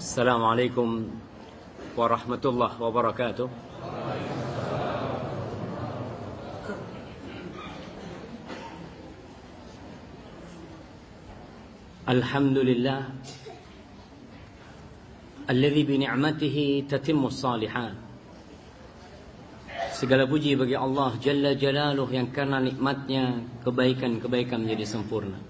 السلام عليكم ورحمة الله وبركاته الحمد لله الذي بنعمته تتم الصالحات Segala puji bagi Allah Jalla Jalaluh yang karena nikmatnya kebaikan-kebaikan menjadi sempurna.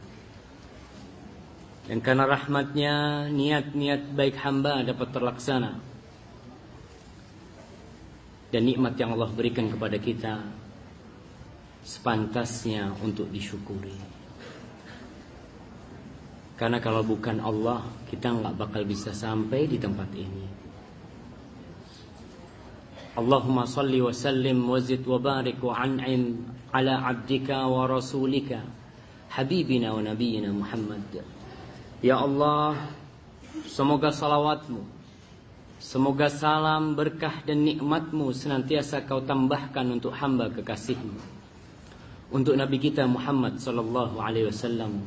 Dan karena rahmatnya niat-niat baik hamba dapat terlaksana. Dan nikmat yang Allah berikan kepada kita sepantasnya untuk disyukuri. Karena kalau bukan Allah, kita nggak bakal bisa sampai di tempat ini. Allahumma salli wa sallim wazid wa barik wa an'im ala abdika wa rasulika habibina wa nabiyina Muhammad. Ya Allah Semoga salawatmu Semoga salam berkah dan nikmatmu Senantiasa kau tambahkan untuk hamba kekasihmu. Untuk Nabi kita Muhammad Sallallahu Alaihi Wasallam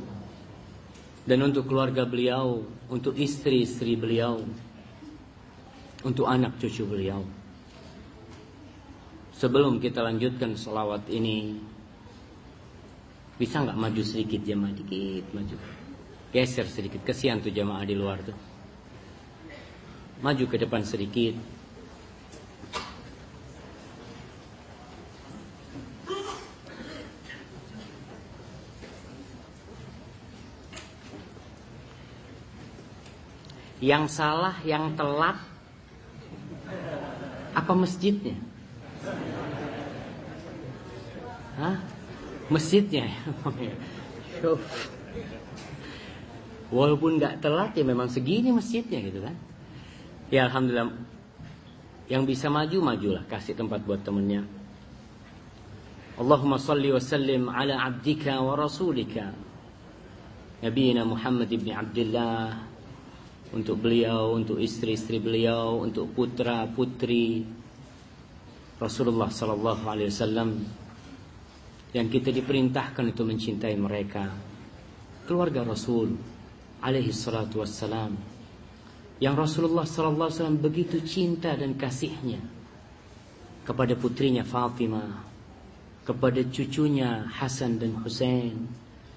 Dan untuk keluarga beliau Untuk istri-istri beliau Untuk anak cucu beliau. Sebelum kita lanjutkan selawat ini Bisa nggak maju sedikit? Jemaah Dikit maju Geser sedikit. Kesian tuh jemaah di luar tuh. Maju ke depan sedikit. Yang salah, yang telat Apa masjidnya? Hah? Masjidnya Walaupun nggak telat ya memang segini masjidnya gitu kan. Ya Alhamdulillah. Yang bisa maju majulah. Kasih tempat buat temennya. Allahumma salli wa sallim ala abdika wa rasulika. Nabiina Muhammad ibn Abdullah Untuk beliau, untuk istri-istri beliau Untuk putra-putri Rasulullah sallallahu alaihi wasallam yang kita diperintahkan untuk mencintai mereka. Keluarga Rasul alaihi salatu wassalam yang Rasulullah sallallahu alaihi wasallam begitu cinta dan kasihnya kepada putrinya Fatimah kepada cucunya Hasan dan Hussein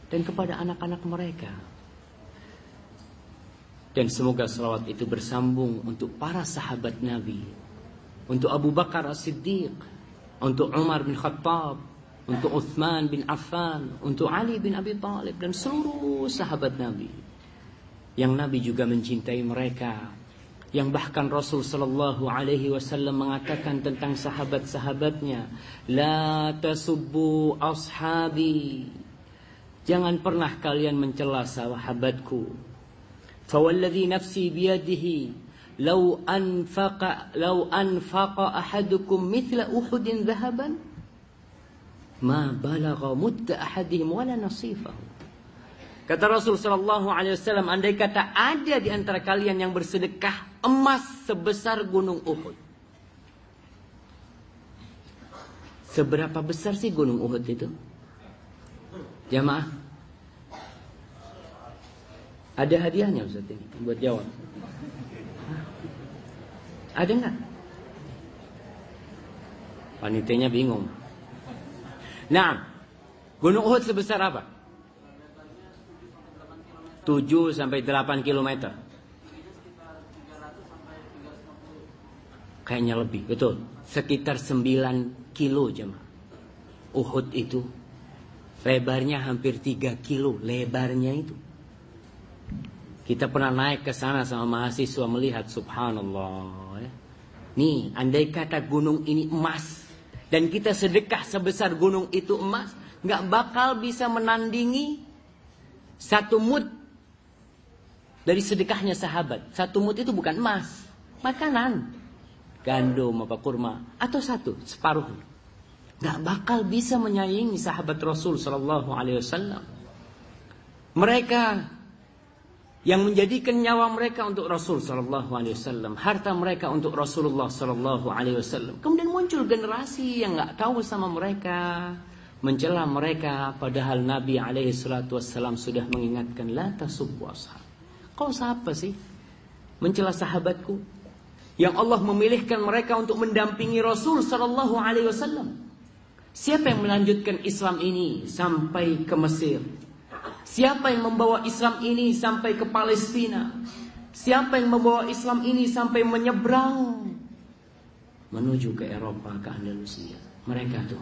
dan kepada anak-anak mereka dan semoga salawat itu bersambung untuk para sahabat Nabi untuk Abu Bakar As-Siddiq untuk Umar bin Khattab untuk Uthman bin Affan, untuk Ali bin Abi Thalib dan seluruh sahabat Nabi. Yang Nabi juga mencintai mereka. Yang bahkan Rasul sallallahu alaihi wasallam mengatakan tentang sahabat-sahabatnya, "La tasubbu ashabi." Jangan pernah kalian mencela sahabatku. Fawalladhi nafsi biyadihi law anfaqa law anfaqa ahadukum mithla Uhudin dhahaban ma balagha mudda ahadihim wala nasifahu. Kata Rasul sallallahu alaihi wasallam, andai kata ada di antara kalian yang bersedekah emas sebesar gunung Uhud. Seberapa besar sih gunung Uhud itu? Jamaah. Ada hadiahnya Ustaz ini buat jawab. Ada nggak? Panitianya bingung. Nah, Gunung Uhud sebesar apa? 7 sampai 8 kilometer. Kayaknya lebih, betul. Sekitar 9 kilo jemaah. Uhud itu lebarnya hampir 3 kilo, lebarnya itu. Kita pernah naik ke sana sama mahasiswa melihat subhanallah ya. Nih, andai kata gunung ini emas dan kita sedekah sebesar gunung itu emas, nggak bakal bisa menandingi satu mut dari sedekahnya sahabat. Satu mut itu bukan emas, makanan, gandum apa kurma atau satu separuh. Nggak bakal bisa menyaingi sahabat Rasul Shallallahu Alaihi Wasallam. Mereka yang menjadikan nyawa mereka untuk Rasul Sallallahu Alaihi Wasallam, harta mereka untuk Rasulullah Sallallahu Alaihi Wasallam. Kemudian muncul generasi yang nggak tahu sama mereka, mencela mereka, padahal Nabi Alaihi Wasallam sudah mengingatkan la tasubbu ashab. Kau siapa sih? mencela sahabatku yang Allah memilihkan mereka untuk mendampingi Rasul sallallahu alaihi wasallam. Siapa yang melanjutkan Islam ini sampai ke Mesir? Siapa yang membawa Islam ini sampai ke Palestina? Siapa yang membawa Islam ini sampai menyeberang menuju ke Eropa, ke Andalusia? Mereka tuh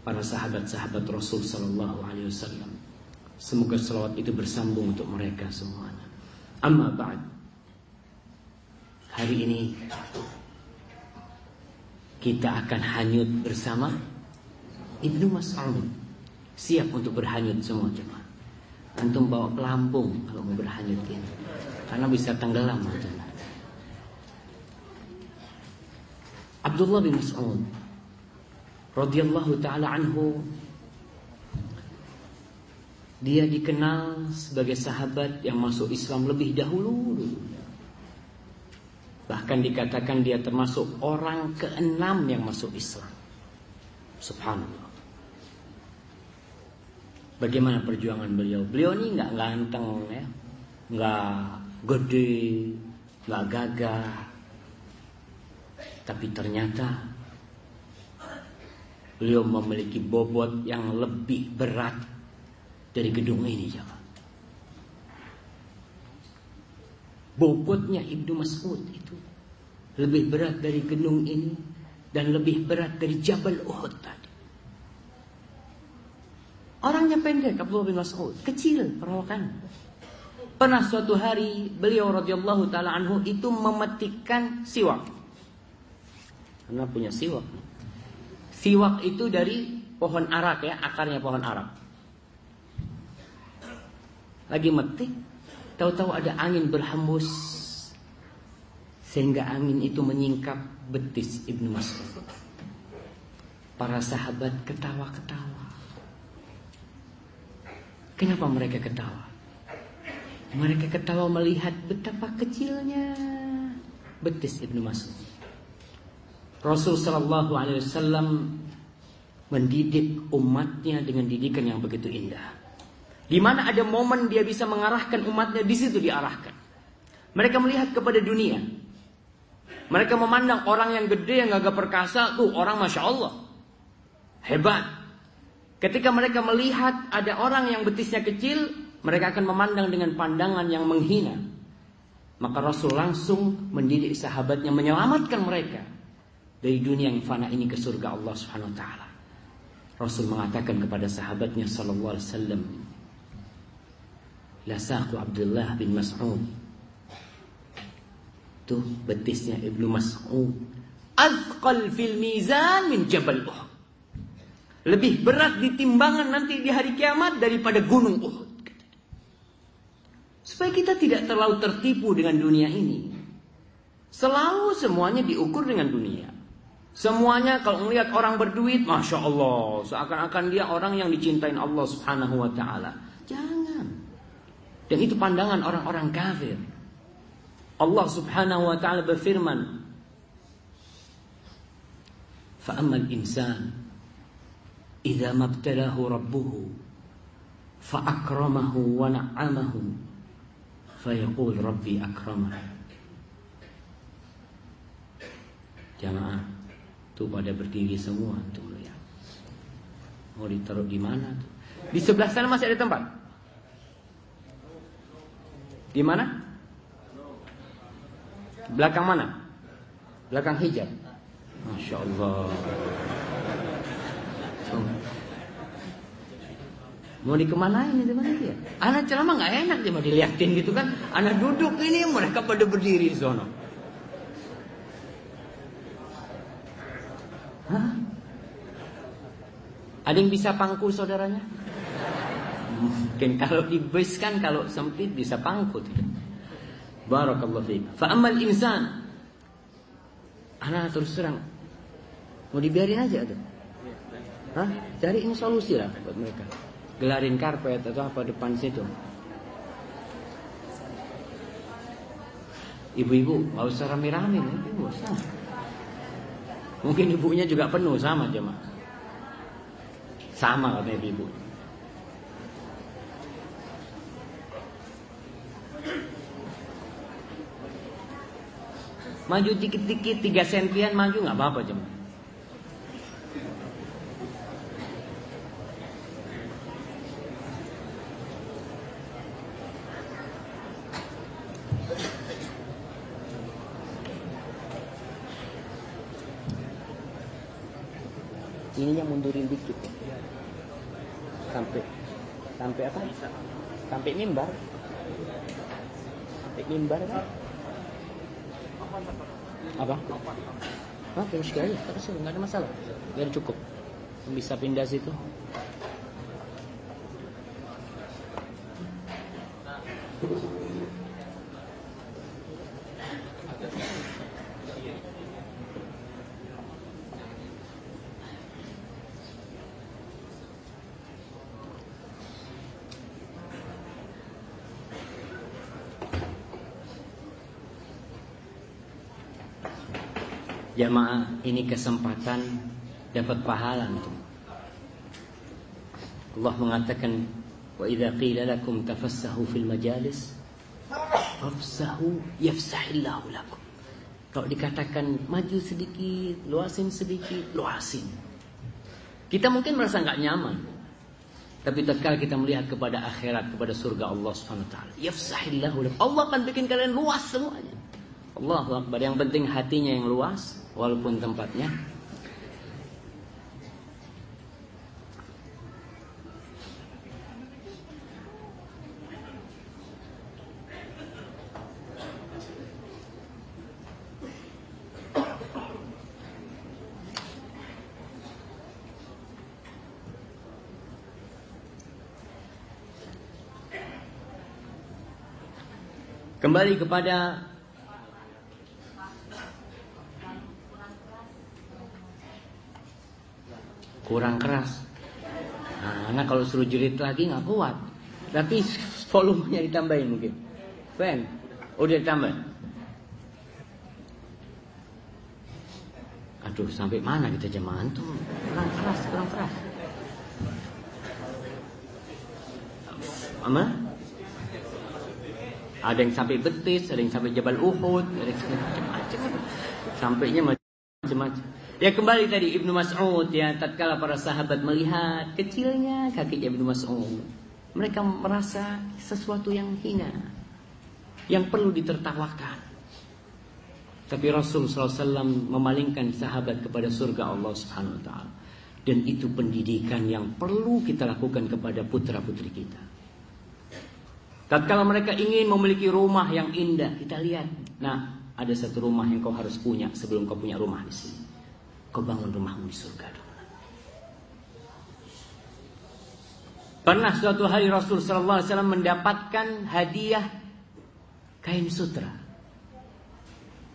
para sahabat-sahabat Rasul sallallahu alaihi wasallam. Semoga selawat itu bersambung untuk mereka semuanya. Amma ba'd. Hari ini kita akan hanyut bersama Ibnu Mas'ud. Siap untuk berhanyut semua jemaah. Antum bawa pelampung kalau mau berhanyut ini. Karena bisa tenggelam jemaah. Abdullah bin Mas'ud radhiyallahu taala anhu dia dikenal sebagai sahabat yang masuk Islam lebih dahulu. Bahkan dikatakan dia termasuk orang keenam yang masuk Islam. Subhanallah. Bagaimana perjuangan beliau? Beliau ini nggak ganteng ya, nggak gede, nggak gagah, tapi ternyata beliau memiliki bobot yang lebih berat dari gedung ini, jangan. Bobotnya Ibnu Mas'ud itu lebih berat dari gedung ini dan lebih berat dari Jabal Uhud tadi. Orangnya pendek Abdullah bin Mas'ud, kecil perawakan. Pernah suatu hari beliau radhiyallahu taala anhu itu memetikkan siwak. Karena punya siwak. Siwak itu dari pohon arak ya, akarnya pohon arak. Lagi metik, Tahu-tahu ada angin berhembus sehingga angin itu menyingkap betis Ibnu Mas'ud. Para sahabat ketawa-ketawa. Kenapa mereka ketawa? Mereka ketawa melihat betapa kecilnya betis Ibnu Mas'ud. Rasul Shallallahu Alaihi Wasallam mendidik umatnya dengan didikan yang begitu indah. Di mana ada momen dia bisa mengarahkan umatnya, di situ diarahkan. Mereka melihat kepada dunia. Mereka memandang orang yang gede, yang gagah perkasa, tuh orang Masya Allah. Hebat. Ketika mereka melihat ada orang yang betisnya kecil, mereka akan memandang dengan pandangan yang menghina. Maka Rasul langsung mendidik sahabatnya menyelamatkan mereka dari dunia yang fana ini ke surga Allah Subhanahu wa taala. Rasul mengatakan kepada sahabatnya sallallahu alaihi wasallam, Lasaku Abdullah bin Mas'ud. Tuh betisnya Ibnu Mas'ud. Azqal fil mizan min Jabal Uhud. Lebih berat di timbangan nanti di hari kiamat daripada gunung Uhud. Supaya kita tidak terlalu tertipu dengan dunia ini. Selalu semuanya diukur dengan dunia. Semuanya kalau melihat orang berduit, Masya Allah. Seakan-akan dia orang yang dicintain Allah subhanahu wa ta'ala. Jangan. Dan itu pandangan orang-orang kafir. Allah Subhanahu wa taala berfirman, "Fa ammal insan idza mabtalahu rabbuhu fa akramahu wa na'amahu fayaqul rabbi akramah." Jamaah, tuh pada berdiri semua tuh ya. Mau ditaruh di mana tuh? Di sebelah sana masih ada tempat. Di mana? Belakang mana? Belakang hijab. Masya Allah. Mau dikemanain itu mana dia? Anak ceramah nggak enak dia mau diliatin gitu kan. Anak duduk ini mereka pada berdiri di sana. Ada yang bisa pangku saudaranya? Mungkin kalau di bus kan kalau sempit bisa pangkut. Barakallahu fiik. Fa amal insan. Anak terus terang mau dibiarin aja tuh. Hah? Cari ini solusi lah buat mereka. Gelarin karpet atau apa depan situ. Ibu-ibu, nggak usah rame-rame, ibu usah. Mungkin ibunya juga penuh sama jemaah. Sama katanya ibu. Maju dikit-dikit 3 sentian maju nggak apa-apa jemaah. ininya mundurin dikit. Sampai sampai apa? Sampai mimbar. Sampai mimbar kan apa? Ah, terus sekali, nggak ada masalah, biar cukup, bisa pindah situ. Jamaah ini kesempatan dapat pahala antum. Allah mengatakan wa idza qila lakum tafassahu fil majalis fafsahu yafsahillahu lakum. Kalau dikatakan maju sedikit, luasin sedikit, luasin. Kita mungkin merasa nggak nyaman. Tapi tatkala kita melihat kepada akhirat, kepada surga Allah Subhanahu wa taala, yafsahillahu lakum. Allah akan bikin kalian luas semuanya. Allah Akbar. Yang penting hatinya yang luas, walaupun tempatnya. Kembali kepada kurang keras. Nah, nah kalau suruh jerit lagi nggak kuat. Tapi volumenya ditambahin mungkin. Fan, udah ditambah. Aduh, sampai mana kita jemaah tuh? Kurang keras, kurang keras. Ama? Ada yang sampai betis, ada yang sampai Jabal Uhud, ada yang sampai macam-macam. Sampainya. Ya kembali tadi Ibnu Mas'ud ya tatkala para sahabat melihat kecilnya kaki Ibnu Mas'ud. Mereka merasa sesuatu yang hina. Yang perlu ditertawakan. Tapi Rasul SAW memalingkan sahabat kepada surga Allah Subhanahu Wa Taala. Dan itu pendidikan yang perlu kita lakukan kepada putra putri kita. Tatkala mereka ingin memiliki rumah yang indah, kita lihat. Nah, ada satu rumah yang kau harus punya sebelum kau punya rumah di sini. Kau bangun rumahmu di surga dulu. Pernah suatu hari Rasul Sallallahu Alaihi Wasallam mendapatkan hadiah kain sutra.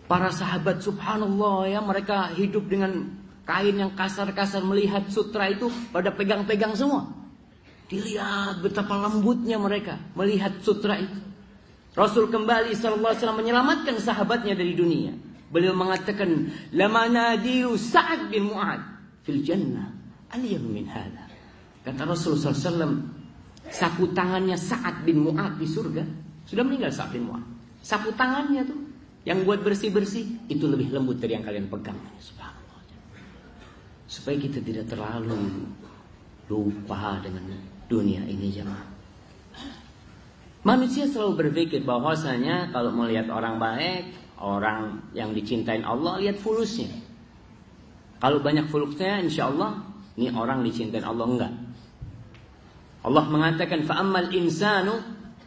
Para sahabat Subhanallah ya mereka hidup dengan kain yang kasar-kasar melihat sutra itu pada pegang-pegang semua. Dilihat betapa lembutnya mereka melihat sutra itu. Rasul kembali Sallallahu Alaihi Wasallam menyelamatkan sahabatnya dari dunia. Beliau mengatakan, "Lama nadiu Sa'ad bin Mu'ad fil jannah aliyah min hadha." Kata Rasulullah SAW, sapu tangannya Sa'ad bin Mu'ad di surga. Sudah meninggal Sa'ad bin Mu'ad. Sapu tangannya tuh yang buat bersih-bersih itu lebih lembut dari yang kalian pegang. Supaya kita tidak terlalu lupa dengan dunia ini jemaah. Manusia selalu berpikir bahwasanya kalau melihat orang baik, orang yang dicintain Allah lihat fulusnya. Kalau banyak fulusnya insya Allah ini orang dicintain Allah enggak. Allah mengatakan fa'ammal insanu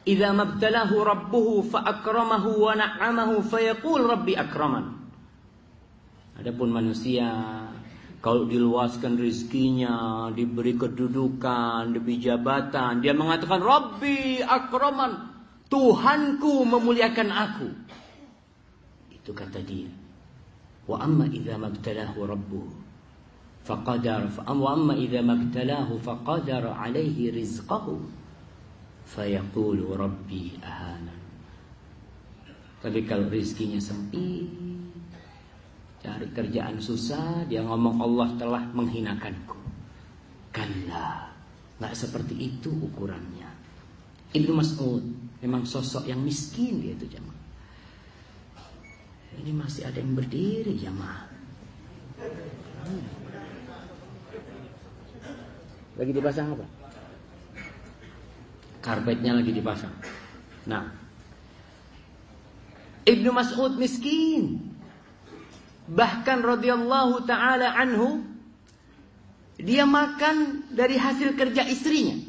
idza mabtalahu rabbuhu fa'akramahu wa na'amahu fayaqul rabbi akraman. Adapun manusia kalau diluaskan rezekinya, diberi kedudukan, diberi jabatan, dia mengatakan Rabbi akraman, Tuhanku memuliakan aku. Itu kata dia. Wa amma idza mabtalahu rabbuhu faqadar wa amma idza mabtalahu faqadar alaihi rizqahu fayaqulu rabbi ahana. Tapi kalau rizkinya sempit, cari kerjaan susah, dia ngomong Allah telah menghinakanku. Kalla, nggak seperti itu ukurannya. Ibnu Mas'ud memang sosok yang miskin dia itu jamaah. Ini masih ada yang berdiri jamaah. Lagi dipasang apa? Karpetnya lagi dipasang. Nah, Ibnu Mas'ud miskin. Bahkan radhiyallahu taala anhu dia makan dari hasil kerja istrinya.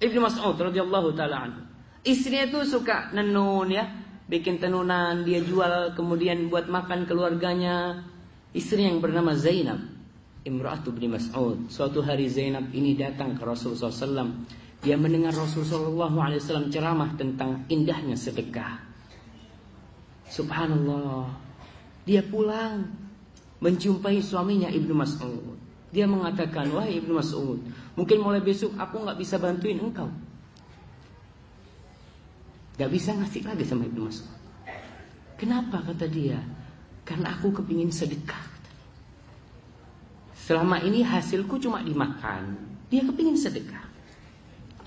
Ibnu Mas'ud radhiyallahu taala anhu. Istrinya itu suka nenun ya, bikin tenunan, dia jual kemudian buat makan keluarganya. Istri yang bernama Zainab, Imra'atu bin Mas'ud. Suatu hari Zainab ini datang ke Rasulullah SAW. Dia mendengar Rasulullah SAW ceramah tentang indahnya sedekah. Subhanallah. Dia pulang menjumpai suaminya Ibnu Mas'ud. Dia mengatakan, wahai Ibnu Mas'ud, mungkin mulai besok aku nggak bisa bantuin engkau. Gak bisa ngasih lagi sama Ibnu Mas'ud. Kenapa kata dia? Karena aku kepingin sedekah. Selama ini hasilku cuma dimakan. Dia kepingin sedekah.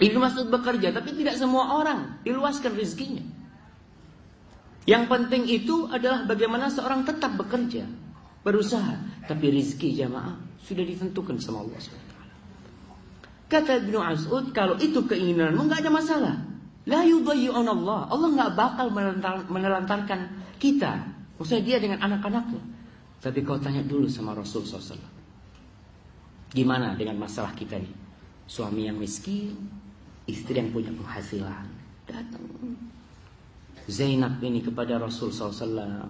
Ibnu Mas'ud bekerja, tapi tidak semua orang diluaskan rezekinya. Yang penting itu adalah bagaimana seorang tetap bekerja, berusaha, tapi rizki jamaah sudah ditentukan sama Allah SWT. Kata Ibnu Mas'ud, kalau itu keinginanmu nggak ada masalah. La yudayyi'un Allah. Allah nggak bakal menelantarkan kita. Maksudnya dia dengan anak-anaknya. Tapi kau tanya dulu sama Rasul SAW. Gimana dengan masalah kita nih? Suami yang miskin, istri yang punya penghasilan. Datang Zainab ini kepada Rasul SAW.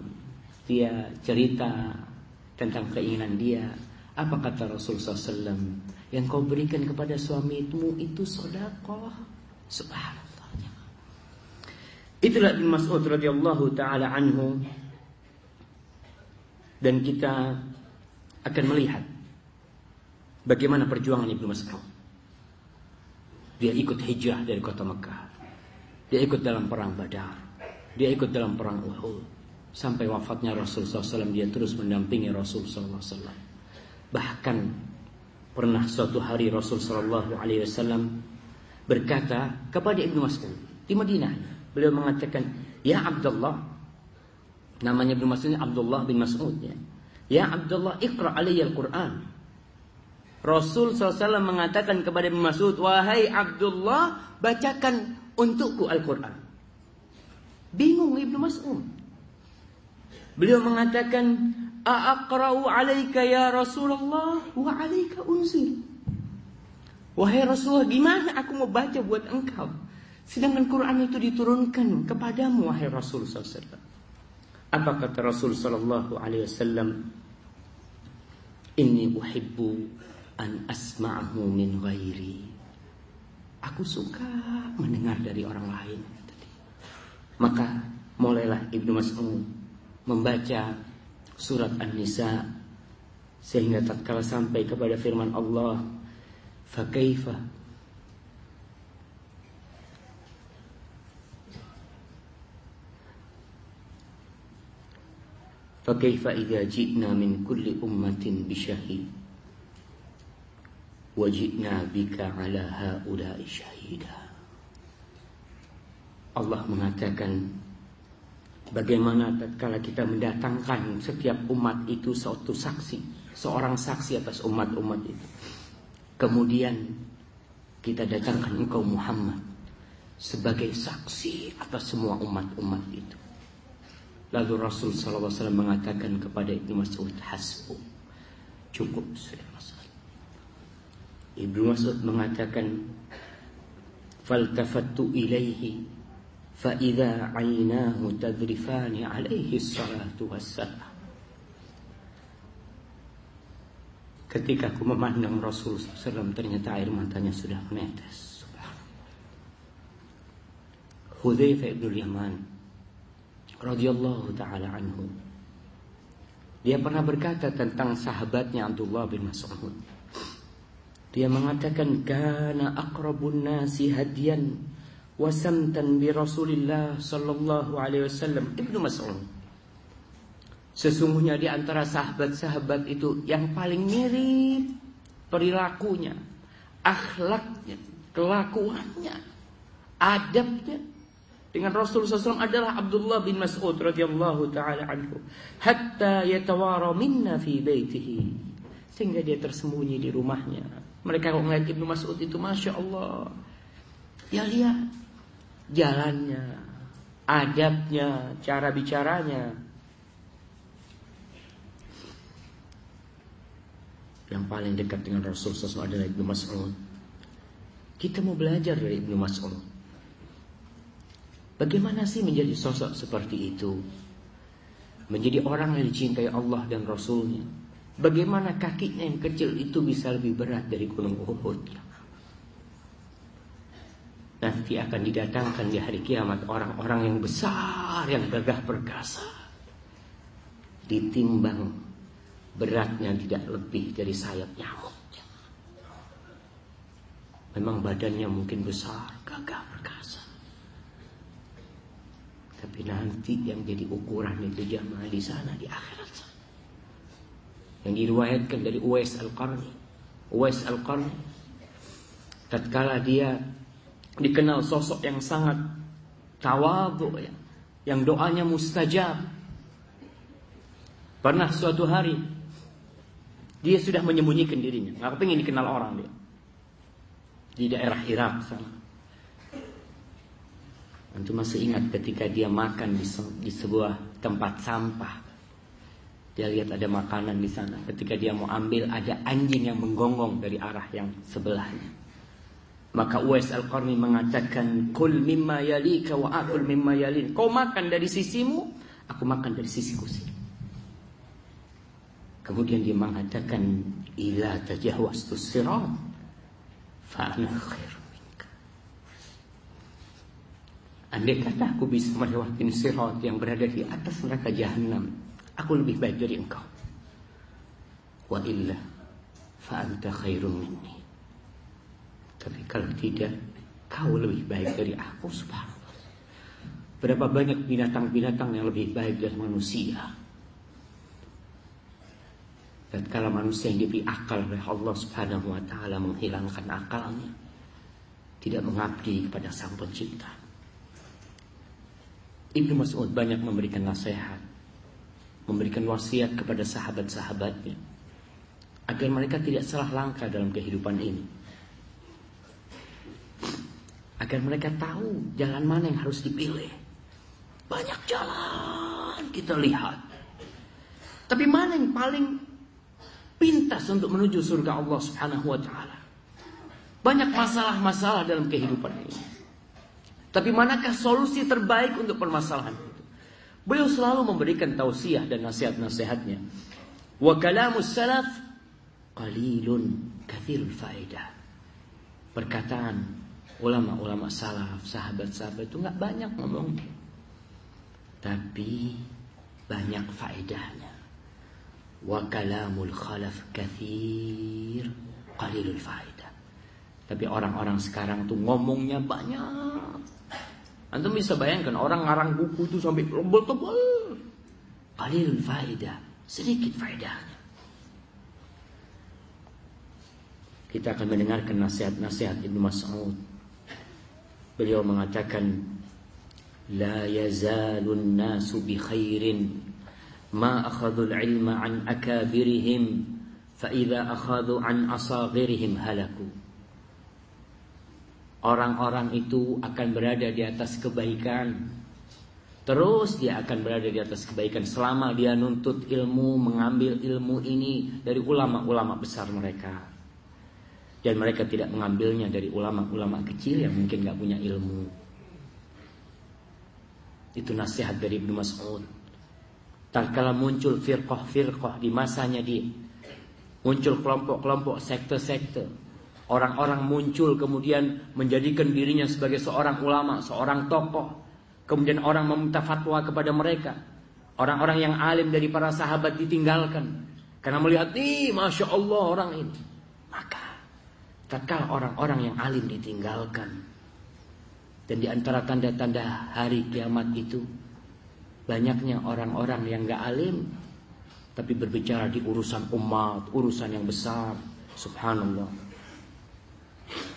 Dia cerita tentang keinginan dia. Apa kata Rasul SAW? Yang kau berikan kepada suamimu itu sodakoh. Subhanallah. Itulah Ibn Mas'ud radhiyallahu taala anhu dan kita akan melihat bagaimana perjuangan Ibnu Mas'ud. Dia ikut hijrah dari kota Mekah. Dia ikut dalam perang Badar. Dia ikut dalam perang Uhud. Sampai wafatnya Rasul SAW dia terus mendampingi Rasul SAW. Bahkan pernah suatu hari Rasul SAW berkata kepada Ibnu Mas'ud di Madinah. Beliau mengatakan, Ya Abdullah. Namanya Ibnu Mas'ud Abdullah bin Mas'ud. Ya, ya Abdullah ikra alaiya Al-Quran. Rasul SAW mengatakan kepada Ibnu Mas'ud, Wahai Abdullah, bacakan untukku Al-Quran. Bingung Ibnu Mas'ud. Beliau mengatakan, "Aqra'u 'alaika ya Rasulullah wa 'alaika unzil." Wahai Rasulullah, gimana aku mau baca buat engkau? Sedangkan Quran itu diturunkan kepadamu wahai Rasul SAW. Apa kata Rasul sallallahu alaihi wasallam? Inni uhibbu an asma'ahu min ghairi. Aku suka mendengar dari orang lain. Maka mulailah Ibnu Mas'ud membaca surat An-Nisa sehingga tatkala sampai kepada firman Allah fakaifa فكيف إذا جئنا من كل أمة بشهيد وجئنا بك على هؤلاء شهيدا Allah mengatakan bagaimana tatkala kita mendatangkan setiap umat itu suatu saksi, seorang saksi atas umat-umat itu. Kemudian kita datangkan engkau Muhammad sebagai saksi atas semua umat-umat itu. Lalu Rasul SAW mengatakan kepada Ibnu Mas'ud Hasbu. Cukup sudah Mas'ud Ibnu Mas'ud mengatakan Faltafattu ilaihi Fa'idha aynahu tadrifani alaihi salatu wassalam. Ketika aku memandang Rasul SAW Ternyata air matanya sudah menetes. Hudhaifah Ibn Yaman radhiyallahu taala anhu. Dia pernah berkata tentang sahabatnya Abdullah bin Mas'ud. Dia mengatakan kana aqrabun nasi hadiyan wasamtan bi Rasulillah sallallahu alaihi wasallam Ibnu Mas'ud Sesungguhnya di antara sahabat-sahabat itu yang paling mirip perilakunya, akhlaknya, kelakuannya, adabnya dengan Rasulullah SAW adalah Abdullah bin Mas'ud radhiyallahu taala anhu. Hatta yatawara minna fi baitihi. Sehingga dia tersembunyi di rumahnya. Mereka kalau melihat Ibnu Mas'ud itu masya Allah. Ya lihat jalannya adabnya cara bicaranya. Yang paling dekat dengan Rasulullah SAW adalah Ibnu Mas'ud. Kita mau belajar dari Ibnu Mas'ud Bagaimana sih menjadi sosok seperti itu? Menjadi orang yang dicintai Allah dan Rasulnya. Bagaimana kakinya yang kecil itu bisa lebih berat dari gunung Uhud? Nanti akan didatangkan di hari kiamat orang-orang yang besar, yang gagah perkasa. Ditimbang beratnya tidak lebih dari sayap nyamuk. Memang badannya mungkin besar, gagah perkasa. Tapi nanti yang jadi ukuran itu jamaah di sana di akhirat Yang diriwayatkan dari Uwais Al-Qarni. Uwais Al-Qarni tatkala dia dikenal sosok yang sangat tawadhu ya, yang doanya mustajab. Pernah suatu hari dia sudah menyembunyikan dirinya, nggak pengen dikenal orang dia. Di daerah Irak sana. Antum masih ingat ketika dia makan di, di sebuah tempat sampah. Dia lihat ada makanan di sana. Ketika dia mau ambil ada anjing yang menggonggong dari arah yang sebelahnya. Maka Uwais Al-Qarni mengatakan, "Kul mimma yalika wa akul mimma yalin." Kau makan dari sisimu, aku makan dari sisiku sini. Kemudian dia mengatakan, "Ila tajawaztu sirat fa ana khair." Andai kata aku bisa melewati sirat yang berada di atas neraka jahanam, aku lebih baik dari engkau. Wa illa fa anta khairun minni. Tapi kalau tidak, kau lebih baik dari aku subhanallah. Berapa banyak binatang-binatang yang lebih baik dari manusia. Dan kalau manusia yang diberi akal oleh Allah subhanahu wa ta'ala menghilangkan akalnya. Tidak mengabdi kepada sang pencipta. Ibnu Mas'ud banyak memberikan nasihat, memberikan wasiat kepada sahabat-sahabatnya agar mereka tidak salah langkah dalam kehidupan ini. Agar mereka tahu jalan mana yang harus dipilih. Banyak jalan kita lihat. Tapi mana yang paling pintas untuk menuju surga Allah Subhanahu wa taala? Banyak masalah-masalah dalam kehidupan ini. Tapi manakah solusi terbaik untuk permasalahan itu? Beliau selalu memberikan tausiah dan nasihat-nasihatnya. Wa kalamus salaf qalilun kathirul faedah. Perkataan ulama-ulama salaf, sahabat-sahabat itu nggak banyak ngomong. Tapi banyak faedahnya. Wa kalamul khalaf kathir qalilul faedah. Tapi orang-orang sekarang tuh ngomongnya banyak. Antum bisa bayangkan orang ngarang buku tuh sampai tebel-tebel. alil faedah, sedikit faedahnya. Kita akan mendengarkan nasihat-nasihat Ibnu Mas'ud. Beliau mengatakan, "La yazalun nasu bi khairin ma akhadul ilma an akabirihim fa idza akhadhu an asaghirihim halaku." Orang-orang itu akan berada di atas kebaikan. Terus dia akan berada di atas kebaikan Selama dia nuntut ilmu Mengambil ilmu ini Dari ulama-ulama besar mereka. Dan mereka tidak mengambilnya Dari ulama-ulama kecil Yang mungkin gak punya ilmu. Itu nasihat dari Ibnu Mas'ud. Tatkala muncul firqah-firqah Di masanya dia Muncul kelompok-kelompok sekte-sekte Orang-orang muncul kemudian menjadikan dirinya sebagai seorang ulama, seorang tokoh. Kemudian orang meminta fatwa kepada mereka. Orang-orang yang alim dari para sahabat ditinggalkan. Karena melihat, nih Masya Allah orang ini. Maka, tatkala orang-orang yang alim ditinggalkan. Dan di antara tanda-tanda hari kiamat itu, banyaknya orang-orang yang gak alim. Tapi berbicara di urusan umat, urusan yang besar. Subhanallah.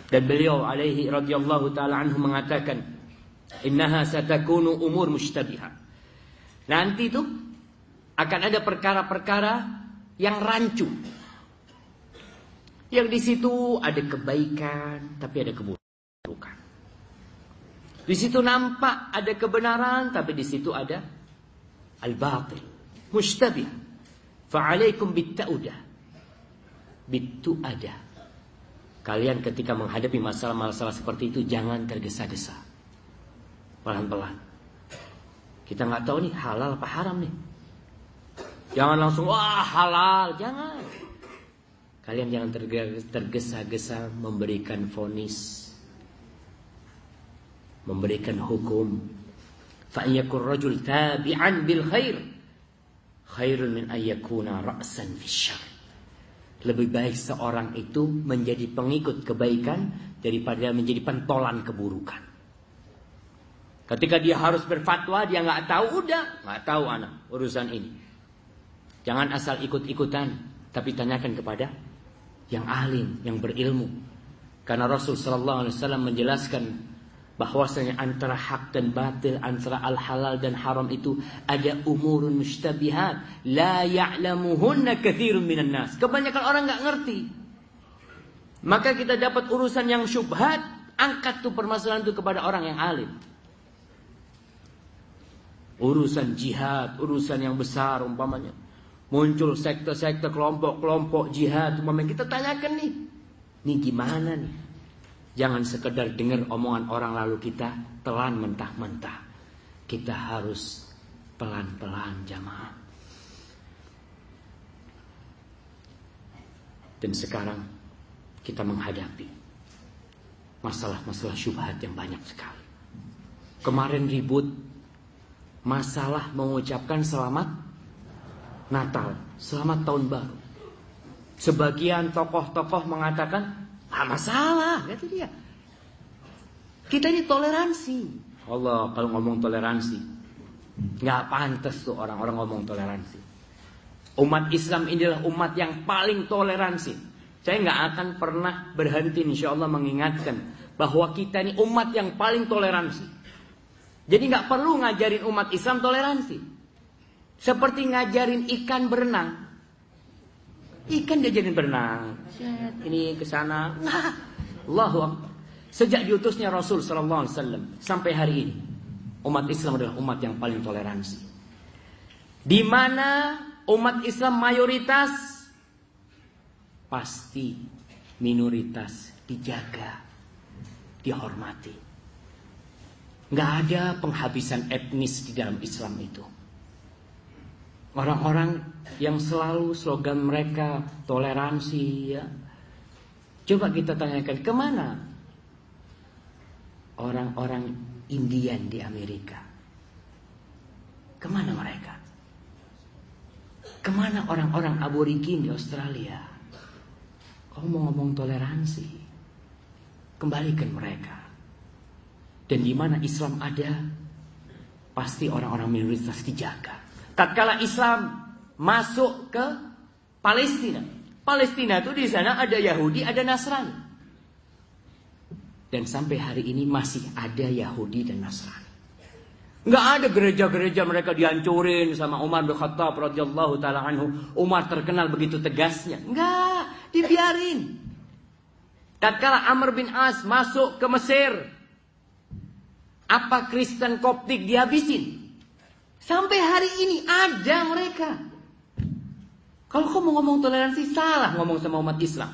Dan beliau alaihi radhiyallahu taala anhu mengatakan, Innaha satakunu umur mushtabiha. Nanti itu akan ada perkara-perkara yang rancu. Yang di situ ada kebaikan, tapi ada keburukan. Di situ nampak ada kebenaran, tapi di situ ada al-batil, mushtabih. Fa'alaikum bitta'udah. Bitu ada. Kalian ketika menghadapi masalah-masalah seperti itu jangan tergesa-gesa. Pelan-pelan. Kita nggak tahu nih halal apa haram nih. Jangan langsung wah halal, jangan. Kalian jangan tergesa-gesa memberikan vonis. Memberikan hukum. Fa'iyakun rajul tabi'an bil khair. Khairun min ayyakuna ra'san fisyar. Lebih baik seorang itu menjadi pengikut kebaikan daripada menjadi pentolan keburukan. Ketika dia harus berfatwa, dia nggak tahu, udah nggak tahu anak urusan ini. Jangan asal ikut-ikutan, tapi tanyakan kepada yang alim, yang berilmu. Karena Rasul Shallallahu Alaihi Wasallam menjelaskan bahwasanya antara hak dan batil, antara al halal dan haram itu ada umurun mustabihat, la ya'lamuhunna kathirun minan nas. Kebanyakan orang nggak ngerti. Maka kita dapat urusan yang syubhat, angkat tuh permasalahan itu kepada orang yang alim. Urusan jihad, urusan yang besar umpamanya. Muncul sektor-sektor kelompok-kelompok jihad umpamanya. Kita tanyakan nih. Ini gimana nih? Jangan sekedar dengar omongan orang lalu kita telan mentah-mentah. Kita harus pelan-pelan jamaah. Dan sekarang kita menghadapi masalah-masalah syubhat yang banyak sekali. Kemarin ribut masalah mengucapkan selamat Natal, selamat tahun baru. Sebagian tokoh-tokoh mengatakan, ah masalah, kata dia. Kita ini toleransi. Allah kalau ngomong toleransi, nggak pantas tuh orang-orang ngomong toleransi. Umat Islam inilah umat yang paling toleransi. Saya nggak akan pernah berhenti insya Allah mengingatkan bahwa kita ini umat yang paling toleransi. Jadi nggak perlu ngajarin umat Islam toleransi. Seperti ngajarin ikan berenang. Ikan diajarin berenang. Ini ke sana. Allahu Akbar. Sejak diutusnya Rasul Sallallahu Alaihi Wasallam sampai hari ini, umat Islam adalah umat yang paling toleransi. Di mana umat Islam mayoritas, pasti minoritas dijaga, dihormati. Nggak ada penghabisan etnis di dalam Islam itu. Orang-orang yang selalu slogan mereka toleransi ya. Coba kita tanyakan ke mana orang-orang Indian di Amerika? Ke mana mereka? Ke mana orang-orang aborigin di Australia? Kau mau ngomong toleransi? Kembalikan mereka. Dan di mana Islam ada, pasti orang-orang minoritas dijaga. Tatkala Islam masuk ke Palestina, Palestina itu di sana ada Yahudi, ada Nasrani. Dan sampai hari ini masih ada Yahudi dan Nasrani. Nggak ada gereja-gereja mereka dihancurin sama Umar bin Khattab radhiyallahu taala anhu. Umar terkenal begitu tegasnya. Nggak, dibiarin. Tatkala Amr bin As masuk ke Mesir, apa Kristen Koptik dihabisin? Sampai hari ini ada mereka. Kalau kau mau ngomong toleransi salah ngomong sama umat Islam.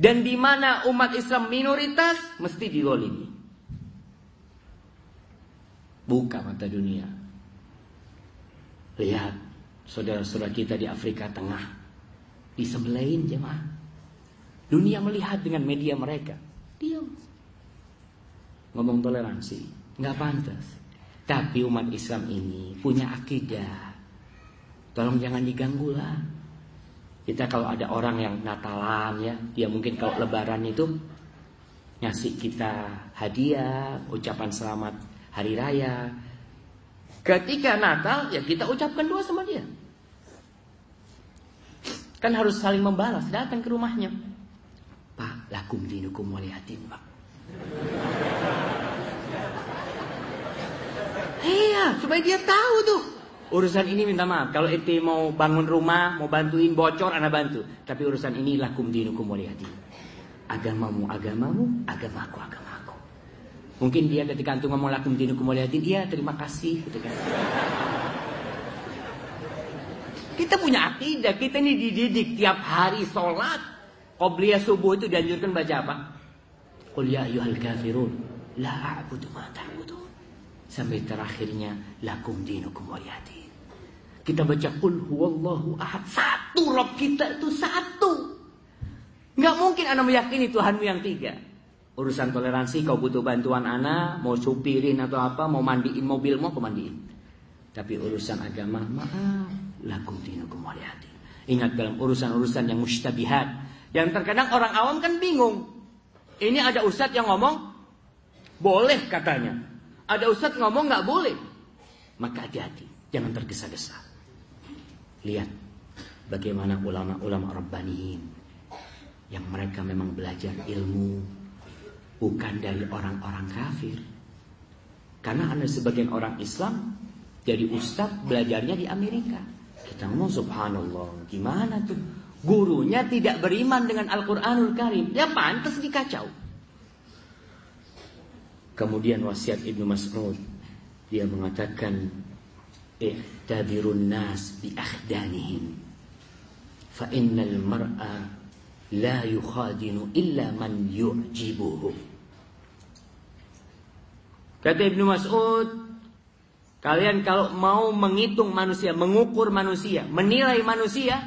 Dan di mana umat Islam minoritas mesti digolimi. Buka mata dunia. Lihat saudara-saudara kita di Afrika Tengah disebelain jemaah. Dunia melihat dengan media mereka. Diam. Ngomong toleransi, nggak pantas. Tapi umat Islam ini punya akidah. Tolong jangan diganggu lah. Kita kalau ada orang yang Natalan ya, dia mungkin kalau Lebaran itu ngasih kita hadiah, ucapan selamat hari raya. Ketika Natal ya kita ucapkan doa sama dia. Kan harus saling membalas, datang ke rumahnya. Pak, lakum dinukum waliyatin, Pak. Iya, supaya dia tahu tuh. Urusan ini minta maaf. Kalau ente mau bangun rumah, mau bantuin bocor, anak bantu. Tapi urusan ini lakum dinukum waliyadi. Agamamu, agamamu, agamaku, agamaku. Mungkin dia ketika antum ngomong lakum dinukum waliyadi, iya terima kasih. Gitu kan. Kita punya akidah, kita ini dididik tiap hari sholat. Qobliyah subuh itu dianjurkan baca apa? Qul ya ayyuhal kafirun, la a'budu ma ta'budun. Sampai terakhirnya lakum dinukum waliyadi. Kita baca kul huwallahu ahad. Satu Rob kita itu satu. Nggak mungkin anak meyakini Tuhanmu yang tiga. Urusan toleransi kau butuh bantuan anak, mau supirin atau apa, mau mandiin mobil mau kau mandiin. Tapi urusan agama, maaf, lakum dinukum waliyadi. Ingat dalam urusan-urusan yang mustabihat. Yang terkadang orang awam kan bingung. Ini ada ustadz yang ngomong, boleh katanya. Ada ustadz ngomong nggak boleh. Maka hati-hati, jangan tergesa-gesa. Lihat bagaimana ulama-ulama Rabbaniin yang mereka memang belajar ilmu bukan dari orang-orang kafir. Karena ada sebagian orang Islam jadi ustadz belajarnya di Amerika. Kita ngomong subhanallah, gimana tuh? Gurunya tidak beriman dengan Al-Quranul Karim. Dia pantas dikacau. Kemudian wasiat Ibnu Mas'ud. Dia mengatakan i'tabirun nas bi akhdanihim. Fa innal mar'a la yukhadinu illa man yu'jibuhu. Kata Ibnu Mas'ud kalian kalau mau menghitung manusia mengukur manusia menilai manusia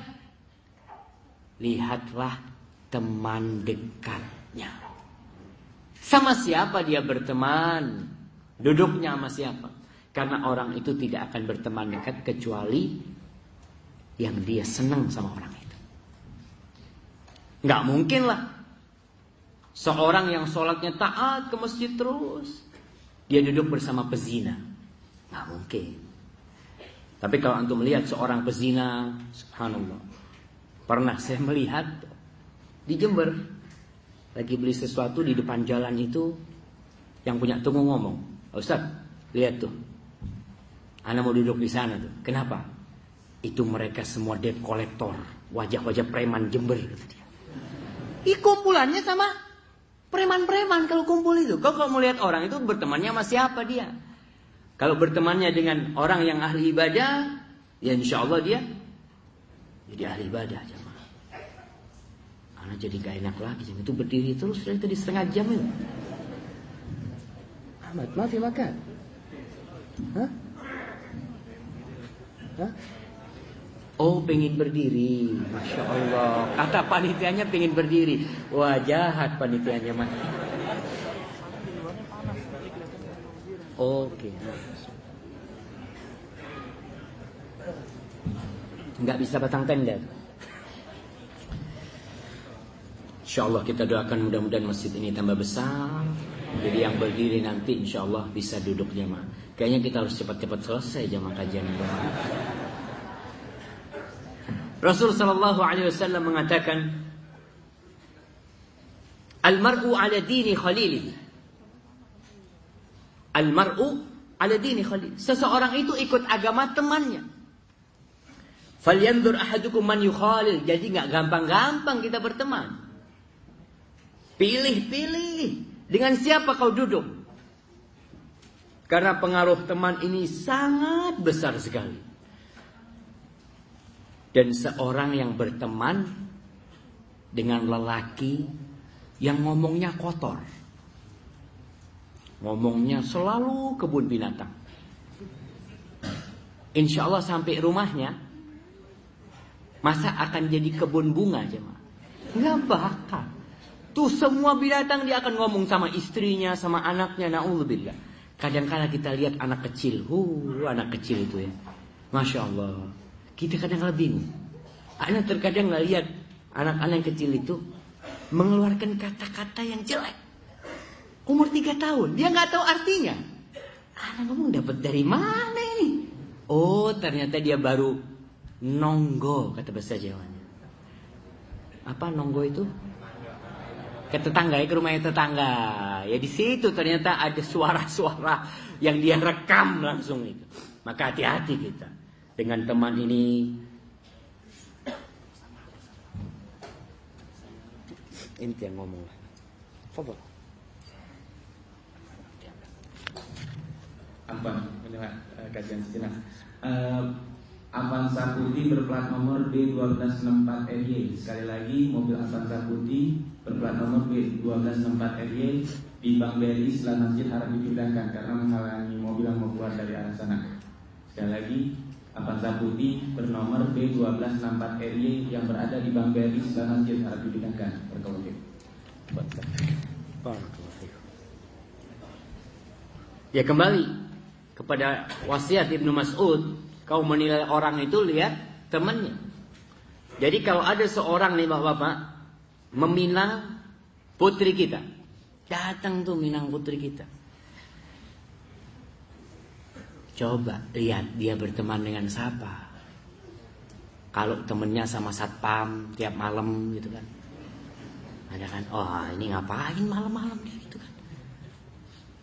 lihatlah teman dekatnya sama siapa dia berteman duduknya sama siapa karena orang itu tidak akan berteman dekat kecuali yang dia senang sama orang itu. Nggak mungkin lah. Seorang yang sholatnya taat ke masjid terus. Dia duduk bersama pezina. Nggak mungkin. Tapi kalau antum melihat seorang pezina, subhanallah. Pernah saya melihat di Jember. Lagi beli sesuatu di depan jalan itu. Yang punya tunggu ngomong. Ustaz, lihat tuh. Anda mau duduk di sana tuh. Kenapa? Itu mereka semua debt collector. Wajah-wajah preman Jember. Ih kumpulannya sama preman-preman kalau kumpul itu. Kau kalau melihat orang itu bertemannya sama siapa dia? Kalau bertemannya dengan orang yang ahli ibadah, ya insya Allah dia jadi ahli ibadah. Anak jadi gak enak lagi. Itu berdiri terus dari tadi setengah jam itu. Ahmad, maaf ya makan. Hah? Oh pengen berdiri Masya Allah Kata panitianya pengen berdiri Wah jahat panitianya mas Oke Nggak bisa batang tenda Insya Allah kita doakan mudah-mudahan masjid ini tambah besar Jadi yang berdiri nanti insya Allah bisa duduk jamaah Kayaknya kita harus cepat-cepat selesai jamaah kajian. Rasul sallallahu alaihi wasallam mengatakan Al-mar'u ala dini khalilihi. Al-mar'u ala dini khalil. Seseorang itu ikut agama temannya. Falyanzur ahadukum man yukhalil. Jadi nggak gampang-gampang kita berteman. Pilih-pilih dengan siapa kau duduk. Karena pengaruh teman ini sangat besar sekali. Dan seorang yang berteman dengan lelaki yang ngomongnya kotor. Ngomongnya selalu kebun binatang. Insya Allah sampai rumahnya, masa akan jadi kebun bunga jemaah? Nggak bakal. Tuh semua binatang dia akan ngomong sama istrinya, sama anaknya, na'udzubillah. Kadang-kadang kita lihat anak kecil, uh, anak kecil itu ya. Masya Allah. Kita kadang kadang bingung. Anak terkadang nggak lihat anak-anak yang kecil itu mengeluarkan kata-kata yang jelek. Umur tiga tahun, dia nggak tahu artinya. Anak ngomong dapat dari mana ini? Oh, ternyata dia baru nonggo kata bahasa Jawanya. Apa nonggo itu? Ke tetangga ya ke rumahnya tetangga. Ya di situ ternyata ada suara-suara yang dia rekam langsung itu. Maka hati-hati kita dengan teman ini. Ini yang ngomong. Eh, kajian. Uh, Avanza Putih berplat nomor B1264RY. Sekali lagi, mobil Avanza Putih berplat nomor B1264RY di Bank BRI setelah masjid harap dipindahkan karena menghalangi mobil yang mau keluar dari arah sana. Sekali lagi, Avanza Putih bernomor B1264RY yang berada di Bank BRI setelah masjid harap dipindahkan. Berkewajiban. Ya kembali kepada wasiat Ibnu Mas'ud Kau menilai orang itu lihat temannya. Jadi kalau ada seorang nih bapak-bapak meminang putri kita, datang tuh minang putri kita. Coba lihat dia berteman dengan siapa. Kalau temennya sama satpam tiap malam gitu kan. Ada kan, oh ini ngapain malam-malam dia gitu kan.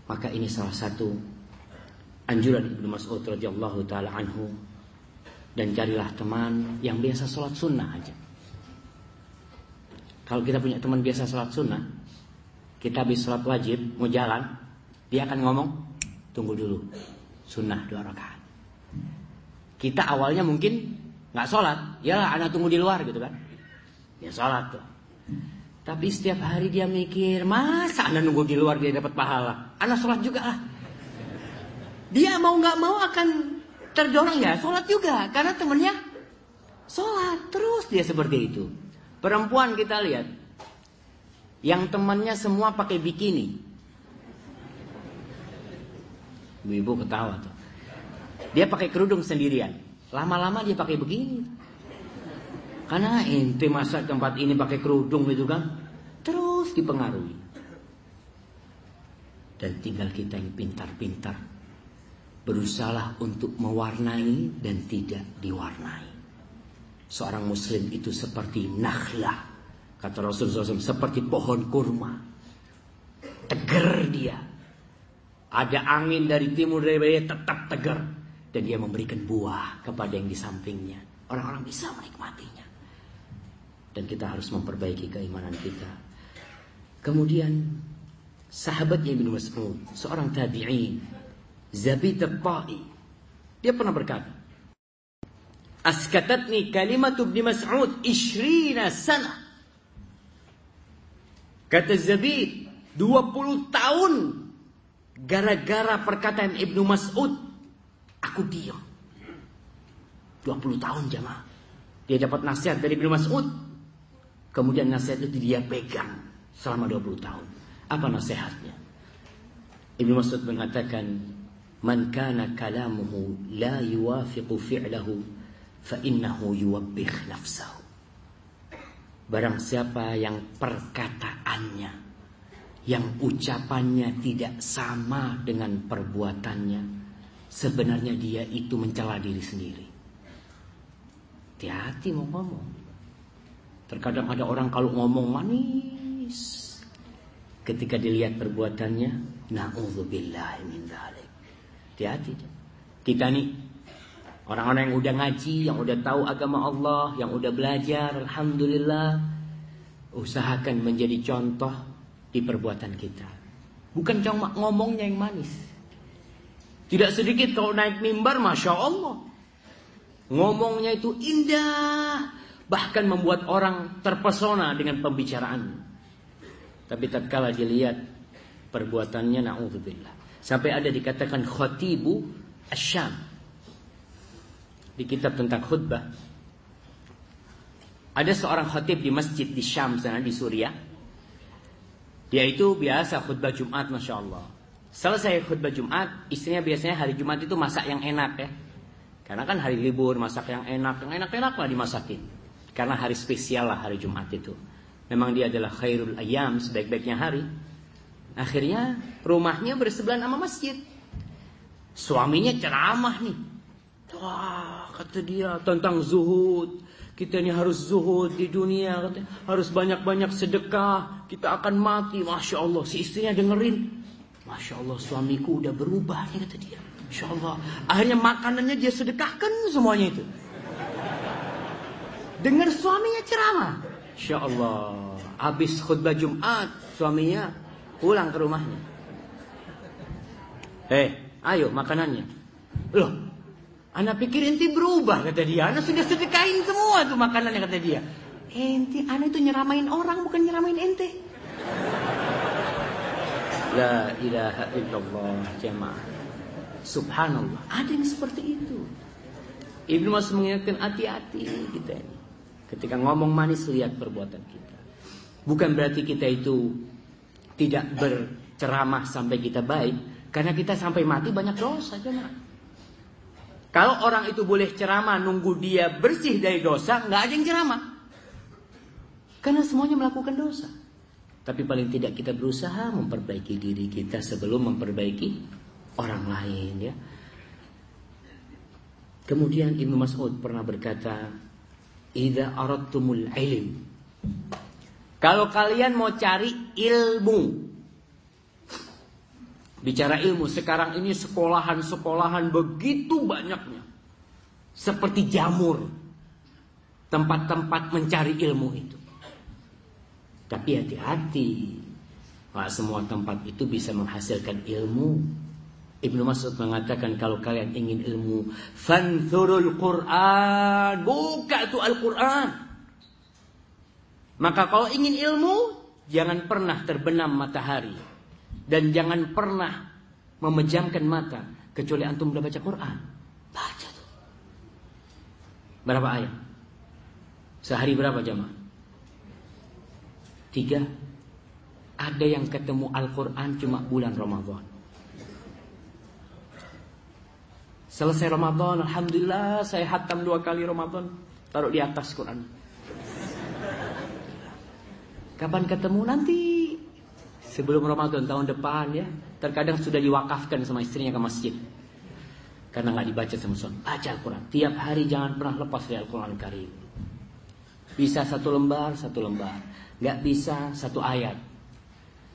Maka ini salah satu anjuran Ibnu Mas'ud radhiyallahu taala anhu dan carilah teman yang biasa sholat sunnah aja. Kalau kita punya teman biasa sholat sunnah, kita habis sholat wajib mau jalan, dia akan ngomong, tunggu dulu, sunnah dua rakaat. Kita awalnya mungkin nggak sholat, ya anak tunggu di luar gitu kan, ya sholat tuh. Tapi setiap hari dia mikir, masa anda nunggu di luar dia dapat pahala? Anak sholat juga lah. Dia mau nggak mau akan terdorong ya sholat juga karena temennya sholat terus dia seperti itu. Perempuan kita lihat yang temannya semua pakai bikini. Ibu ketawa tuh. Dia pakai kerudung sendirian. Lama-lama dia pakai begini. Karena ente masa tempat ini pakai kerudung itu kan. Terus dipengaruhi. Dan tinggal kita yang pintar-pintar berusaha untuk mewarnai dan tidak diwarnai. Seorang muslim itu seperti nakhlah. Kata Rasulullah SAW, seperti pohon kurma. Tegar dia. Ada angin dari timur dari barat tetap tegar. Dan dia memberikan buah kepada yang di sampingnya. Orang-orang bisa menikmatinya. Dan kita harus memperbaiki keimanan kita. Kemudian sahabatnya Ibnu Mas'ud, seorang tabi'in Zabid al-Ta'i. Dia pernah berkata, Askatatni kalimat Ibn Mas'ud ishrina sana. Kata Zabid, 20 tahun gara-gara perkataan Ibnu Mas'ud aku diam. 20 tahun jamaah. Dia dapat nasihat dari Ibnu Mas'ud. Kemudian nasihat itu dia pegang selama 20 tahun. Apa nasihatnya? Ibnu Mas'ud mengatakan, Kana kalamuhu la yuwafiqu fi'lahu fa innahu yuwabbih nafsahu. Barang siapa yang perkataannya yang ucapannya tidak sama dengan perbuatannya, sebenarnya dia itu mencela diri sendiri. Hati-hati mau ngomong. Terkadang ada orang kalau ngomong manis, ketika dilihat perbuatannya, dzalik. Hati-hati. Kita nih orang-orang yang udah ngaji, yang udah tahu agama Allah, yang udah belajar, alhamdulillah, usahakan menjadi contoh di perbuatan kita. Bukan cuma ngomongnya yang manis. Tidak sedikit kalau naik mimbar, masya Allah. Ngomongnya itu indah, bahkan membuat orang terpesona dengan pembicaraan. Tapi tatkala dilihat perbuatannya, naudzubillah. Sampai ada dikatakan khatibu asyam. Di kitab tentang khutbah. Ada seorang khatib di masjid di Syam sana di Suriah. Dia itu biasa khutbah Jumat Masya Allah. Selesai khutbah Jumat, istrinya biasanya hari Jumat itu masak yang enak ya. Karena kan hari libur, masak yang enak, yang enak-enak lah dimasakin. Karena hari spesial lah hari Jumat itu. Memang dia adalah khairul ayam, sebaik-baiknya hari. Akhirnya rumahnya bersebelahan sama masjid. Suaminya ceramah nih. Wah, kata dia tentang zuhud. Kita ini harus zuhud di dunia, kata, harus banyak-banyak sedekah. Kita akan mati, masya Allah. Si istrinya dengerin, masya Allah suamiku udah berubah, ya kata dia. Masya Allah. Akhirnya makanannya dia sedekahkan semuanya itu. Dengar suaminya ceramah. Masya Allah. Habis khutbah Jumat, suaminya pulang ke rumahnya. Eh, ayo makanannya. Loh, Anak pikir enti berubah kata dia. Anak sudah sedekahin semua tuh makanannya kata dia. Enti, anak itu nyeramain orang bukan nyeramain ente. La ilaha illallah jemaah. Subhanallah. Ada yang seperti itu. Ibnu Mas'ud mengingatkan hati-hati kita ini. Ketika ngomong manis lihat perbuatan kita. Bukan berarti kita itu tidak berceramah sampai kita baik. Karena kita sampai mati banyak dosa jemaah. Kalau orang itu boleh ceramah nunggu dia bersih dari dosa, nggak ada yang ceramah. Karena semuanya melakukan dosa. Tapi paling tidak kita berusaha memperbaiki diri kita sebelum memperbaiki orang lain ya. Kemudian Ibnu Mas'ud pernah berkata, "Idza aradtumul ilm." Kalau kalian mau cari ilmu, Bicara ilmu sekarang ini sekolahan-sekolahan begitu banyaknya. Seperti jamur. Tempat-tempat mencari ilmu itu. Tapi hati-hati. Pak semua tempat itu bisa menghasilkan ilmu. Ibnu Mas'ud mengatakan kalau kalian ingin ilmu, fanthurul Quran, buka itu Al-Quran. Maka kalau ingin ilmu, jangan pernah terbenam matahari dan jangan pernah memejamkan mata kecuali antum udah baca Quran. Baca tuh. Berapa ayat? Sehari berapa jamaah? Tiga. Ada yang ketemu Al-Quran cuma bulan Ramadan. Selesai Ramadan, Alhamdulillah saya hatam dua kali Ramadan. Taruh di atas Quran. Kapan ketemu? Nanti? sebelum Ramadan tahun depan ya. Terkadang sudah diwakafkan sama istrinya ke masjid. Karena nggak dibaca sama suami. Baca Al-Quran. Tiap hari jangan pernah lepas dari Al-Quran Karim. Bisa satu lembar satu lembar. Nggak bisa satu ayat.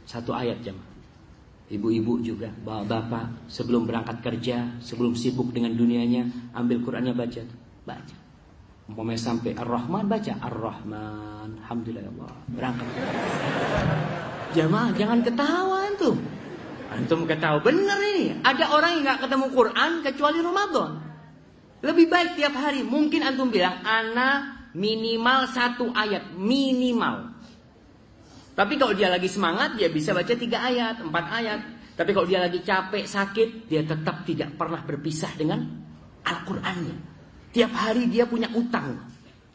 Satu ayat jam ibu-ibu juga bapak sebelum berangkat kerja sebelum sibuk dengan dunianya ambil Qurannya baca baca Umpamanya sampai Ar-Rahman baca Ar-Rahman Alhamdulillah Berangkat Jamaah jangan ketawa antum. Antum ketawa bener ini. Ada orang yang nggak ketemu Quran kecuali Ramadan. Lebih baik tiap hari. Mungkin antum bilang, ana minimal satu ayat minimal. Tapi kalau dia lagi semangat, dia bisa baca tiga ayat, empat ayat. Tapi kalau dia lagi capek, sakit, dia tetap tidak pernah berpisah dengan Al-Qur'annya. Tiap hari dia punya utang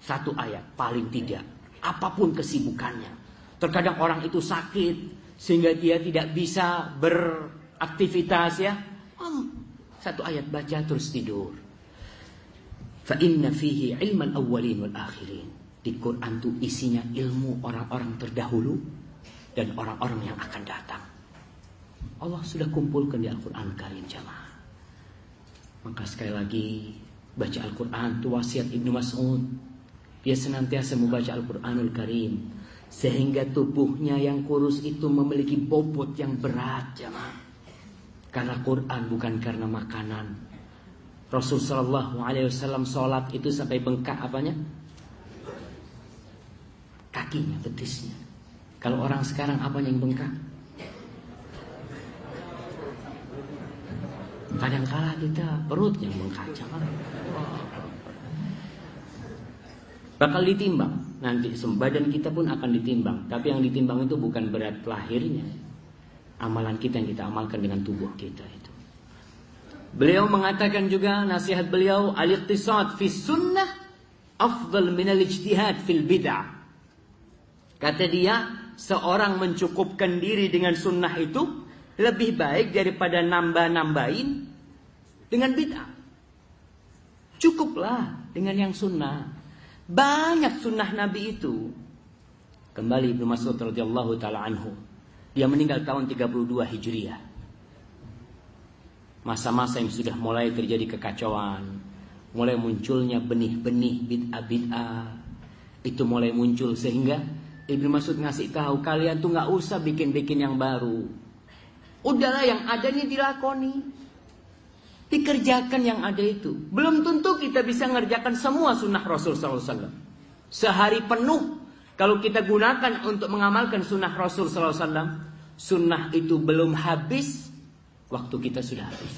satu ayat paling tidak. Apa pun kesibukannya. Terkadang orang itu sakit sehingga dia tidak bisa beraktivitas ya. Satu ayat baca terus tidur. Fa inna fihi ilman awwalin wal akhirin. Di Quran itu isinya ilmu orang-orang terdahulu dan orang-orang yang akan datang. Allah sudah kumpulkan di Al-Quran Karim jamaah. Maka sekali lagi baca Al-Quran itu wasiat Ibnu Mas'ud. Dia senantiasa membaca Al-Quranul Karim sehingga tubuhnya yang kurus itu memiliki bobot yang berat jemaah. Karena Quran bukan karena makanan. Rasul Shallallahu Alaihi Wasallam sholat itu sampai bengkak apanya? Kakinya, betisnya. Kalau orang sekarang apa yang bengkak? Kadang kala kita perut yang bengkak, jangan. Bakal ditimbang nanti badan kita pun akan ditimbang. Tapi yang ditimbang itu bukan berat lahirnya. Amalan kita yang kita amalkan dengan tubuh kita itu. Beliau mengatakan juga nasihat beliau al-iqtisad fi sunnah afdal min al-ijtihad fil bid'ah. Kata dia, seorang mencukupkan diri dengan sunnah itu lebih baik daripada nambah-nambahin dengan bid'ah. Cukuplah dengan yang sunnah. Banyak sunnah Nabi itu. Kembali Ibnu Mas'ud radhiyallahu taala anhu. Dia meninggal tahun 32 Hijriah. Masa-masa yang sudah mulai terjadi kekacauan. mulai munculnya benih-benih bid'ah-bid'ah itu mulai muncul sehingga Ibnu Mas'ud ngasih tahu kalian tuh nggak usah bikin-bikin yang baru. Udahlah yang ada ini dilakoni. Dikerjakan yang ada itu. Belum tentu kita bisa ngerjakan semua sunnah Rasul SAW. Sehari penuh kalau kita gunakan untuk mengamalkan sunnah Rasul SAW, sunnah itu belum habis, waktu kita sudah habis.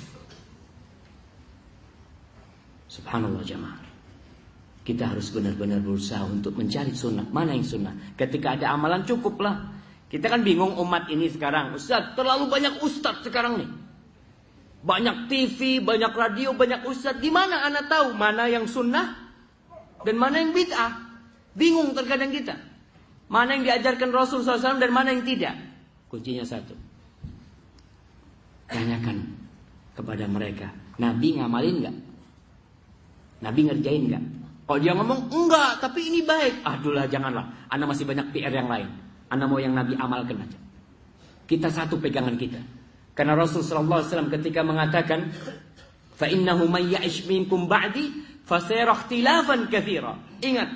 Subhanallah jamaah. Kita harus benar-benar berusaha untuk mencari sunnah. Mana yang sunnah? Ketika ada amalan cukuplah. Kita kan bingung umat ini sekarang. Ustaz, terlalu banyak ustaz sekarang nih. Banyak TV, banyak radio, banyak ustaz. Gimana anak tahu mana yang sunnah dan mana yang bid'ah? Bingung terkadang kita. Mana yang diajarkan Rasul SAW dan mana yang tidak? Kuncinya satu. Tanyakan kepada mereka. Nabi ngamalin nggak? Nabi ngerjain nggak? Kalau dia ngomong enggak, tapi ini baik. Aduh janganlah. Anda masih banyak PR yang lain. Anda mau yang Nabi amalkan aja. Kita satu pegangan kita. Karena Rasul SAW ketika mengatakan, fa innahu may ya'ish minkum ba'di fasayara ikhtilafan katsira. Ingat,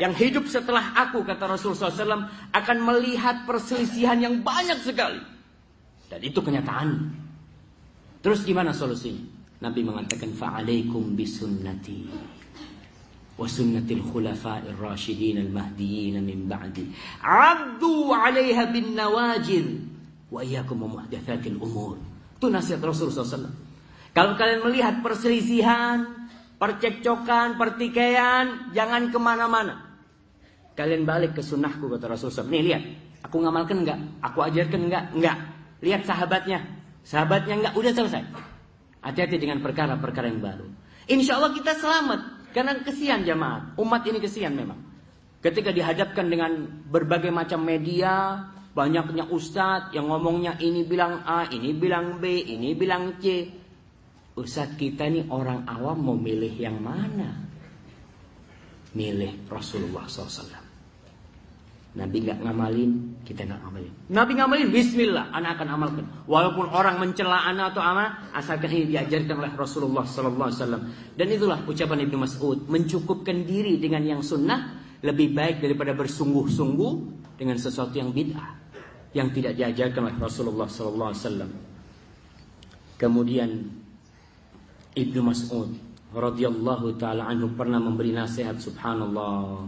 yang hidup setelah aku, kata Rasulullah SAW, akan melihat perselisihan yang banyak sekali. Dan itu kenyataan. Terus gimana solusinya? Nabi mengatakan, Fa'alaikum bisunnati. Wa sunnatil khulafa'ir rasyidin al-mahdiyin min ba'di. Abdu 'alaiha bin nawajil. Wa iyyakum muhdatsatil umur. Itu nasihat Rasulullah SAW. Kalau kalian melihat perselisihan, percekcokan, pertikaian, jangan ke mana-mana. Kalian balik ke sunnahku kata Rasulullah. Nih lihat, aku ngamalkan enggak? Aku ajarkan enggak? Enggak. Lihat sahabatnya. Sahabatnya enggak, udah selesai. Hati-hati dengan perkara-perkara yang baru. Insya Allah kita selamat. Karena kesian jamaah. Umat ini kesian memang. Ketika dihadapkan dengan berbagai macam media, banyaknya ustadz yang ngomongnya ini bilang A, ini bilang B, ini bilang C. Ustadz kita ini orang awam mau milih yang mana? Milih Rasulullah SAW. Nabi nggak ngamalin, kita nggak ngamalin. Nabi ngamalin, Bismillah, anak akan amalkan. Walaupun orang mencela anak atau anak, asalkan ini diajarkan oleh Rasulullah Wasallam. Dan itulah ucapan Ibnu Mas'ud, mencukupkan diri dengan yang sunnah lebih baik daripada bersungguh-sungguh dengan sesuatu yang bid'ah yang tidak diajarkan oleh Rasulullah Sallallahu Alaihi Wasallam. Kemudian Ibnu Mas'ud radhiyallahu taala anhu pernah memberi nasihat subhanallah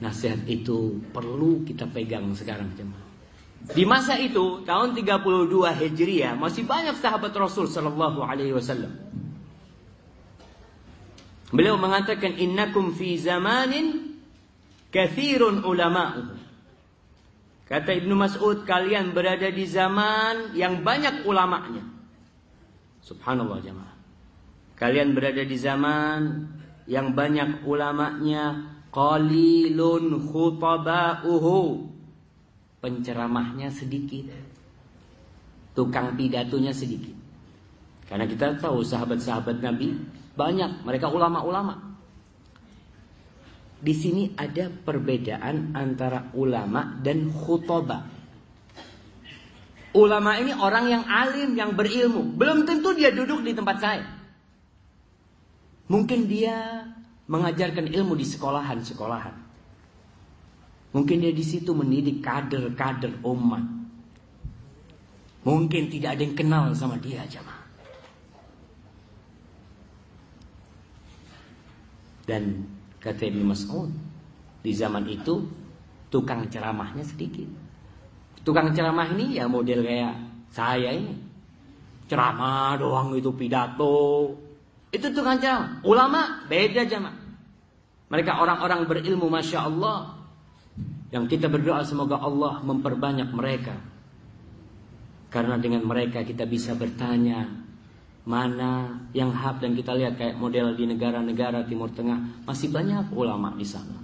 Nasihat itu perlu kita pegang sekarang jemaah. Di masa itu tahun 32 Hijriah masih banyak sahabat Rasul sallallahu alaihi wasallam. Beliau mengatakan innakum fi zamanin kathirun ulama'uhu. Kata Ibnu Mas'ud kalian berada di zaman yang banyak ulamanya. Subhanallah jemaah. Kalian berada di zaman yang banyak ulamanya qalilun khutaba'uhu penceramahnya sedikit tukang pidatonya sedikit karena kita tahu sahabat-sahabat Nabi banyak mereka ulama-ulama di sini ada perbedaan antara ulama dan khutbah ulama ini orang yang alim yang berilmu belum tentu dia duduk di tempat saya mungkin dia mengajarkan ilmu di sekolahan-sekolahan. Mungkin dia di situ mendidik kader-kader umat. Mungkin tidak ada yang kenal sama dia jamaah. Dan kata Ibn Mas'ud, di zaman itu tukang ceramahnya sedikit. Tukang ceramah ini ya model kayak saya ini. Ceramah doang itu pidato. Itu tukang ceramah. Ulama beda jamaah. Mereka orang-orang berilmu Masya Allah Yang kita berdoa semoga Allah memperbanyak mereka Karena dengan mereka kita bisa bertanya Mana yang hak dan kita lihat kayak model di negara-negara Timur Tengah Masih banyak ulama di sana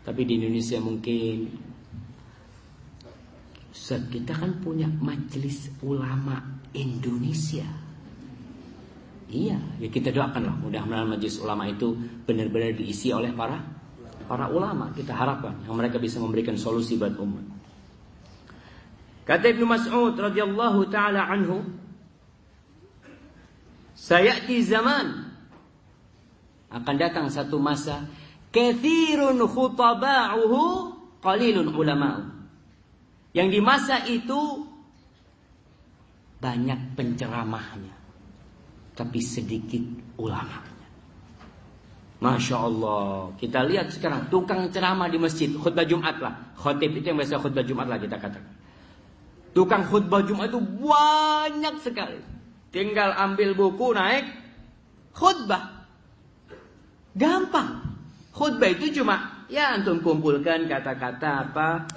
Tapi di Indonesia mungkin kita kan punya majelis ulama Indonesia Iya, ya kita doakanlah mudah-mudahan majelis ulama itu benar-benar diisi oleh para para ulama. Kita harapkan yang mereka bisa memberikan solusi buat umat. Kata Ibnu Mas'ud radhiyallahu taala anhu, "Sayati zaman akan datang satu masa kathirun khutaba'uhu qalilun ulama'u. Yang di masa itu banyak penceramahnya tapi sedikit ulamanya. Masya Allah. Kita lihat sekarang tukang ceramah di masjid khutbah Jumat lah. Khotib itu yang biasa khutbah Jumat lah kita katakan. Tukang khutbah Jumat itu banyak sekali. Tinggal ambil buku naik khutbah. Gampang. Khutbah itu cuma ya antum kumpulkan kata-kata apa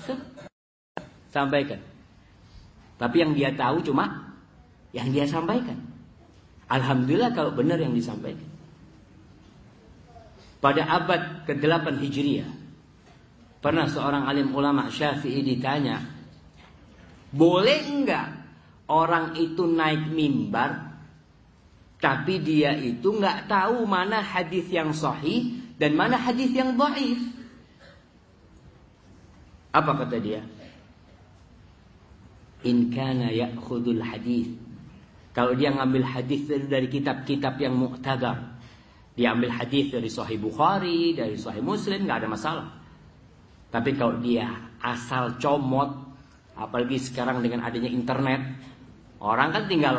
sampaikan. Tapi yang dia tahu cuma yang dia sampaikan. Alhamdulillah kalau benar yang disampaikan. Pada abad ke-8 Hijriah, pernah seorang alim ulama Syafi'i ditanya, boleh enggak orang itu naik mimbar tapi dia itu enggak tahu mana hadis yang sahih dan mana hadis yang dhaif? Apa kata dia? In kana ya'khudul hadis. Kalau dia ngambil hadis dari kitab-kitab yang mu'tadar, dia ambil hadis dari Sahih Bukhari, dari Sahih Muslim, nggak ada masalah. Tapi kalau dia asal comot, apalagi sekarang dengan adanya internet, orang kan tinggal,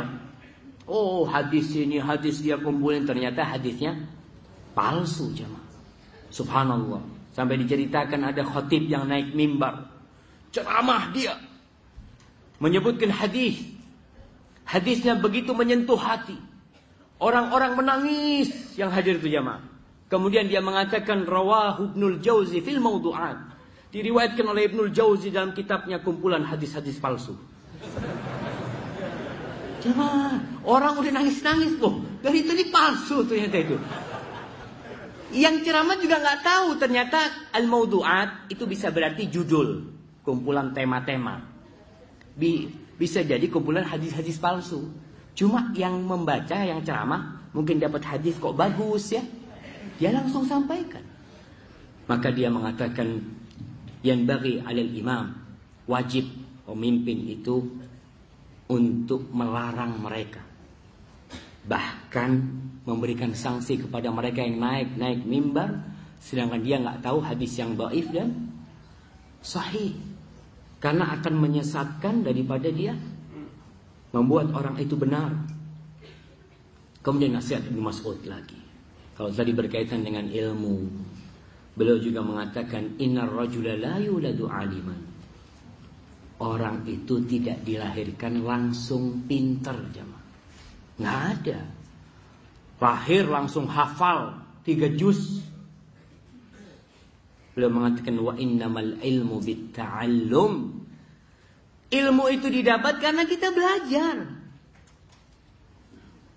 oh hadis ini hadis dia kumpulin ternyata hadisnya palsu jemaah. Subhanallah. Sampai diceritakan ada khotib yang naik mimbar, ceramah dia, menyebutkan hadis. Hadisnya begitu menyentuh hati. Orang-orang menangis yang hadir itu jamaah. Kemudian dia mengatakan rawahu Ibnul Jauzi fil maudu'at. Diriwayatkan oleh Ibnul Jauzi dalam kitabnya kumpulan hadis-hadis palsu. Jemaah, orang udah nangis-nangis loh. Dari tadi palsu ternyata itu. Yang ceramah juga nggak tahu ternyata al-maudu'at itu bisa berarti judul, kumpulan tema-tema. Bisa jadi kumpulan hadis-hadis palsu. Cuma yang membaca, yang ceramah, mungkin dapat hadis kok bagus ya. Dia langsung sampaikan. Maka dia mengatakan, yang bagi alil imam, wajib pemimpin itu untuk melarang mereka. Bahkan memberikan sanksi kepada mereka yang naik-naik mimbar, sedangkan dia nggak tahu hadis yang baif dan sahih. Karena akan menyesatkan daripada dia membuat orang itu benar. Kemudian nasihat Ibnu Mas'ud lagi. Kalau tadi berkaitan dengan ilmu, beliau juga mengatakan innar rajula la yuladu aliman. Orang itu tidak dilahirkan langsung pinter jemaah. Nggak ada. Lahir langsung hafal tiga juz. Beliau mengatakan wa innamal ilmu bitta'allum Ilmu itu didapat karena kita belajar.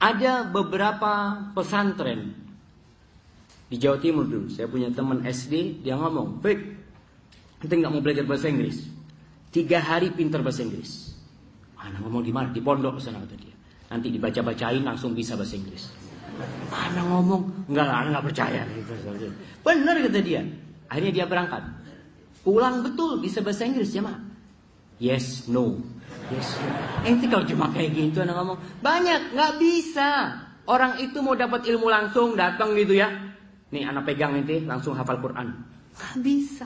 Ada beberapa pesantren di Jawa Timur dulu. Saya punya teman SD, dia ngomong, Fik, kita nggak mau belajar bahasa Inggris. Tiga hari pinter bahasa Inggris. Mana ngomong di mana? Di pondok sana kata dia. Nanti dibaca-bacain langsung bisa bahasa Inggris. Mana ngomong, enggak lah, nggak percaya. Benar kata dia. Akhirnya dia berangkat. Pulang betul bisa bahasa Inggris ya mak. Yes, no. Yes, no. Ente kalau cuma kayak gitu anak ngomong banyak nggak bisa. Orang itu mau dapat ilmu langsung datang gitu ya. Nih anak pegang ente langsung hafal Quran. Nggak bisa.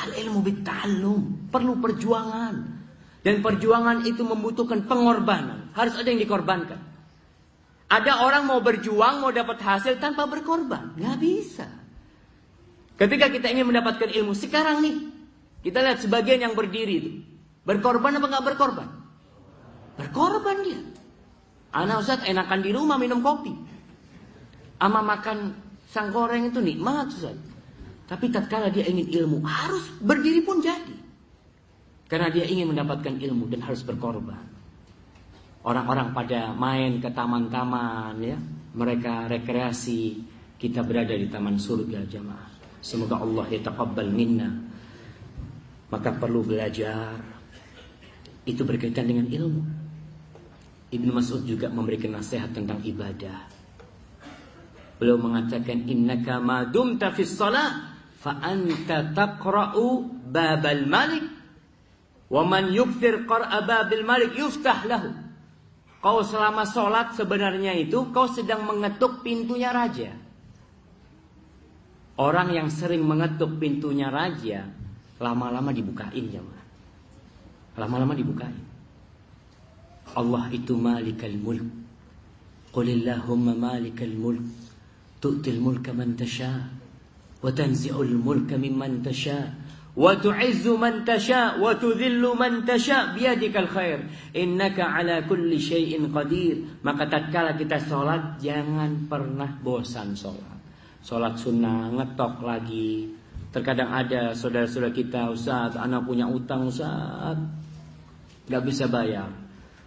Al ilmu bitalum perlu perjuangan dan perjuangan itu membutuhkan pengorbanan. Harus ada yang dikorbankan. Ada orang mau berjuang mau dapat hasil tanpa berkorban, nggak bisa. Ketika kita ingin mendapatkan ilmu sekarang nih, kita lihat sebagian yang berdiri itu. Berkorban apa nggak berkorban? Berkorban dia. Anak Ustaz enakan di rumah minum kopi. Ama makan sang goreng itu nikmat Ustaz. Tapi tatkala dia ingin ilmu harus berdiri pun jadi. Karena dia ingin mendapatkan ilmu dan harus berkorban. Orang-orang pada main ke taman-taman ya, mereka rekreasi, kita berada di taman surga jamaah. Semoga Allah ya taqabbal minna maka perlu belajar. Itu berkaitan dengan ilmu. Ibnu Mas'ud juga memberikan nasihat tentang ibadah. Beliau mengatakan innaka ma dumta fis shalah fa anta taqra'u babal malik wa man yukthir qara'a babil malik yuftah lahu. Kau selama sholat sebenarnya itu kau sedang mengetuk pintunya raja. Orang yang sering mengetuk pintunya raja, lama-lama dibukain jemaah. Lama-lama dibukain. Allah itu malikal mulk. Qulillahumma malikal mulk. Tu'til mulka man tasha. Mimman tasha. Wa tu'izzu man tasha. Wa tudhillu man tasha. Biadikal khair. Innaka ala kulli syai'in qadir. Maka tatkala kita sholat, jangan pernah bosan sholat. Sholat sunnah, ngetok lagi. Terkadang ada saudara-saudara kita, Ustaz, anak punya utang Ustaz. Gak bisa bayar.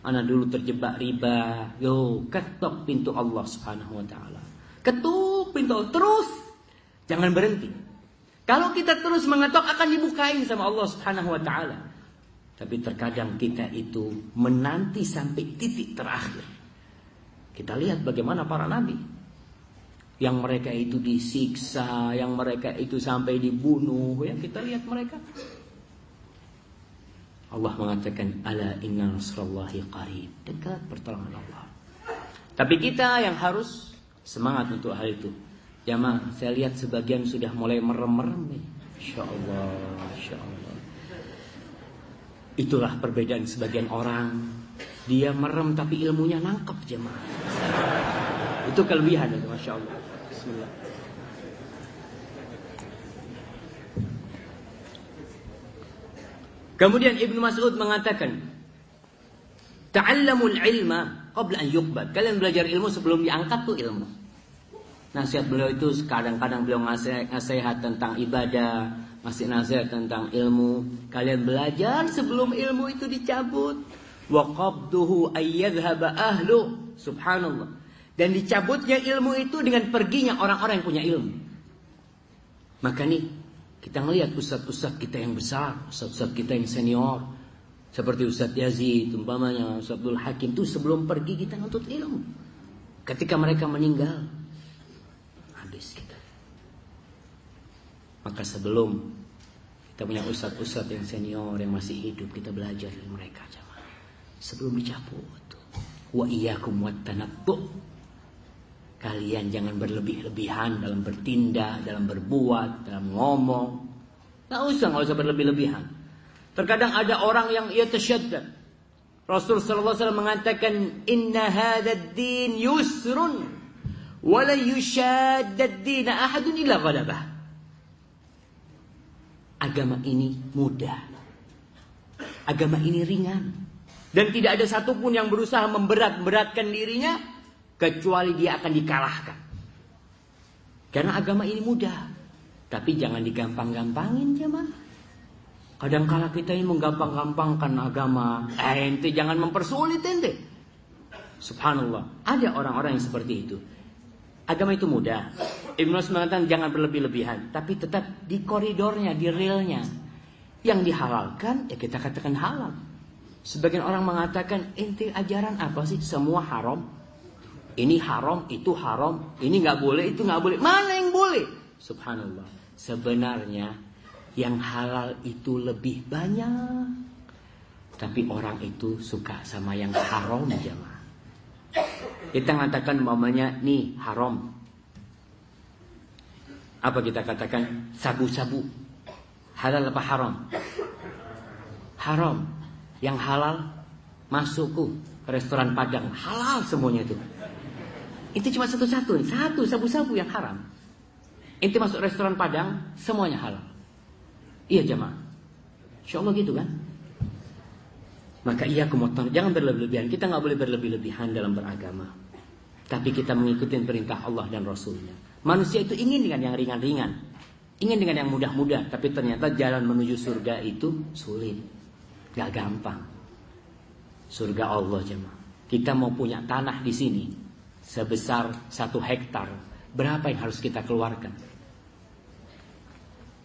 Anak dulu terjebak riba. Yo, ketok pintu Allah subhanahu wa ta'ala. Ketuk pintu terus. Jangan berhenti. Kalau kita terus mengetok akan dibukain sama Allah subhanahu wa ta'ala. Tapi terkadang kita itu menanti sampai titik terakhir. Kita lihat bagaimana para nabi yang mereka itu disiksa, yang mereka itu sampai dibunuh, ya kita lihat mereka. Allah mengatakan ala inna nasrallahi qarib, dekat pertolongan Allah. Tapi kita yang harus semangat untuk hal itu. Jamaah, saya lihat sebagian sudah mulai merem-merem. Insya Allah, Insya Allah. Itulah perbedaan sebagian orang. Dia merem tapi ilmunya nangkep jemaah. Itu kelebihan itu, Masya Allah. Bismillah. Kemudian Ibnu Mas'ud mengatakan, Ta'allamul ilma qabla an yuqbad. Kalian belajar ilmu sebelum diangkat tuh ilmu. Nasihat beliau itu kadang-kadang beliau ngasih nasihat tentang ibadah, ngasih nasihat tentang ilmu. Kalian belajar sebelum ilmu itu dicabut. Wa qabduhu ayyadhhaba ahlu. Subhanallah. Dan dicabutnya ilmu itu dengan perginya orang-orang yang punya ilmu. Maka nih, kita melihat ustadz-ustadz kita yang besar, ustadz-ustadz kita yang senior. Seperti Ustadz Yazid, umpamanya Ustadz Abdul Hakim itu sebelum pergi kita nuntut ilmu. Ketika mereka meninggal, habis kita. Maka sebelum kita punya ustadz-ustadz yang senior yang masih hidup, kita belajar dari mereka. Sebelum dicabut. Wa iyyakum wattanabbu. Kalian jangan berlebih-lebihan dalam bertindak, dalam berbuat, dalam ngomong. Nggak usah, nggak usah berlebih-lebihan. Terkadang ada orang yang ia tersyadad. Rasul sallallahu alaihi mengatakan inna hadzal din yusrun wa la yushaddad din ahadun illa ghalabah. Agama ini mudah. Agama ini ringan. Dan tidak ada satupun yang berusaha memberat-beratkan dirinya kecuali dia akan dikalahkan. Karena agama ini mudah. Tapi jangan digampang-gampangin jemaah. Kadang kala kita ini menggampang-gampangkan agama. Eh, ente jangan mempersulit ente. Subhanallah. Ada orang-orang yang seperti itu. Agama itu mudah. Ibnu Mas'ud mengatakan jangan berlebih-lebihan. Tapi tetap di koridornya, di realnya. Yang dihalalkan, ya kita katakan halal. Sebagian orang mengatakan, ente ajaran apa sih? Semua haram. Ini haram, itu haram. Ini nggak boleh, itu nggak boleh. Mana yang boleh? Subhanallah. Sebenarnya yang halal itu lebih banyak. Tapi orang itu suka sama yang haram. Kita mengatakan mamanya nih haram. Apa kita katakan? Sabu-sabu. Halal apa haram? Haram. Yang halal masukku ke restoran Padang. Halal semuanya itu. Itu cuma satu-satu. Satu sabu-sabu yang haram. Inti masuk restoran Padang, semuanya halal. Iya jemaah. Insya Allah gitu kan. Maka iya kemotor, jangan berlebih-lebihan. Kita nggak boleh berlebih-lebihan dalam beragama. Tapi kita mengikuti perintah Allah dan Rasulnya. Manusia itu ingin dengan yang ringan-ringan. Ingin dengan yang mudah-mudah. Tapi ternyata jalan menuju surga itu sulit. Gak gampang. Surga Allah jemaah. Kita mau punya tanah di sini. Sebesar satu hektar. Berapa yang harus kita keluarkan?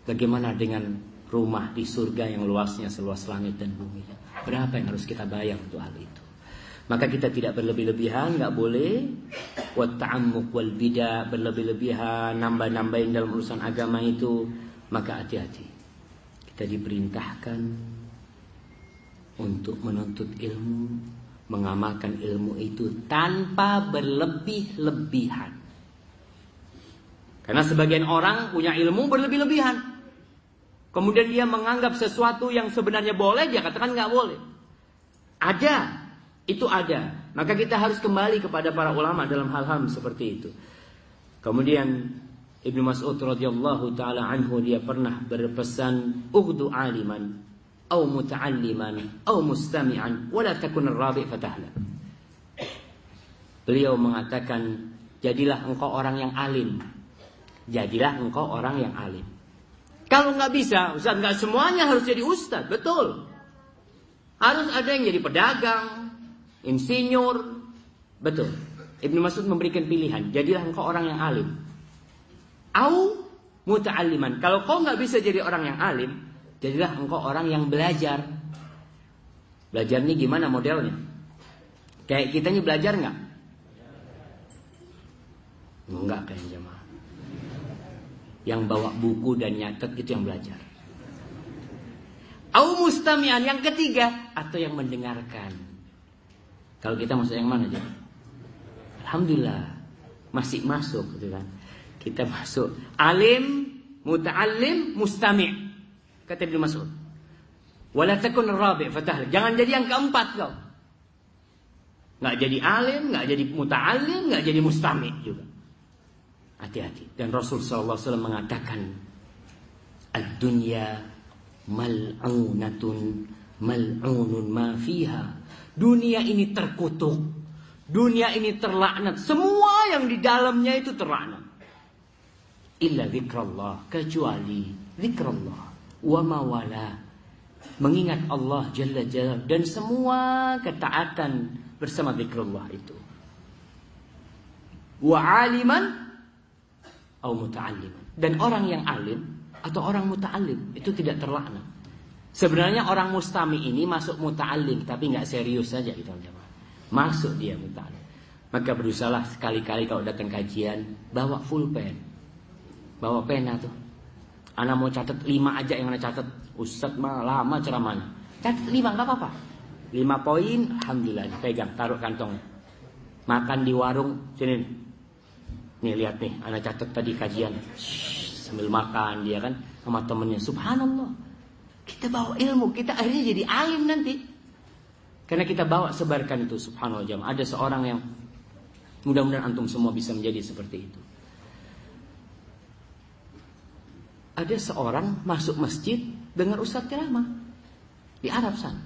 Bagaimana dengan rumah di surga yang luasnya seluas langit dan bumi? Berapa yang harus kita bayar untuk hal itu? Maka kita tidak berlebih-lebihan, nggak boleh. Wat ta'ammuk wal bidah berlebih-lebihan, nambah-nambahin dalam urusan agama itu, maka hati-hati. Kita diperintahkan untuk menuntut ilmu, mengamalkan ilmu itu tanpa berlebih-lebihan. Karena sebagian orang punya ilmu berlebih-lebihan. Kemudian dia menganggap sesuatu yang sebenarnya boleh, dia katakan nggak boleh. Ada, itu ada. Maka kita harus kembali kepada para ulama dalam hal-hal seperti itu. Kemudian Ibnu Mas'ud radhiyallahu taala anhu dia pernah berpesan, "Ughdu aliman au muta'alliman au mustami'an wa la takun rabi fatahla." Beliau mengatakan, "Jadilah engkau orang yang alim Jadilah engkau orang yang alim. Kalau nggak bisa, Ustaz nggak semuanya harus jadi Ustaz, betul. Harus ada yang jadi pedagang, insinyur, betul. Ibnu Mas'ud memberikan pilihan, jadilah engkau orang yang alim. Au muta'alliman. Kalau kau nggak bisa jadi orang yang alim, jadilah engkau orang yang belajar. Belajar ini gimana modelnya? Kayak kita ini belajar nggak? Enggak kayak jemaah. Yang bawa buku dan nyatet itu yang belajar. Au mustami'an yang ketiga atau yang mendengarkan. Kalau kita masuk yang mana aja? Alhamdulillah masih masuk gitu kan. Kita masuk alim, muta'allim, mustami'. Kata Ibnu Mas'ud. Wala takun rabi' fatah. Jangan jadi yang keempat kau. Nggak jadi alim, nggak jadi muta'allim, nggak jadi mustami' juga. Hati-hati. Dan Rasul SAW mengatakan, Ad-dunya mal'unatun mal'unun ma fiha. Dunia ini terkutuk. Dunia ini terlaknat. Semua yang di dalamnya itu terlaknat. Illa zikrullah. Kecuali zikrullah. Wa mawala. Mengingat Allah Jalla Jalla. Dan semua ketaatan bersama zikrullah itu. Wa aliman atau muta'allim. Dan orang yang alim atau orang muta'allim itu tidak terlaknat. Sebenarnya orang mustami ini masuk muta'allim tapi nggak serius saja itu teman Masuk dia muta'allim. Maka berusahalah sekali-kali kalau datang kajian bawa full pen. Bawa pena tuh. Anak mau catat lima aja yang anak catat. Ustaz mah lama ceramahnya. Catat lima nggak apa-apa. Lima poin, alhamdulillah pegang taruh kantong. Makan di warung sini Nih lihat nih, anak catat tadi kajian Shhh, sambil makan dia kan sama temennya. Subhanallah. Kita bawa ilmu, kita akhirnya jadi alim nanti. Karena kita bawa sebarkan itu subhanallah jam. Ada seorang yang mudah-mudahan antum semua bisa menjadi seperti itu. Ada seorang masuk masjid dengar ustadz ceramah di Arab sana.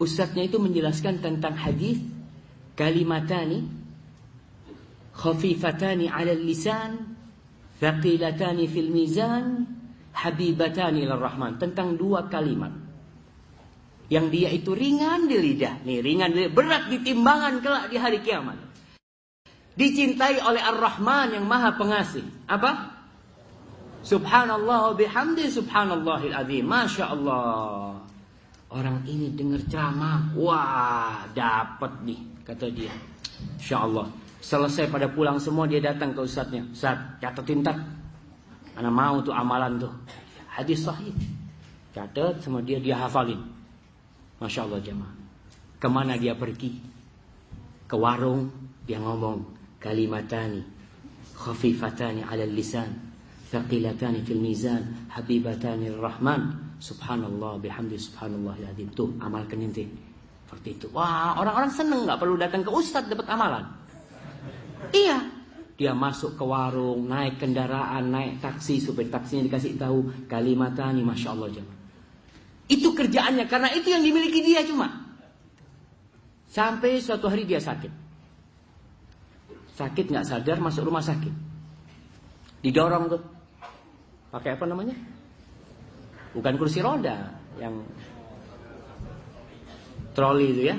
Ustadznya itu menjelaskan tentang hadis kalimatani khafifatani 'ala lisan thaqilatani fil mizan habibatani lir rahman. Tentang dua kalimat. Yang dia itu ringan di lidah. Nih ringan di lidah. berat di timbangan kelak di hari kiamat. Dicintai oleh Ar-Rahman yang Maha Pengasih. Apa? Subhanallah bihamdi subhanallahil azim. Masya Allah. Orang ini dengar ceramah. Wah dapat nih kata dia. Insyaallah Selesai pada pulang semua dia datang ke ustadznya. Ustaz, catetin tak. Anak mau tuh amalan tuh. Hadis sahih. Catat sama dia dia hafalin. Masya Allah jemaah. Ke mana dia pergi? Ke warung dia ngomong kalimatani khafifatani ala lisan thaqilatani fil mizan habibatani rahman subhanallah bihamdi subhanallah azim tuh amalkan inti seperti itu wah orang-orang seneng nggak perlu datang ke ustadz dapat amalan Iya. Dia masuk ke warung, naik kendaraan, naik taksi, supir taksinya dikasih tahu kalimatani, masya Allah jemaah. Itu kerjaannya karena itu yang dimiliki dia cuma. Sampai suatu hari dia sakit. Sakit nggak sadar masuk rumah sakit. Didorong tuh. Pakai apa namanya? Bukan kursi roda, yang troli itu ya.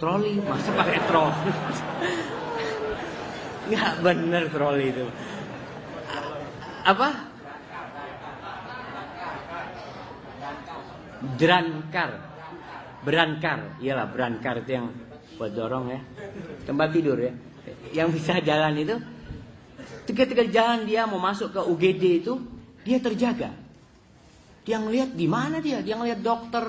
Troli, masa pakai troli? Nggak bener troli itu. Apa? Drankar. Berankar. Iyalah berankar itu yang buat dorong ya. Tempat tidur ya. Yang bisa jalan itu. Ketika jalan dia mau masuk ke UGD itu. Dia terjaga. Dia ngelihat di mana dia. Dia ngelihat dokter.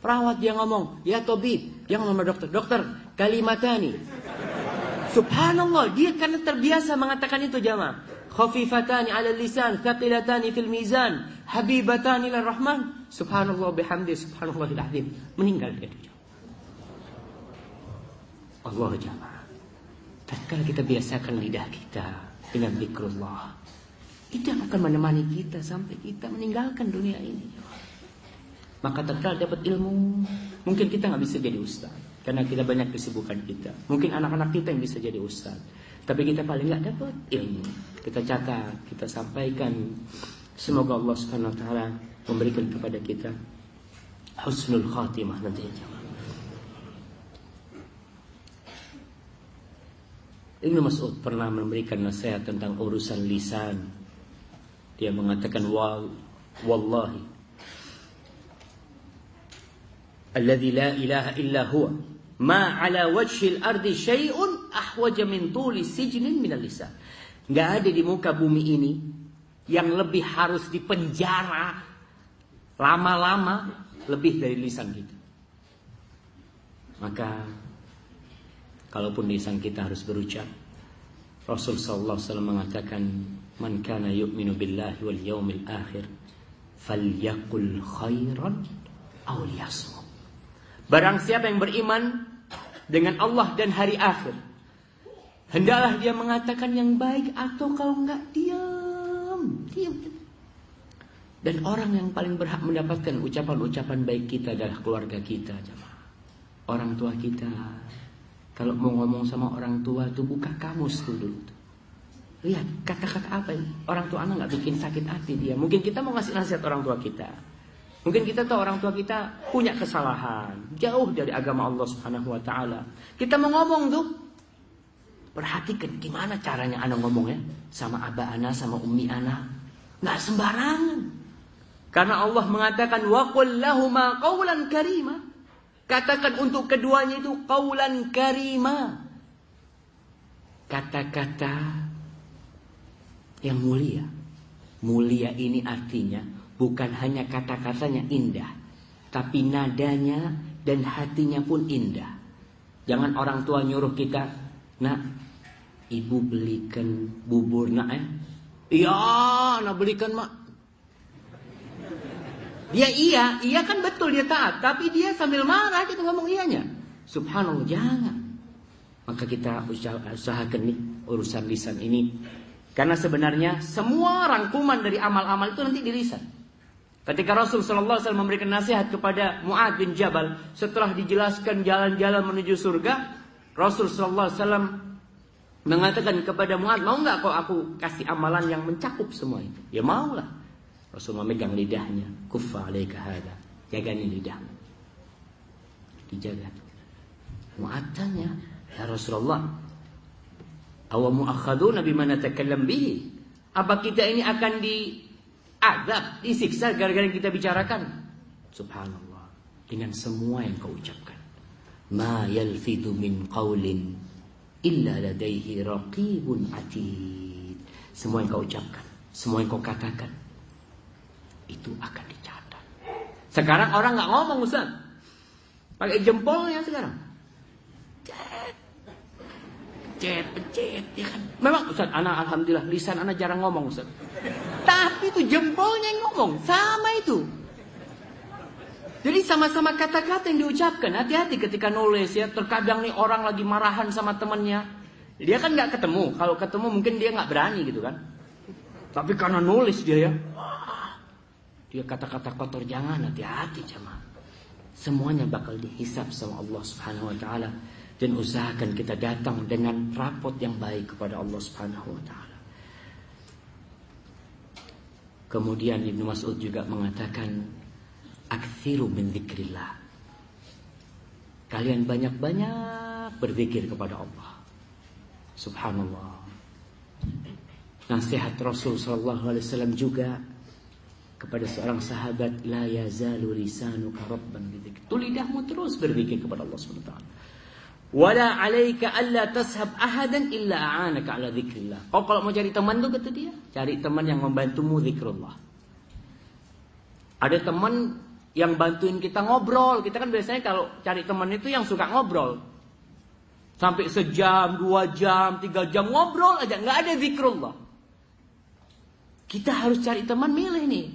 Perawat dia ngomong. Ya Tobi. Dia ngomong dokter. Dokter. Kalimatani Subhanallah, dia karena terbiasa mengatakan itu jamaah. Khafifatani ala lisan, thaqilatani fil mizan, habibatani ila rahman. Subhanallah bihamdi, subhanallahil azim. Meninggal dia itu. Allah jamaah. Tatkala kita biasakan lidah kita dengan zikrullah, itu yang akan menemani kita sampai kita meninggalkan dunia ini. Maka tatkala dapat ilmu, mungkin kita nggak bisa jadi ustaz karena kita banyak kesibukan kita. Mungkin anak-anak kita yang bisa jadi ustaz, tapi kita paling nggak dapat ilmu. Kita catat, kita sampaikan. Semoga Allah Subhanahu Wa Taala memberikan kepada kita husnul khatimah nanti ya Ibnu Mas'ud pernah memberikan nasihat tentang urusan lisan. Dia mengatakan wal wallahi alladzi la ilaha illa huwa ma ala wajhil ardi syai'un ahwaja min tuli sijnin minal lisan. Enggak ada di muka bumi ini yang lebih harus dipenjara lama-lama lebih dari lisan kita. Maka Kalaupun lisan kita harus berucap. Rasul sallallahu alaihi wasallam mengatakan, "Man kana yu'minu billahi wal yawmil akhir, falyaqul khairan aw liyasmut." Barang siapa yang beriman dengan Allah dan hari akhir, hendaklah dia mengatakan yang baik atau kalau enggak diam, diam. Dan orang yang paling berhak mendapatkan ucapan-ucapan baik kita adalah keluarga kita, jemaah. Orang tua kita, kalau mau ngomong sama orang tua tuh buka kamus tuh dulu. Lihat kata-kata apa ini. Orang tua anak nggak bikin sakit hati dia. Mungkin kita mau ngasih nasihat orang tua kita. Mungkin kita tahu orang tua kita punya kesalahan. Jauh dari agama Allah subhanahu wa ta'ala. Kita mau ngomong tuh. Perhatikan gimana caranya anak ngomongnya. Sama abah anak, sama umi anak. Nggak sembarangan. Karena Allah mengatakan. Wa kullahuma qawlan karimah. Katakan untuk keduanya itu kaulan karima. Kata-kata yang mulia. Mulia ini artinya bukan hanya kata-katanya indah. Tapi nadanya dan hatinya pun indah. Jangan orang tua nyuruh kita. Nak, ibu belikan bubur nak eh. Iya, nak belikan mak. Dia iya, iya kan betul dia taat, tapi dia sambil marah kita ngomong iyanya. Subhanallah, jangan. Maka kita usahakan nih urusan lisan ini. Karena sebenarnya semua rangkuman dari amal-amal itu nanti di lisan. Ketika Rasul Shallallahu Alaihi memberikan nasihat kepada Muad bin Jabal setelah dijelaskan jalan-jalan menuju surga, Rasul Shallallahu Alaihi mengatakan kepada Muad, mau nggak kau aku kasih amalan yang mencakup semua itu? Ya mau lah. Rasul memegang lidahnya. Kuffa alaika. Jaga nih lidahmu. Dijaga. Mu'attanya. Ya Rasulullah. Awamu akhaduna bima natakallam bihi. Apa kita ini akan diadab, disiksa gara-gara kita bicarakan? Subhanallah. Dengan semua yang kau ucapkan. Ma yalfidu min qawlin illa ladaihi raqibun atid. Semua yang kau ucapkan, semua yang kau katakan, itu akan dicatat. Sekarang orang nggak ngomong Ustaz. Pakai jempolnya sekarang. Cet, cet, ya kan. Memang Ustaz, anak alhamdulillah lisan anak jarang ngomong Ustaz. Tapi itu jempolnya yang ngomong, sama itu. Jadi sama-sama kata-kata yang diucapkan. Hati-hati ketika nulis ya. Terkadang nih orang lagi marahan sama temennya. Dia kan nggak ketemu. Kalau ketemu mungkin dia nggak berani gitu kan. Tapi karena nulis dia ya. Dia kata-kata kotor jangan hati-hati jemaah. Semuanya bakal dihisap sama Allah Subhanahu wa taala dan usahakan kita datang dengan rapot yang baik kepada Allah Subhanahu wa taala. Kemudian Ibnu Mas'ud juga mengatakan aktsiru min dzikrillah. Kalian banyak-banyak berzikir kepada Allah. Subhanallah. Nasihat Rasul sallallahu juga kepada seorang sahabat la yazalu lisanuka rabban bidzikr. Terus berzikir kepada Allah Subhanahu wa. Wala 'alaika alla tashab ahadan illa a'anaka 'ala dzikrillah. Oh kalau mau cari teman tuh kata dia, cari teman yang membantumu zikrullah. Ada teman yang bantuin kita ngobrol. Kita kan biasanya kalau cari teman itu yang suka ngobrol. Sampai sejam, dua jam, tiga jam ngobrol aja. nggak ada zikrullah. Kita harus cari teman milih nih.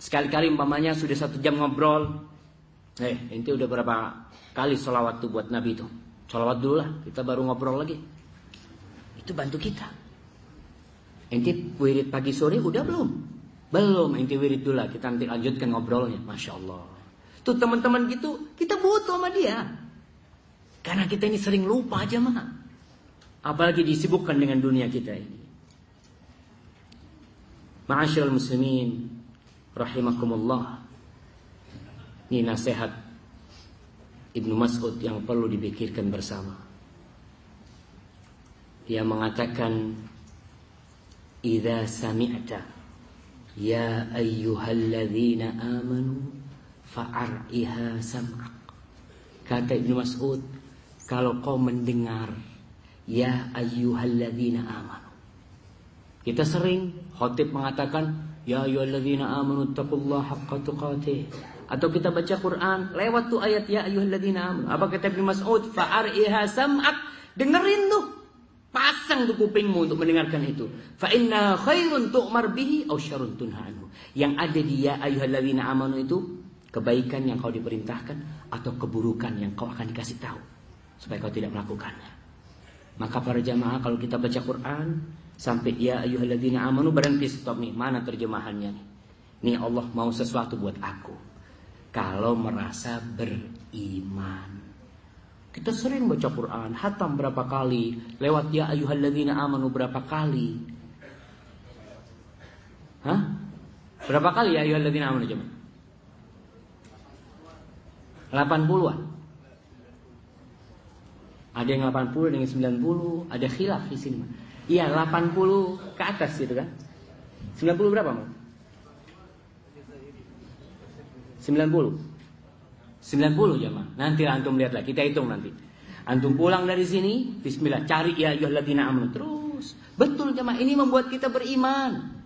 Sekali-kali umpamanya sudah satu jam ngobrol. Eh, inti udah berapa kali sholawat tuh buat Nabi itu. Sholawat dulu lah, kita baru ngobrol lagi. Itu bantu kita. Inti wirid pagi sore udah belum? Belum, inti wirid dulu lah. Kita nanti lanjutkan ngobrolnya. Masya Allah. Tuh teman-teman gitu, kita butuh sama dia. Karena kita ini sering lupa aja mah. Apalagi disibukkan dengan dunia kita ini. Ma'asyiral muslimin rahimakumullah. Ini nasihat Ibnu Mas'ud yang perlu dipikirkan bersama. Dia mengatakan Idza sami'ta ya ayyuhalladzina amanu fa'ar'iha sam'ak. Kata Ibnu Mas'ud, kalau kau mendengar ya ayyuhalladzina amanu. Kita sering khotib mengatakan ya ayyuhalladzina amanu taqullaha haqqa tuqatih. Atau kita baca Quran lewat tuh ayat ya ayyuhalladzina amanu. Apa kata Ibnu Mas'ud? Fa'ariha sam'ak. Dengerin tuh. Pasang tuh kupingmu untuk mendengarkan itu. Fa inna khairun tu'mar bihi aw syarrun tunha Yang ada di ya ayyuhalladzina amanu itu kebaikan yang kau diperintahkan atau keburukan yang kau akan dikasih tahu supaya kau tidak melakukannya. Maka para jamaah kalau kita baca Quran sampai ya ayyuhalladzina amanu berhenti stop nih. Mana terjemahannya nih? Nih Allah mau sesuatu buat aku. Kalau merasa beriman. Kita sering baca Quran, hatam berapa kali, lewat ya ayyuhalladzina amanu berapa kali. Hah? Berapa kali ya ayyuhalladzina amanu jemaah? 80-an. Ada yang 80, ada yang 90, ada khilaf di sini. Iya, 80 ke atas gitu kan. 90 berapa, Mas? 90. 90 ya, Mas. Nanti antum lihat lah, kita hitung nanti. Antum pulang dari sini, bismillah, cari ya ayyuhalladzina amanu terus. Betul jemaah, ini membuat kita beriman.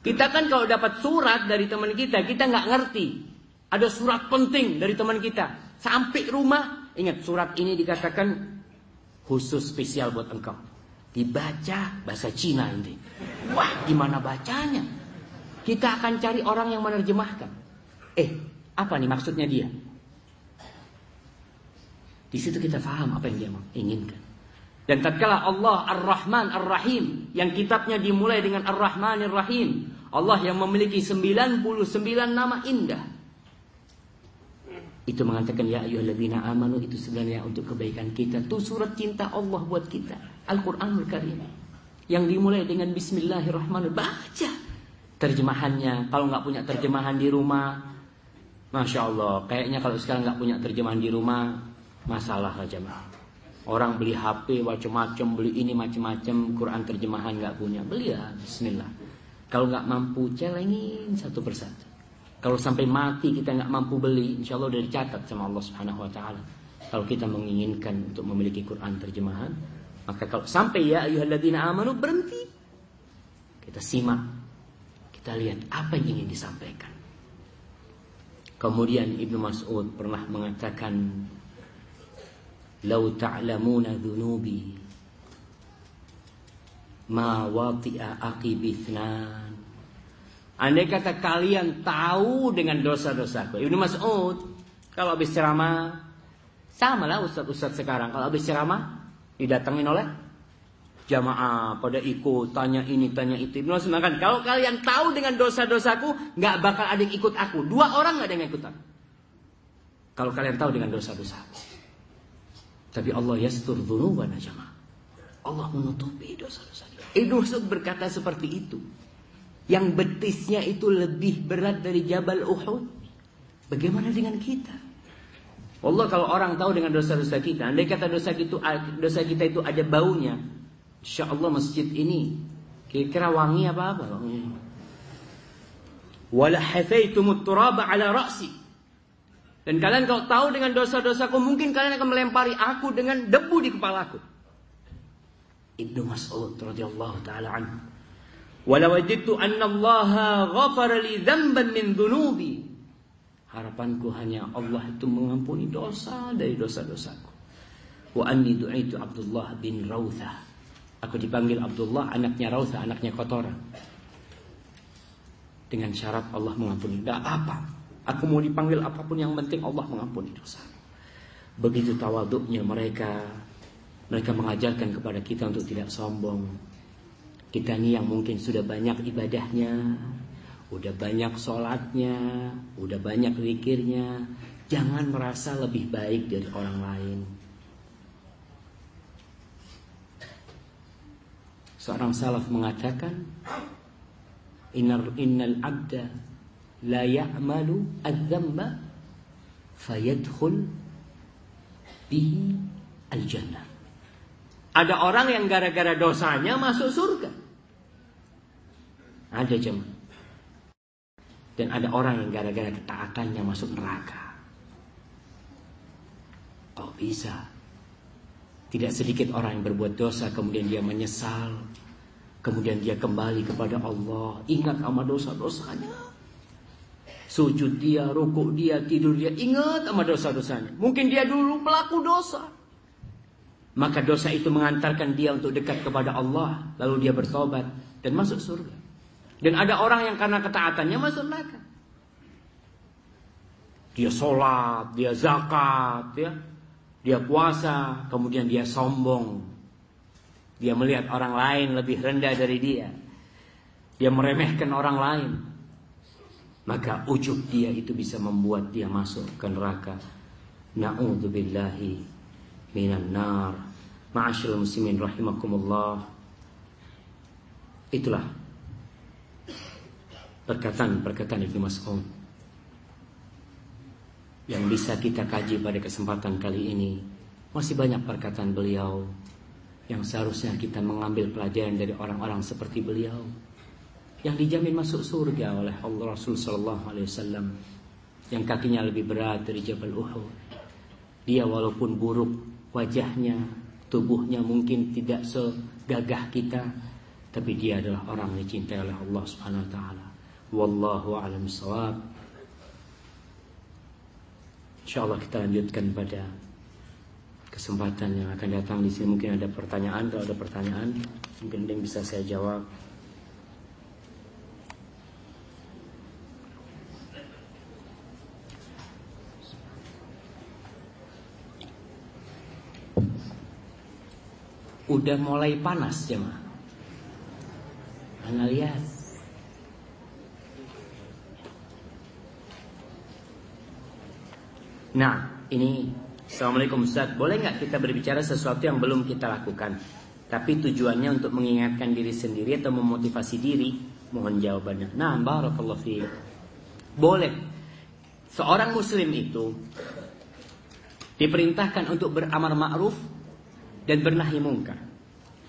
Kita kan kalau dapat surat dari teman kita, kita nggak ngerti. Ada surat penting dari teman kita. Sampai rumah, Ingat surat ini dikatakan khusus spesial buat engkau. Dibaca bahasa Cina ini. Wah, gimana bacanya? Kita akan cari orang yang menerjemahkan. Eh, apa nih maksudnya dia? Di situ kita faham apa yang dia inginkan. Dan tatkala Allah Ar-Rahman Ar-Rahim yang kitabnya dimulai dengan Ar-Rahman Ar-Rahim, Allah yang memiliki 99 nama indah itu mengatakan ya ayyuhalladzina amanu itu sebenarnya untuk kebaikan kita. Itu surat cinta Allah buat kita. Al-Qur'anul Karim. Yang dimulai dengan bismillahirrahmanirrahim. Baca terjemahannya. Kalau nggak punya terjemahan di rumah, Masya Allah, kayaknya kalau sekarang nggak punya terjemahan di rumah, masalah aja mah. Orang beli HP macam-macam, beli ini macam-macam, Quran terjemahan nggak punya, beli ya, Bismillah. Kalau nggak mampu, celengin satu persatu. Kalau sampai mati kita nggak mampu beli, insya Allah udah dicatat sama Allah Subhanahu Wa Taala. Kalau kita menginginkan untuk memiliki Quran terjemahan, maka kalau sampai ya ayuhalladzina amanu berhenti, kita simak, kita lihat apa yang ingin disampaikan. Kemudian Ibnu Mas'ud pernah mengatakan, "Lau ta'lamuna dhunubi ma wati'a aqibithnan." Andai kata kalian tahu dengan dosa-dosaku. Ibnu Mas'ud kalau habis ceramah sama lah ustaz-ustaz sekarang kalau habis ceramah didatengin oleh jamaah pada ikut tanya ini tanya itu. Ibnu Mas'ud mengatakan kalau kalian tahu dengan dosa-dosaku nggak bakal ada yang ikut aku. Dua orang nggak ada yang ikut aku. Kalau kalian tahu dengan dosa-dosaku. Tapi Allah yastur dzunubana jamaah. Allah menutupi dosa-dosa. Ibnu Mas'ud berkata seperti itu yang betisnya itu lebih berat dari Jabal Uhud. Bagaimana dengan kita? Allah kalau orang tahu dengan dosa-dosa kita, andai kata dosa itu dosa kita itu ada baunya, insya Allah masjid ini kira-kira wangi apa apa? Wala hafaitumut turaba ala ra'si. Dan kalian kalau tahu dengan dosa-dosaku, mungkin kalian akan melempari aku dengan debu di kepalaku. Ibnu Mas'ud radhiyallahu taala anhu Walawajidtu anna Allah ghafara li dzamban min dhunubi. Harapanku hanya Allah itu mengampuni dosa dari dosa-dosaku. Wa anni du'itu Abdullah bin Rawthah. Aku dipanggil Abdullah, anaknya Rawthah, anaknya kotoran. Dengan syarat Allah mengampuni. Tidak apa. Aku mau dipanggil apa pun yang penting Allah mengampuni dosa. Begitu tawaduknya mereka. Mereka mengajarkan kepada kita untuk tidak sombong. Kita ini yang mungkin sudah banyak ibadahnya. Udah banyak sholatnya. Udah banyak zikirnya. Jangan merasa lebih baik dari orang lain. Seorang salaf mengatakan, Innal, innal abda la ya'malu adzamba fayadkhul bihi al-jannah. Ada orang yang gara-gara dosanya masuk surga. Ada jemaah. Dan ada orang yang gara-gara ketaatannya masuk neraka. Kok bisa? Tidak sedikit orang yang berbuat dosa kemudian dia menyesal. Kemudian dia kembali kepada Allah. Ingat sama dosa-dosanya. Sujud dia, rukuk dia, tidur dia. Ingat sama dosa-dosanya. Mungkin dia dulu pelaku dosa. Maka dosa itu mengantarkan dia untuk dekat kepada Allah. Lalu dia bertobat dan masuk surga. Dan ada orang yang karena ketaatannya masuk neraka. Dia sholat, dia zakat, ya. Dia puasa, kemudian dia sombong. Dia melihat orang lain lebih rendah dari dia. Dia meremehkan orang lain. Maka ujub dia itu bisa membuat dia masuk ke neraka. Na'udzubillahi minan nar. Ma'asyil muslimin rahimakumullah. Itulah perkataan-perkataan Ibnu Mas'ud yang bisa kita kaji pada kesempatan kali ini. Masih banyak perkataan beliau yang seharusnya kita mengambil pelajaran dari orang-orang seperti beliau yang dijamin masuk surga oleh Allah Rasul Sallallahu Alaihi Wasallam yang kakinya lebih berat dari Jabal Uhud. Dia walaupun buruk wajahnya, tubuhnya mungkin tidak segagah kita, tapi dia adalah orang yang dicintai oleh Allah Subhanahu Wa Taala. Wallahu a'lam bishawab. InsyaAllah kita lanjutkan pada kesempatan yang akan datang di sini mungkin ada pertanyaan kalau ada pertanyaan mungkin yang bisa saya jawab. Udah mulai panas ya mah. Anda lihat. Nah, ini Assalamualaikum Ustaz. Boleh nggak kita berbicara sesuatu yang belum kita lakukan? Tapi tujuannya untuk mengingatkan diri sendiri atau memotivasi diri? Mohon jawabannya. Nah, barakallahu fi. Boleh. Seorang muslim itu diperintahkan untuk beramar ma'ruf dan bernahi mungkar.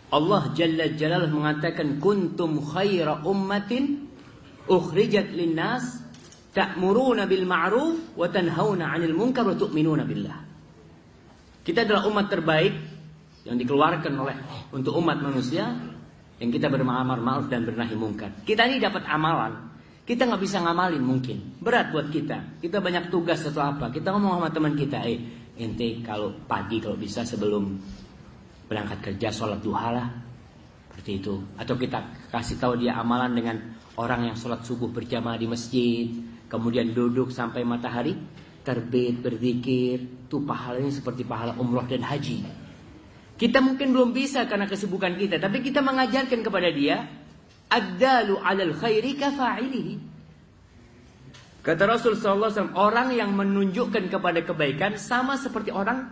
Allah Jalla Jalaluh mengatakan kuntum khaira ummatin ukhrijat linnas ta'muruna bil ma'ruf wa tanhauna 'anil munkar wa tu'minuna billah. Kita adalah umat terbaik yang dikeluarkan oleh untuk umat manusia yang kita beramar ma'ruf dan bernahi mungkar. Kita ini dapat amalan. Kita nggak bisa ngamalin mungkin. Berat buat kita. Kita banyak tugas atau apa. Kita ngomong sama teman kita, eh ente kalau pagi kalau bisa sebelum berangkat kerja sholat duha lah. Seperti itu. Atau kita kasih tahu dia amalan dengan orang yang sholat subuh berjamaah di masjid. Kemudian duduk sampai matahari terbit berzikir. Itu pahalanya seperti pahala umroh dan haji. Kita mungkin belum bisa karena kesibukan kita. Tapi kita mengajarkan kepada dia. Ad-dalu alal khairi kafa'ilihi. Kata Rasul SAW, orang yang menunjukkan kepada kebaikan sama seperti orang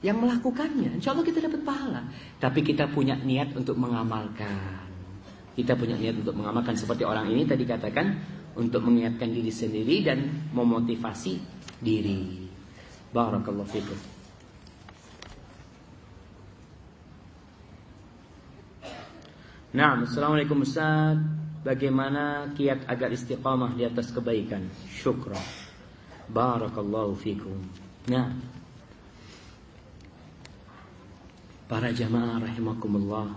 yang melakukannya. Insya Allah kita dapat pahala. Tapi kita punya niat untuk mengamalkan. Kita punya niat untuk mengamalkan seperti orang ini tadi katakan untuk mengingatkan diri sendiri dan memotivasi diri. Barakallahu fikum. Nah, Assalamualaikum Ustaz. Bagaimana kiat agar istiqamah di atas kebaikan? Syukra. Barakallahu fikum. Nah, para jamaah rahimakumullah.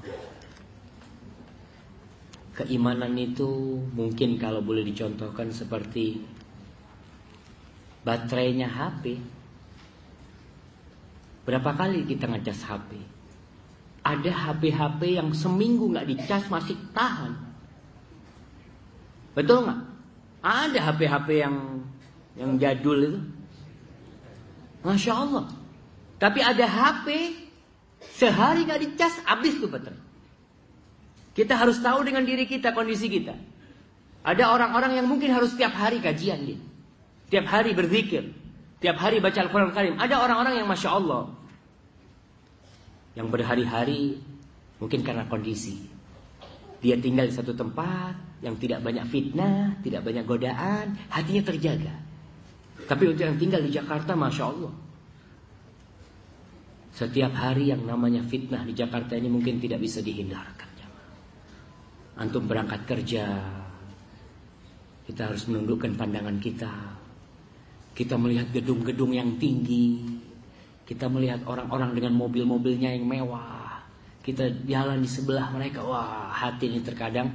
Keimanan itu mungkin kalau boleh dicontohkan seperti baterainya HP. Berapa kali kita ngecas HP? Ada HP-HP yang seminggu nggak dicas masih tahan. Betul nggak? Ada HP-HP yang yang jadul itu. Masya Allah. Tapi ada HP sehari nggak dicas habis tuh baterai. Kita harus tahu dengan diri kita kondisi kita. Ada orang-orang yang mungkin harus tiap hari kajian dia. Tiap hari berzikir. Tiap hari baca Al-Quran Karim. Ada orang-orang yang Masya Allah. Yang berhari-hari mungkin karena kondisi. Dia tinggal di satu tempat yang tidak banyak fitnah, tidak banyak godaan, hatinya terjaga. Tapi untuk yang tinggal di Jakarta, Masya Allah. Setiap hari yang namanya fitnah di Jakarta ini mungkin tidak bisa dihindarkan. Antum berangkat kerja, kita harus menundukkan pandangan kita. Kita melihat gedung-gedung yang tinggi. Kita melihat orang-orang dengan mobil-mobilnya yang mewah. Kita jalan di sebelah mereka. Wah, hati ini terkadang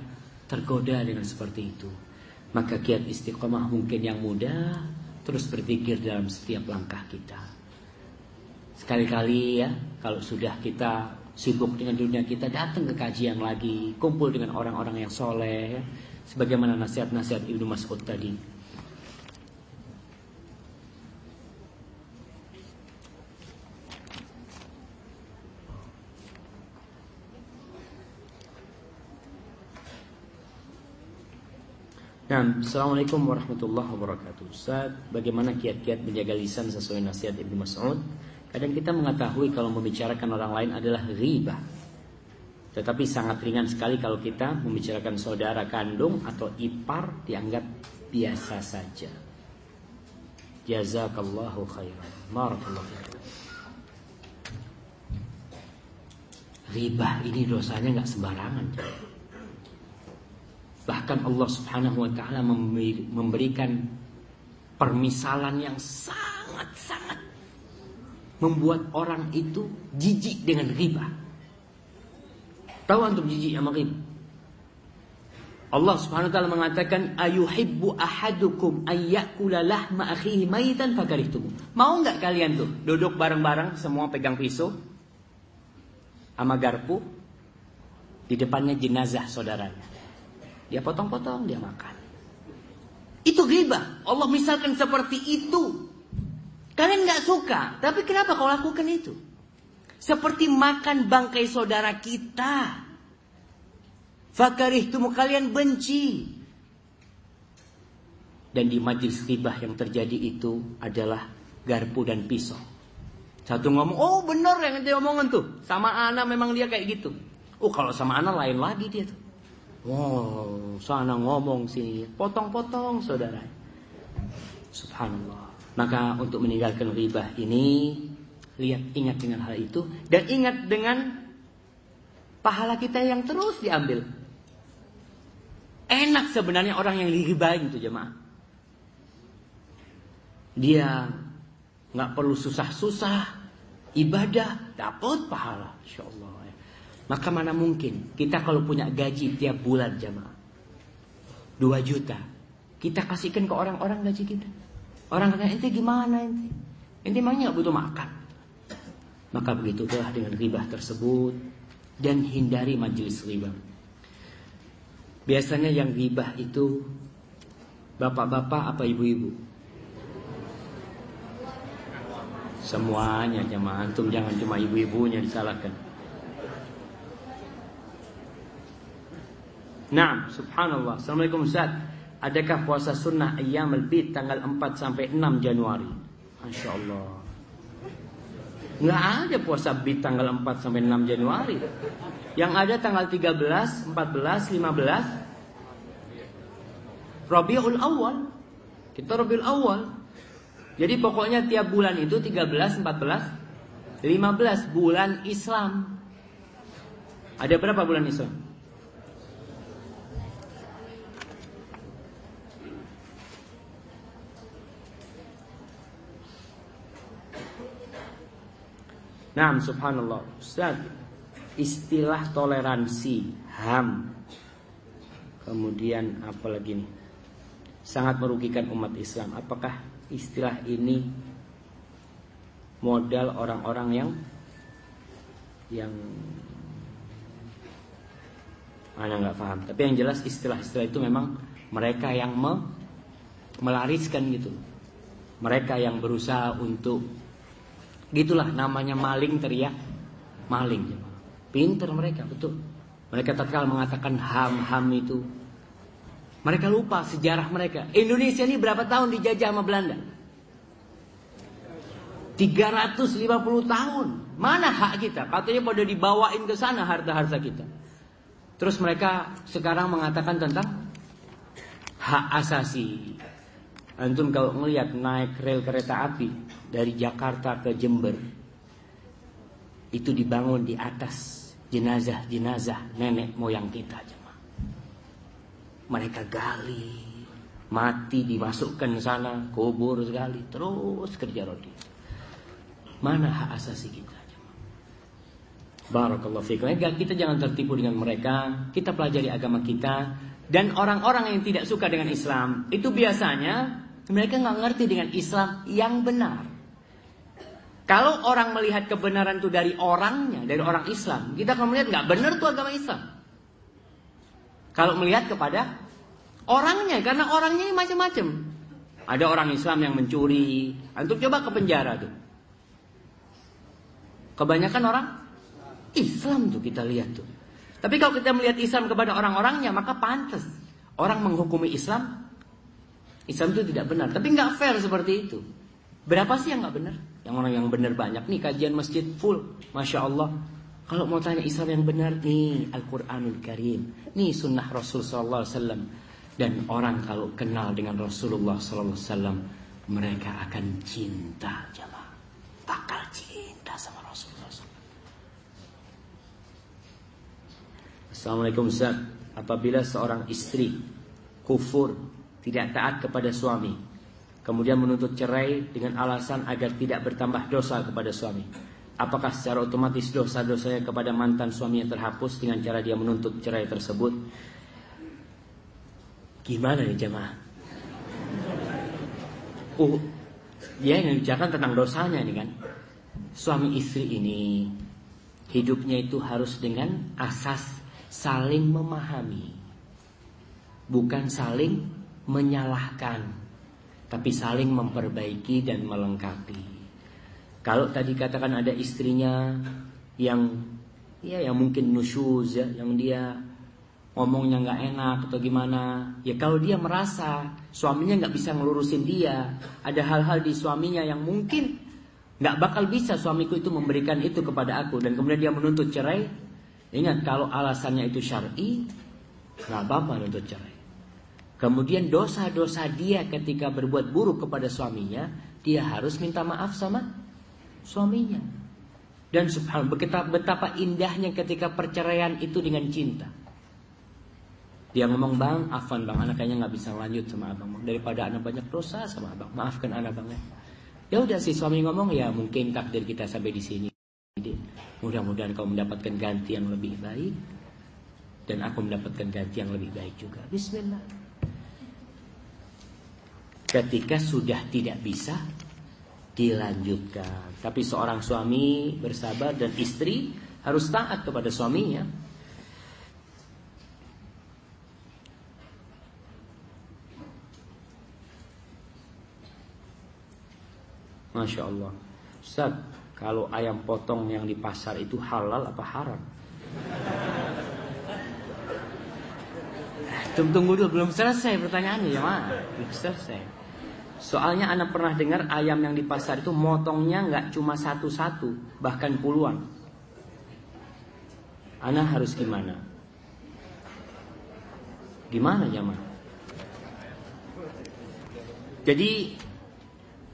tergoda dengan seperti itu. Maka kiat istiqomah mungkin yang mudah. Terus berpikir dalam setiap langkah kita. Sekali-kali ya, kalau sudah kita sibuk dengan dunia kita, datang ke kajian lagi, kumpul dengan orang-orang yang soleh, ya. sebagaimana nasihat-nasihat Ibnu Mas'ud tadi. Nah, Assalamualaikum warahmatullahi wabarakatuh Ustaz, bagaimana kiat-kiat menjaga lisan sesuai nasihat Ibnu Mas'ud Kadang kita mengetahui kalau membicarakan orang lain adalah riba. Tetapi sangat ringan sekali kalau kita membicarakan saudara kandung atau ipar dianggap biasa saja. Jazakallahu khairan. Barakallahu khairan. Riba ini dosanya nggak sembarangan. Bahkan Allah Subhanahu wa taala memberikan permisalan yang sangat-sangat membuat orang itu jijik dengan riba. Tahu antum jijik sama riba? Allah Subhanahu wa taala mengatakan ayuhibbu ahadukum ayyakula lahma akhihi maitan fakarihtum. Mau nggak kalian tuh duduk bareng-bareng semua pegang pisau sama garpu di depannya jenazah saudaranya. Dia potong-potong, dia makan. Itu riba. Allah misalkan seperti itu. Kalian nggak suka, tapi kenapa kau lakukan itu? Seperti makan bangkai saudara kita. Fakarih tumu kalian benci. Dan di majlis ribah yang terjadi itu adalah garpu dan pisau. Satu ngomong, oh benar yang dia omongan tuh. Sama anak memang dia kayak gitu. Oh kalau sama anak lain lagi dia tuh. Wow, sana ngomong sini, potong-potong saudara. Subhanallah. Maka untuk meninggalkan ribah ini lihat ingat dengan hal itu dan ingat dengan pahala kita yang terus diambil. Enak sebenarnya orang yang diribain itu jemaah. Dia nggak perlu susah-susah ibadah dapat pahala, insya Allah. Ya. Maka mana mungkin kita kalau punya gaji tiap bulan jemaah 2 juta kita kasihkan ke orang-orang gaji kita. Orang kata ente gimana ente? Ente emangnya gak butuh makan. Maka begitulah dengan ribah tersebut dan hindari majelis ribah. Biasanya yang ribah itu bapak-bapak apa ibu-ibu? Semuanya jemaah antum jangan cuma ibu-ibunya disalahkan. Nah, subhanallah. Assalamualaikum Ustaz. Adakah puasa sunnah ayam bid tanggal 4 sampai 6 Januari? Masya Allah. Nggak ada puasa bid tanggal 4 sampai 6 Januari. Yang ada tanggal 13, 14, 15. Rabiul Awal. Kita Rabiul Awal. Jadi pokoknya tiap bulan itu 13, 14, 15 bulan Islam. Ada berapa bulan Islam? Nah, subhanallah. Ustaz, istilah toleransi, HAM. Kemudian apa lagi nih? Sangat merugikan umat Islam. Apakah istilah ini modal orang-orang yang yang mana nggak paham. Tapi yang jelas istilah-istilah itu memang mereka yang me, melariskan gitu. Mereka yang berusaha untuk gitulah namanya maling teriak maling. Pinter mereka betul. Mereka tatkala mengatakan ham-ham itu mereka lupa sejarah mereka. Indonesia ini berapa tahun dijajah sama Belanda? 350 tahun. Mana hak kita? Katanya pada dibawain ke sana harta-harta kita. Terus mereka sekarang mengatakan tentang hak asasi. Antum kalau melihat naik rel kereta api dari Jakarta ke Jember itu dibangun di atas jenazah-jenazah nenek moyang kita jemaah. Mereka gali, mati dimasukkan sana, kubur sekali, terus kerja rodi. Mana hak asasi kita? Barakallahu fiikum. Kita jangan tertipu dengan mereka. Kita pelajari agama kita. Dan orang-orang yang tidak suka dengan Islam itu biasanya mereka nggak ngerti dengan Islam yang benar. Kalau orang melihat kebenaran itu dari orangnya, dari orang Islam, kita akan melihat nggak benar tuh agama Islam. Kalau melihat kepada orangnya, karena orangnya macam-macam. Ada orang Islam yang mencuri, untuk coba ke penjara tuh. Kebanyakan orang Islam tuh kita lihat tuh. Tapi kalau kita melihat Islam kepada orang-orangnya maka pantas. Orang menghukumi Islam Islam itu tidak benar. Tapi nggak fair seperti itu. Berapa sih yang nggak benar? Yang orang yang benar banyak. Nih kajian masjid full. Masya Allah. Kalau mau tanya Islam yang benar nih Al-Quranul Karim. Nih sunnah Rasul Sallallahu Alaihi. Dan orang kalau kenal dengan Rasulullah Sallallahu Alaihi mereka akan cinta jamaah. Bakal cinta sama Assalamualaikum Ustaz Apabila seorang istri Kufur Tidak taat kepada suami. Kemudian menuntut cerai Dengan alasan agar tidak bertambah dosa kepada suami. Apakah secara otomatis dosa-dosanya kepada mantan suami yang terhapus Dengan cara dia menuntut cerai tersebut? Gimana nih jemaah? Uh, dia yang bicarakan tentang dosanya nih kan? Suami istri ini Hidupnya itu harus dengan asas saling memahami. Bukan saling menyalahkan, tapi saling memperbaiki dan melengkapi. Kalau tadi katakan ada istrinya yang ya yang mungkin nusyuz ya, yang dia ngomongnya nggak enak atau gimana ya kalau dia merasa suaminya nggak bisa ngelurusin dia ada hal-hal di suaminya yang mungkin nggak bakal bisa suamiku itu memberikan itu kepada aku dan kemudian dia menuntut cerai Ingat kalau alasannya itu syar'i, nggak apa-apa untuk cerai. Kemudian dosa-dosa dia ketika berbuat buruk kepada suaminya, dia harus minta maaf sama suaminya. Dan subhanallah betapa, indahnya ketika perceraian itu dengan cinta. Dia ngomong bang, afan bang, anak kayaknya nggak bisa lanjut sama abang daripada anak banyak dosa sama abang, maafkan anak bang. Ya udah si suami ngomong ya mungkin takdir kita sampai di sini. Mudah-mudahan kau mendapatkan ganti yang lebih baik dan aku mendapatkan ganti yang lebih baik juga. Bismillah. Ketika sudah tidak bisa dilanjutkan. Tapi seorang suami bersabar dan istri harus taat kepada suaminya. Masya Allah. Ustaz, kalau ayam potong yang di pasar itu halal apa haram? Tunggu, dulu, belum selesai pertanyaannya ya ma, belum selesai. Soalnya anak pernah dengar ayam yang di pasar itu motongnya nggak cuma satu-satu, bahkan puluhan. Anak harus gimana? Gimana ya ma? Jadi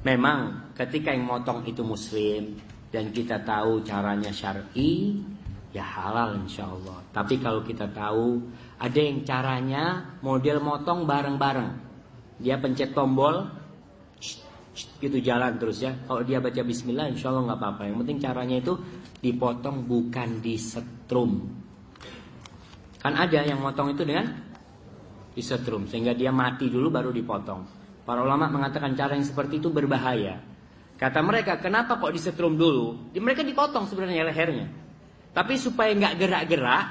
memang ketika yang motong itu muslim, dan kita tahu caranya syar'i ya halal insya Allah. Tapi kalau kita tahu ada yang caranya model motong bareng-bareng. Dia pencet tombol gitu jalan terus ya. Kalau dia baca bismillah insya Allah nggak apa-apa. Yang penting caranya itu dipotong bukan disetrum. Kan ada yang motong itu dengan disetrum sehingga dia mati dulu baru dipotong. Para ulama mengatakan cara yang seperti itu berbahaya. Kata mereka, kenapa kok disetrum dulu? Di mereka dipotong sebenarnya lehernya. Tapi supaya nggak gerak-gerak,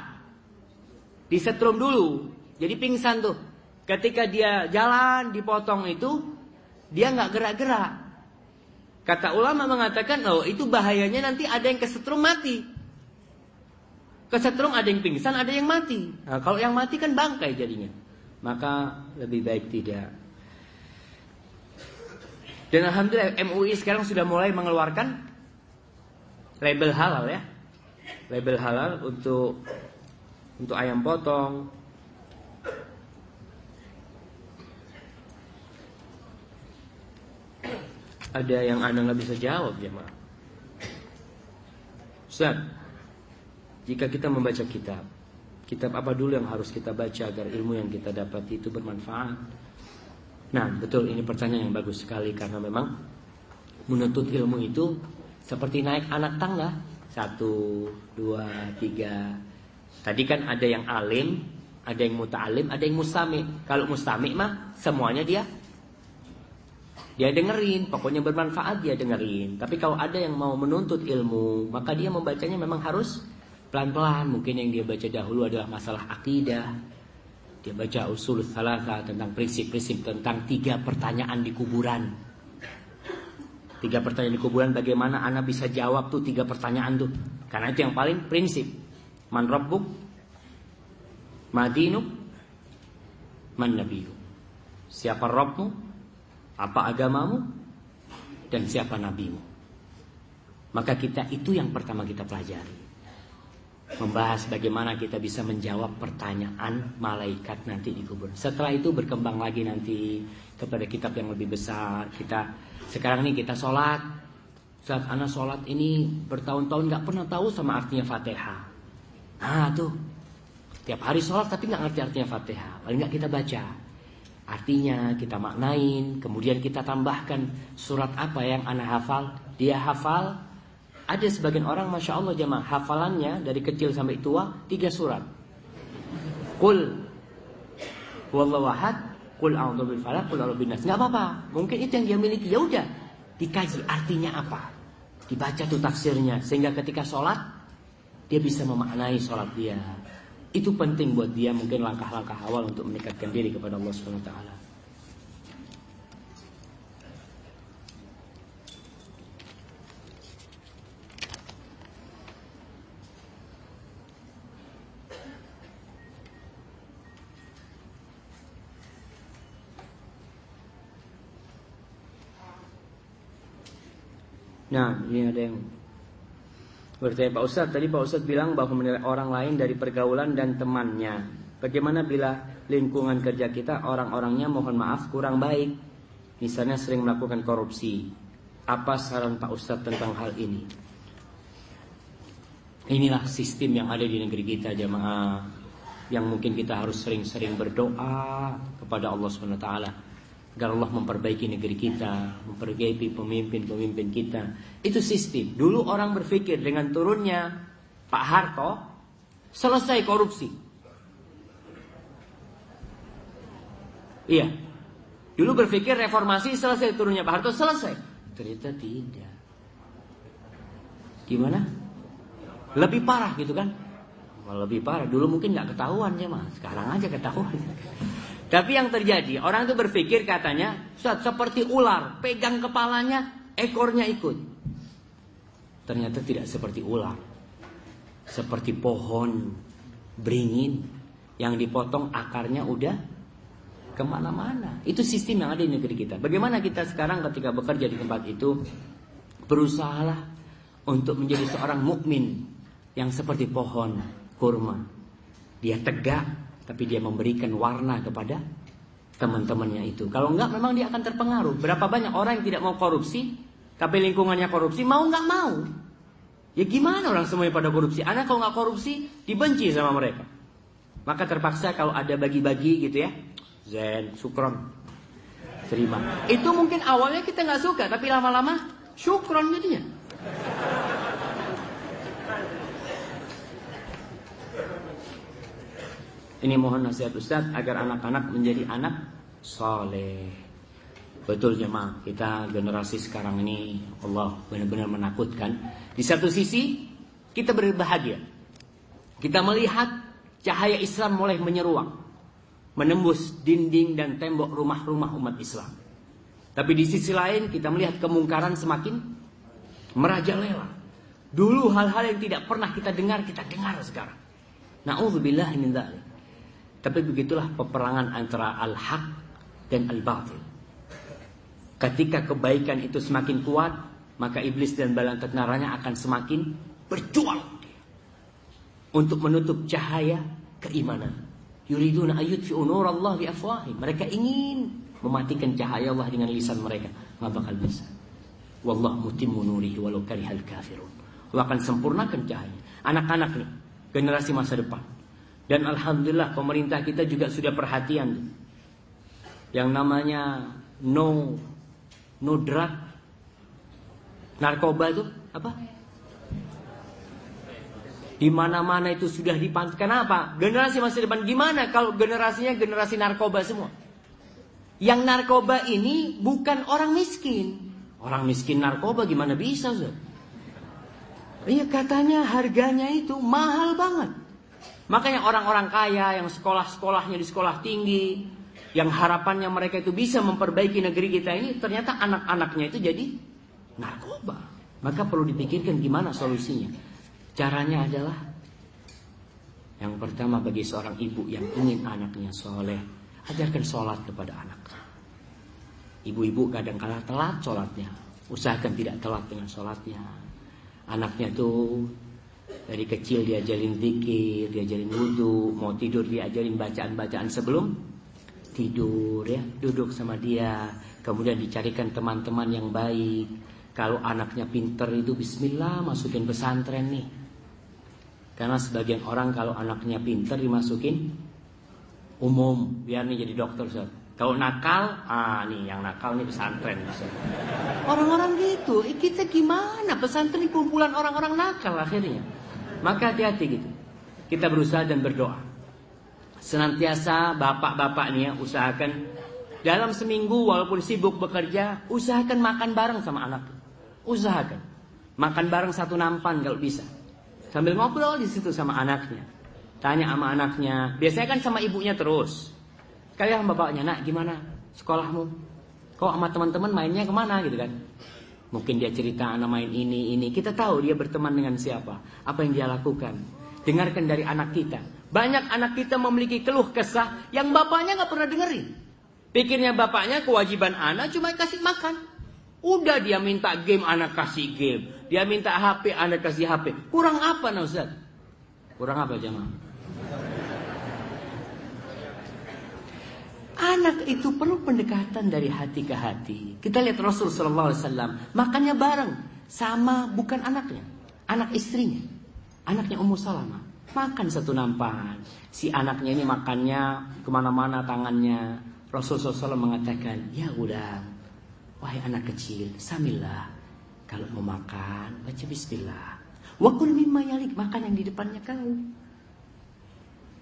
disetrum dulu. Jadi pingsan tuh. Ketika dia jalan dipotong itu, dia nggak gerak-gerak. Kata ulama mengatakan, oh itu bahayanya nanti ada yang kesetrum mati. Kesetrum ada yang pingsan, ada yang mati. Nah, kalau yang mati kan bangkai jadinya. Maka lebih baik tidak. Dan alhamdulillah MUI sekarang sudah mulai mengeluarkan label halal ya. Label halal untuk untuk ayam potong. Ada yang anda nggak bisa jawab ya mak. Ustaz, jika kita membaca kitab, kitab apa dulu yang harus kita baca agar ilmu yang kita dapat itu bermanfaat? Nah, betul ini pertanyaan yang bagus sekali karena memang menuntut ilmu itu seperti naik anak tangga. Satu, dua, tiga. Tadi kan ada yang alim, ada yang muta'alim, ada yang mustami. Kalau mustami mah semuanya dia dia dengerin, pokoknya bermanfaat dia dengerin. Tapi kalau ada yang mau menuntut ilmu, maka dia membacanya memang harus pelan-pelan. Mungkin yang dia baca dahulu adalah masalah akidah, dia baca usul salasa tentang prinsip-prinsip tentang tiga pertanyaan di kuburan. Tiga pertanyaan di kuburan bagaimana anak bisa jawab tuh tiga pertanyaan tuh. Karena itu yang paling prinsip. Man rabbuk? Madinuk? Man nabiyuk? Siapa Rabbmu? Apa agamamu? Dan siapa nabimu? Maka kita itu yang pertama kita pelajari membahas bagaimana kita bisa menjawab pertanyaan malaikat nanti di kubur. Setelah itu berkembang lagi nanti kepada kitab yang lebih besar. Kita sekarang ini kita sholat. Saat anak sholat ini bertahun-tahun nggak pernah tahu sama artinya fatihah. Nah tuh tiap hari sholat tapi nggak ngerti artinya fatihah. Paling nggak kita baca. Artinya kita maknain, kemudian kita tambahkan surat apa yang anak hafal. Dia hafal, ada sebagian orang Masya Allah jemaah Hafalannya dari kecil sampai tua Tiga surat. Kul Wallahu ahad. Kul a'udhu bil falak Kul a'udhu nas Gak apa-apa. Mungkin itu yang dia miliki. Ya udah. Dikaji artinya apa? Dibaca tuh tafsirnya. Sehingga ketika sholat Dia bisa memaknai sholat dia Itu penting buat dia Mungkin langkah-langkah awal Untuk meningkatkan diri kepada Allah SWT Nah, ini ada yang bertanya Pak Ustadz. Tadi Pak Ustadz bilang bahwa menilai orang lain dari pergaulan dan temannya. Bagaimana bila lingkungan kerja kita orang-orangnya mohon maaf kurang baik. Misalnya sering melakukan korupsi. Apa saran Pak Ustadz tentang hal ini? Inilah sistem yang ada di negeri kita jamaah Yang mungkin kita harus sering-sering berdoa kepada Allah SWT agar Allah memperbaiki negeri kita, memperbaiki pemimpin-pemimpin kita. Itu sistem. Dulu orang berpikir dengan turunnya Pak Harto selesai korupsi. Iya. Dulu berpikir reformasi selesai turunnya Pak Harto selesai. Ternyata tidak. Gimana? Lebih parah gitu kan? Lebih parah. Dulu mungkin nggak ketahuan ya mas. Sekarang aja ketahuan. Tapi yang terjadi, orang itu berpikir katanya, Ustaz, seperti ular, pegang kepalanya, ekornya ikut. Ternyata tidak seperti ular. Seperti pohon beringin yang dipotong akarnya udah ke mana-mana. Itu sistem yang ada di negeri kita. Bagaimana kita sekarang ketika bekerja di tempat itu berusahalah untuk menjadi seorang mukmin yang seperti pohon kurma. Dia tegak tapi dia memberikan warna kepada teman-temannya itu. Kalau enggak memang dia akan terpengaruh. Berapa banyak orang yang tidak mau korupsi, tapi lingkungannya korupsi, mau enggak mau. Ya gimana orang semuanya pada korupsi? Anak kalau nggak korupsi, dibenci sama mereka. Maka terpaksa kalau ada bagi-bagi gitu ya, zen, sukron, terima. Itu mungkin awalnya kita nggak suka, tapi lama-lama syukron jadinya. Ini mohon nasihat Ustaz agar anak-anak menjadi anak soleh. Betul jemaah, kita generasi sekarang ini Allah benar-benar menakutkan. Di satu sisi kita berbahagia. Kita melihat cahaya Islam mulai menyeruak, menembus dinding dan tembok rumah-rumah umat Islam. Tapi di sisi lain kita melihat kemungkaran semakin merajalela. Dulu hal-hal yang tidak pernah kita dengar kita dengar sekarang. Nauzubillah min dzalik. Tapi begitulah peperangan antara al-haq dan al-batil. Ketika kebaikan itu semakin kuat, maka iblis dan bala tentaranya akan semakin berjuang untuk menutup cahaya keimanan. Yuriduna ayutfi'u Allah bi afwahim. Mereka ingin mematikan cahaya Allah dengan lisan mereka. Nggak bakal bisa. Wallah mutimmu nurihi walau karihal kafirun. Allah akan sempurnakan cahaya. Anak-anak nih, generasi masa depan. Dan alhamdulillah pemerintah kita juga sudah perhatian. Yang namanya no no drug narkoba itu apa? Di mana-mana itu sudah dipantau. Kenapa? Generasi masa depan gimana kalau generasinya generasi narkoba semua? Yang narkoba ini bukan orang miskin. Orang miskin narkoba gimana bisa? Iya katanya harganya itu mahal banget. Makanya orang-orang kaya yang sekolah-sekolahnya di sekolah tinggi, yang harapannya mereka itu bisa memperbaiki negeri kita ini ternyata anak-anaknya itu jadi narkoba. Maka perlu dipikirkan gimana solusinya. Caranya adalah yang pertama bagi seorang ibu yang ingin anaknya soleh, ajarkan sholat kepada anak. Ibu-ibu kadang kadang telat sholatnya, usahakan tidak telat dengan sholatnya. Anaknya tuh dari kecil diajarin zikir, diajarin wudhu, mau tidur diajarin bacaan-bacaan sebelum tidur ya, duduk sama dia, kemudian dicarikan teman-teman yang baik. Kalau anaknya pinter itu bismillah masukin pesantren nih. Karena sebagian orang kalau anaknya pinter dimasukin umum, biar nih jadi dokter. So. Kalau nakal, ah nih yang nakal nih pesantren. Orang-orang gitu, kita gimana? Pesantren kumpulan orang-orang nakal akhirnya. Maka hati-hati gitu. Kita berusaha dan berdoa senantiasa bapak-bapak nih ya usahakan dalam seminggu walaupun sibuk bekerja usahakan makan bareng sama anak usahakan makan bareng satu nampan kalau bisa sambil ngobrol di situ sama anaknya tanya sama anaknya biasanya kan sama ibunya terus kayak bapaknya nak gimana sekolahmu kok sama teman-teman mainnya ke mana gitu kan mungkin dia cerita anak main ini ini kita tahu dia berteman dengan siapa apa yang dia lakukan dengarkan dari anak kita banyak anak kita memiliki keluh kesah yang bapaknya nggak pernah dengerin. Pikirnya bapaknya kewajiban anak cuma kasih makan. Udah dia minta game anak kasih game. Dia minta HP anak kasih HP. Kurang apa nah Ustaz? Kurang apa jemaah? Anak itu perlu pendekatan dari hati ke hati. Kita lihat Rasul Sallallahu Alaihi Wasallam makannya bareng sama bukan anaknya, anak istrinya, anaknya Ummu Salamah. Makan satu nampan. Si anaknya ini makannya ke mana-mana tangannya. Rasulullah SAW mengatakan, ya udah, wahai anak kecil, samillah. Kalau mau makan, baca bismillah. Wakul mimma yalik, makan yang di depannya kau.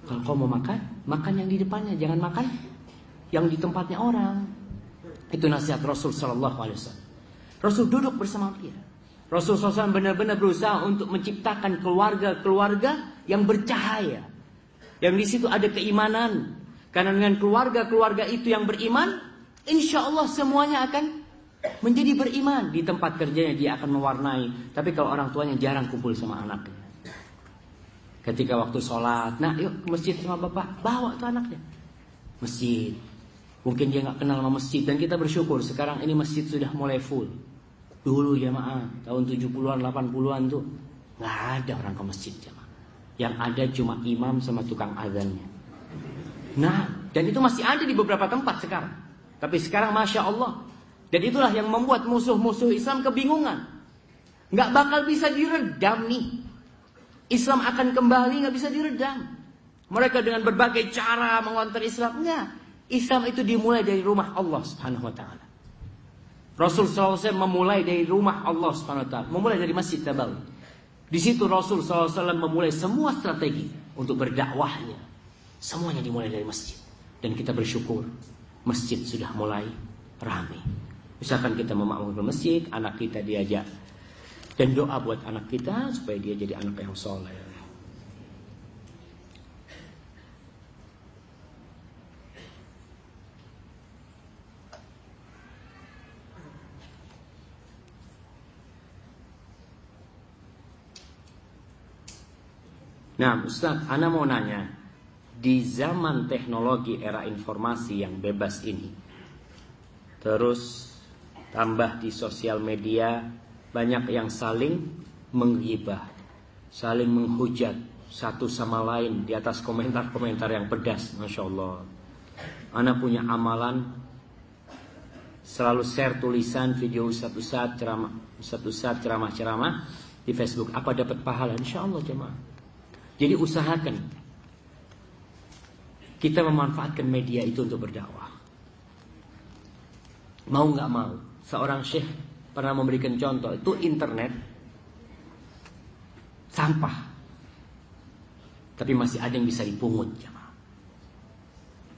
Kalau kau mau makan, makan yang di depannya, jangan makan yang di tempatnya orang. Itu nasihat Rasul Sallallahu Alaihi Wasallam. Rasul duduk bersama dia. Rasul SAW benar-benar berusaha untuk menciptakan keluarga-keluarga yang bercahaya. Yang di situ ada keimanan. Karena dengan keluarga-keluarga itu yang beriman, insya Allah semuanya akan menjadi beriman. Di tempat kerjanya dia akan mewarnai. Tapi kalau orang tuanya jarang kumpul sama anaknya. Ketika waktu sholat, nah yuk ke masjid sama bapak, bawa tuh anaknya. Masjid. Mungkin dia nggak kenal sama masjid dan kita bersyukur sekarang ini masjid sudah mulai full. Dulu jamaah tahun 70-an 80-an tuh nggak ada orang ke masjid jamaah. Yang ada cuma imam sama tukang azannya. Nah, dan itu masih ada di beberapa tempat sekarang. Tapi sekarang Masya Allah. Dan itulah yang membuat musuh-musuh Islam kebingungan. Nggak bakal bisa diredam nih. Islam akan kembali nggak bisa diredam. Mereka dengan berbagai cara mengonter Islam. Enggak. Islam itu dimulai dari rumah Allah subhanahu wa ta'ala. Rasul SAW memulai dari rumah Allah subhanahu wa ta'ala. Memulai dari Masjid Nabawi. Di situ Rasul SAW memulai semua strategi untuk berdakwahnya. Semuanya dimulai dari masjid. Dan kita bersyukur masjid sudah mulai rame. Misalkan kita memakmurkan masjid, anak kita diajak dan doa buat anak kita supaya dia jadi anak yang soleh. Nah, Ustaz, Ana mau nanya, di zaman teknologi era informasi yang bebas ini, terus tambah di sosial media, banyak yang saling menggibah, saling menghujat satu sama lain di atas komentar-komentar yang pedas, masya Allah. Ana punya amalan selalu share tulisan video satu saat ceramah satu saat ceramah-ceramah di Facebook. Apa dapat pahala? Insya Allah jemaah. Jadi usahakan kita memanfaatkan media itu untuk berdakwah. Mau nggak mau, seorang syekh pernah memberikan contoh itu internet sampah, tapi masih ada yang bisa dipungut jemaah.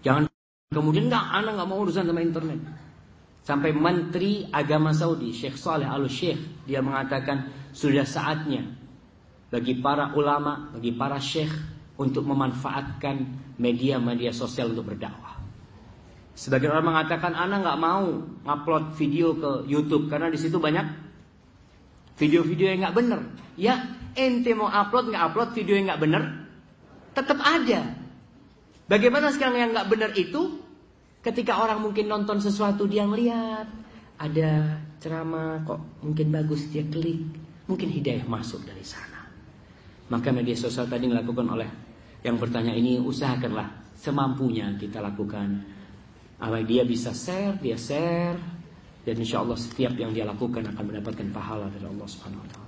Jangan kemudian nggak, anak nggak mau urusan sama internet. Sampai Menteri Agama Saudi Syekh Saleh Al Syekh dia mengatakan sudah saatnya bagi para ulama, bagi para syekh untuk memanfaatkan media-media sosial untuk berdakwah. Sebagian orang mengatakan anak nggak mau ngupload video ke YouTube karena di situ banyak video-video yang nggak benar. Ya, ente mau upload nggak upload video yang nggak benar, tetap ada. Bagaimana sekarang yang nggak benar itu? Ketika orang mungkin nonton sesuatu dia ngeliat ada ceramah kok mungkin bagus dia klik, mungkin hidayah masuk dari sana. Maka media sosial tadi dilakukan oleh yang bertanya ini usahakanlah semampunya kita lakukan. Apa dia bisa share, dia share dan insya Allah setiap yang dia lakukan akan mendapatkan pahala dari Allah Subhanahu Wa Taala.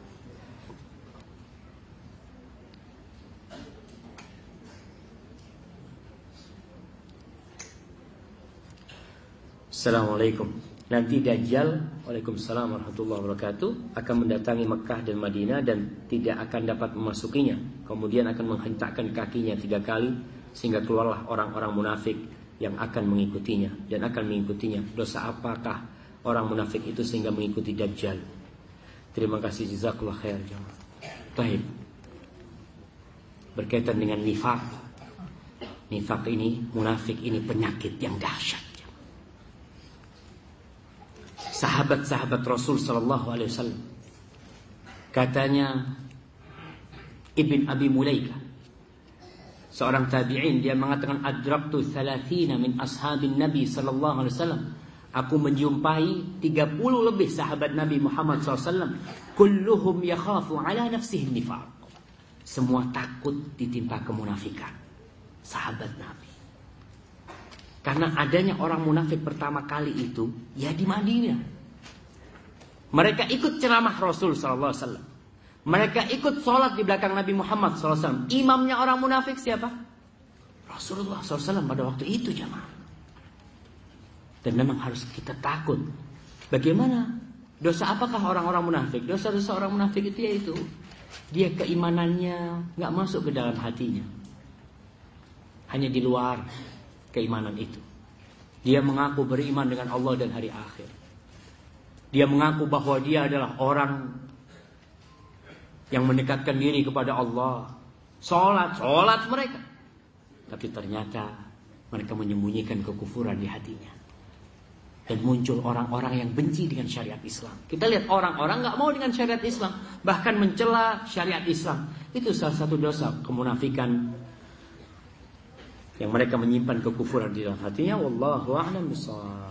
Assalamualaikum. Nanti Dajjal, Waalaikumsalam warahmatullahi wabarakatuh, akan mendatangi Mekah dan Madinah dan tidak akan dapat memasukinya. Kemudian akan menghentakkan kakinya tiga kali sehingga keluarlah orang-orang munafik yang akan mengikutinya dan akan mengikutinya. Dosa apakah orang munafik itu sehingga mengikuti Dajjal? Terima kasih jazakallah khair. Baik. Berkaitan dengan nifak. Nifak ini, munafik ini penyakit yang dahsyat sahabat-sahabat Rasul Sallallahu Alaihi Wasallam. Katanya Ibn Abi Mulaika seorang tabi'in dia mengatakan adraktu thalathina min ashabin Nabi sallallahu alaihi wasallam. Aku menjumpai 30 lebih sahabat Nabi Muhammad SAW kulluhum yakhafu ala nafsihi nifaq. Semua takut ditimpa kemunafikan. Sahabat Nabi karena adanya orang munafik pertama kali itu ya di Madinah. Mereka ikut ceramah Rasul sallallahu alaihi wasallam. Mereka ikut sholat di belakang Nabi Muhammad SAW. Imamnya orang munafik siapa? Rasulullah SAW pada waktu itu jamaah. Dan memang harus kita takut. Bagaimana? Dosa apakah orang-orang munafik? Dosa-dosa orang munafik itu yaitu dia keimanannya nggak masuk ke dalam hatinya. Hanya di luar keimanan itu. Dia mengaku beriman dengan Allah dan hari akhir. Dia mengaku bahwa dia adalah orang yang mendekatkan diri kepada Allah. Sholat, sholat mereka. Tapi ternyata mereka menyembunyikan kekufuran di hatinya. Dan muncul orang-orang yang benci dengan syariat Islam. Kita lihat orang-orang nggak mau dengan syariat Islam. Bahkan mencela syariat Islam. Itu salah satu dosa kemunafikan yang mereka menyimpan kekufuran di dalam hatinya wallahu a'lam bishawab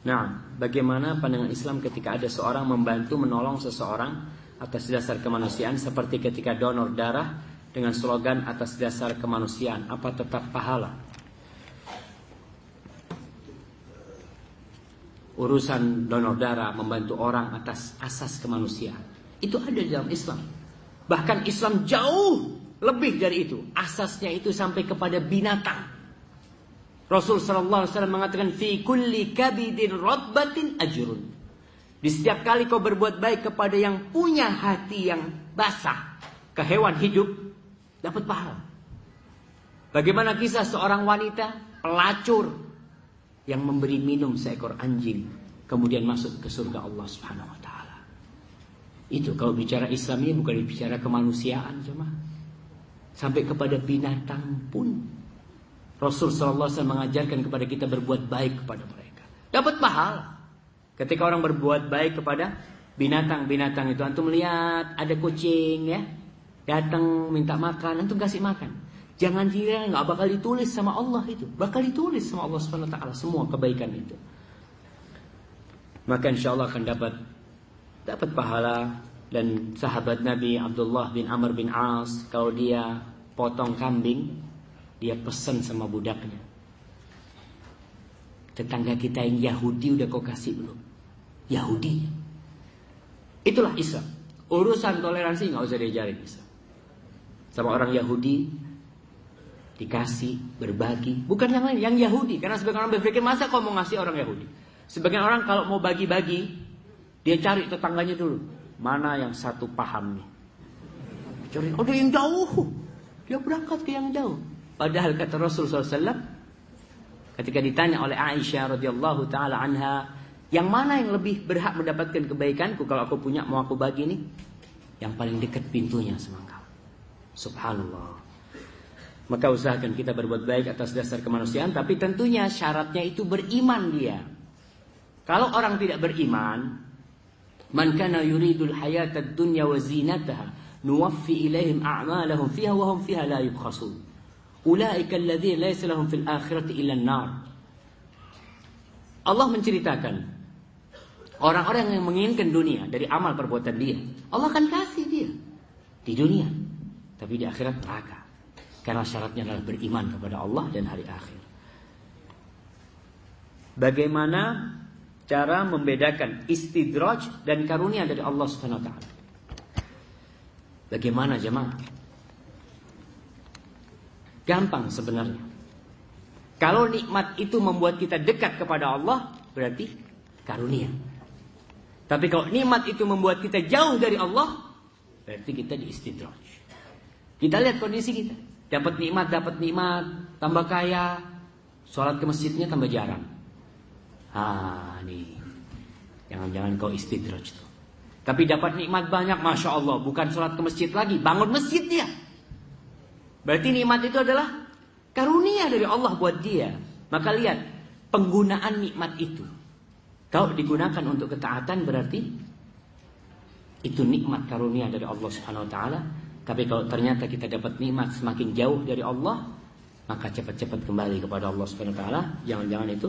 Nah, bagaimana pandangan Islam ketika ada seorang membantu menolong seseorang atas dasar kemanusiaan seperti ketika donor darah dengan slogan atas dasar kemanusiaan, apa tetap pahala? Urusan donor darah, membantu orang atas asas kemanusiaan. Itu ada dalam Islam. Bahkan Islam jauh lebih dari itu. Asasnya itu sampai kepada binatang. Rasul sallallahu alaihi wasallam mengatakan fi kulli kabidin radbatin ajrun. Di setiap kali kau berbuat baik kepada yang punya hati yang basah ke hewan hidup, dapat pahala. Bagaimana kisah seorang wanita pelacur yang memberi minum seekor anjing kemudian masuk ke surga Allah Subhanahu wa taala. Itu kalau bicara Islam ini bukan bicara kemanusiaan cuma sampai kepada binatang pun Rasul sallallahu alaihi mengajarkan kepada kita berbuat baik kepada mereka. Dapat pahala. Ketika orang berbuat baik kepada binatang-binatang itu, antum lihat ada kucing ya, datang minta makan, antum kasih makan. Jangan kira nggak bakal ditulis sama Allah itu, bakal ditulis sama Allah Subhanahu wa taala semua kebaikan itu. Maka insya Allah akan dapat dapat pahala dan sahabat Nabi Abdullah bin Amr bin As kalau dia potong kambing dia pesan sama budaknya tetangga kita yang Yahudi udah kau kasih belum Yahudi. Itulah Islam. Urusan toleransi nggak usah diajarin Islam. Sama orang Yahudi dikasih, berbagi, bukan yang lain, yang Yahudi. Karena sebagian orang berpikir masa kau mau ngasih orang Yahudi? Sebagian orang kalau mau bagi-bagi, dia cari tetangganya dulu. Mana yang satu paham nih? Cari, oh dia yang jauh. Dia berangkat ke yang jauh. Padahal kata Rasul SAW, ketika ditanya oleh Aisyah radhiyallahu taala anha, yang mana yang lebih berhak mendapatkan kebaikanku kalau aku punya mau aku bagi nih? Yang paling dekat pintunya sama. Subhanallah. Maka usahakan kita berbuat baik atas dasar kemanusiaan, tapi tentunya syaratnya itu beriman dia. Kalau orang tidak beriman, man kana yuridul hayatad dunya wa zinataha nuwaffi ilaihim a'malahum fiha wa hum fiha la yubkhasun. Ulaika alladhina laysa lahum fil akhirati illa an-nar. Allah menceritakan Orang-orang yang menginginkan dunia dari amal perbuatan dia, Allah akan kasih dia di dunia, tapi di akhirat neraka. Karena syaratnya adalah beriman kepada Allah dan hari akhir. Bagaimana cara membedakan istidraj dan karunia dari Allah Subhanahu wa taala? Bagaimana jemaah? Gampang sebenarnya. Kalau nikmat itu membuat kita dekat kepada Allah, berarti karunia. Tapi kalau nikmat itu membuat kita jauh dari Allah, berarti kita diistidraj. Kita lihat kondisi kita. Dapat nikmat, dapat nikmat, tambah kaya, sholat ke masjidnya tambah jarang. Ah, nih. Jangan-jangan kau istidraj tuh. Tapi dapat nikmat banyak, masya Allah. Bukan sholat ke masjid lagi, bangun masjid dia. Berarti nikmat itu adalah karunia dari Allah buat dia. Maka lihat penggunaan nikmat itu. Kalau digunakan untuk ketaatan berarti itu nikmat karunia dari Allah Subhanahu wa taala. Tapi kalau ternyata kita dapat nikmat semakin jauh dari Allah, maka cepat-cepat kembali kepada Allah Subhanahu wa taala. Jangan-jangan itu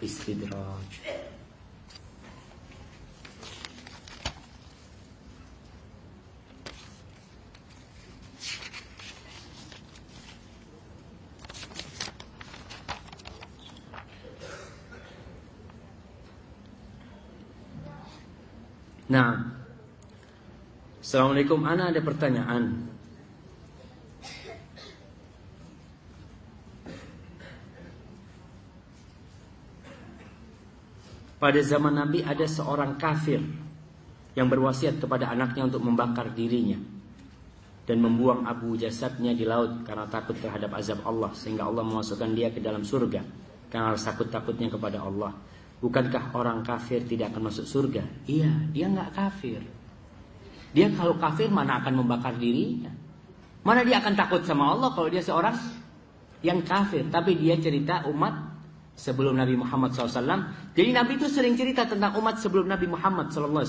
istidraj. Nah, Assalamualaikum, Ana ada pertanyaan. Pada zaman Nabi ada seorang kafir yang berwasiat kepada anaknya untuk membakar dirinya dan membuang abu jasadnya di laut karena takut terhadap azab Allah sehingga Allah memasukkan dia ke dalam surga karena takut takutnya kepada Allah. Bukankah orang kafir tidak akan masuk surga? Iya, dia nggak kafir. Dia kalau kafir mana akan membakar dirinya? Mana dia akan takut sama Allah kalau dia seorang yang kafir? Tapi dia cerita umat sebelum Nabi Muhammad SAW. Jadi Nabi itu sering cerita tentang umat sebelum Nabi Muhammad SAW.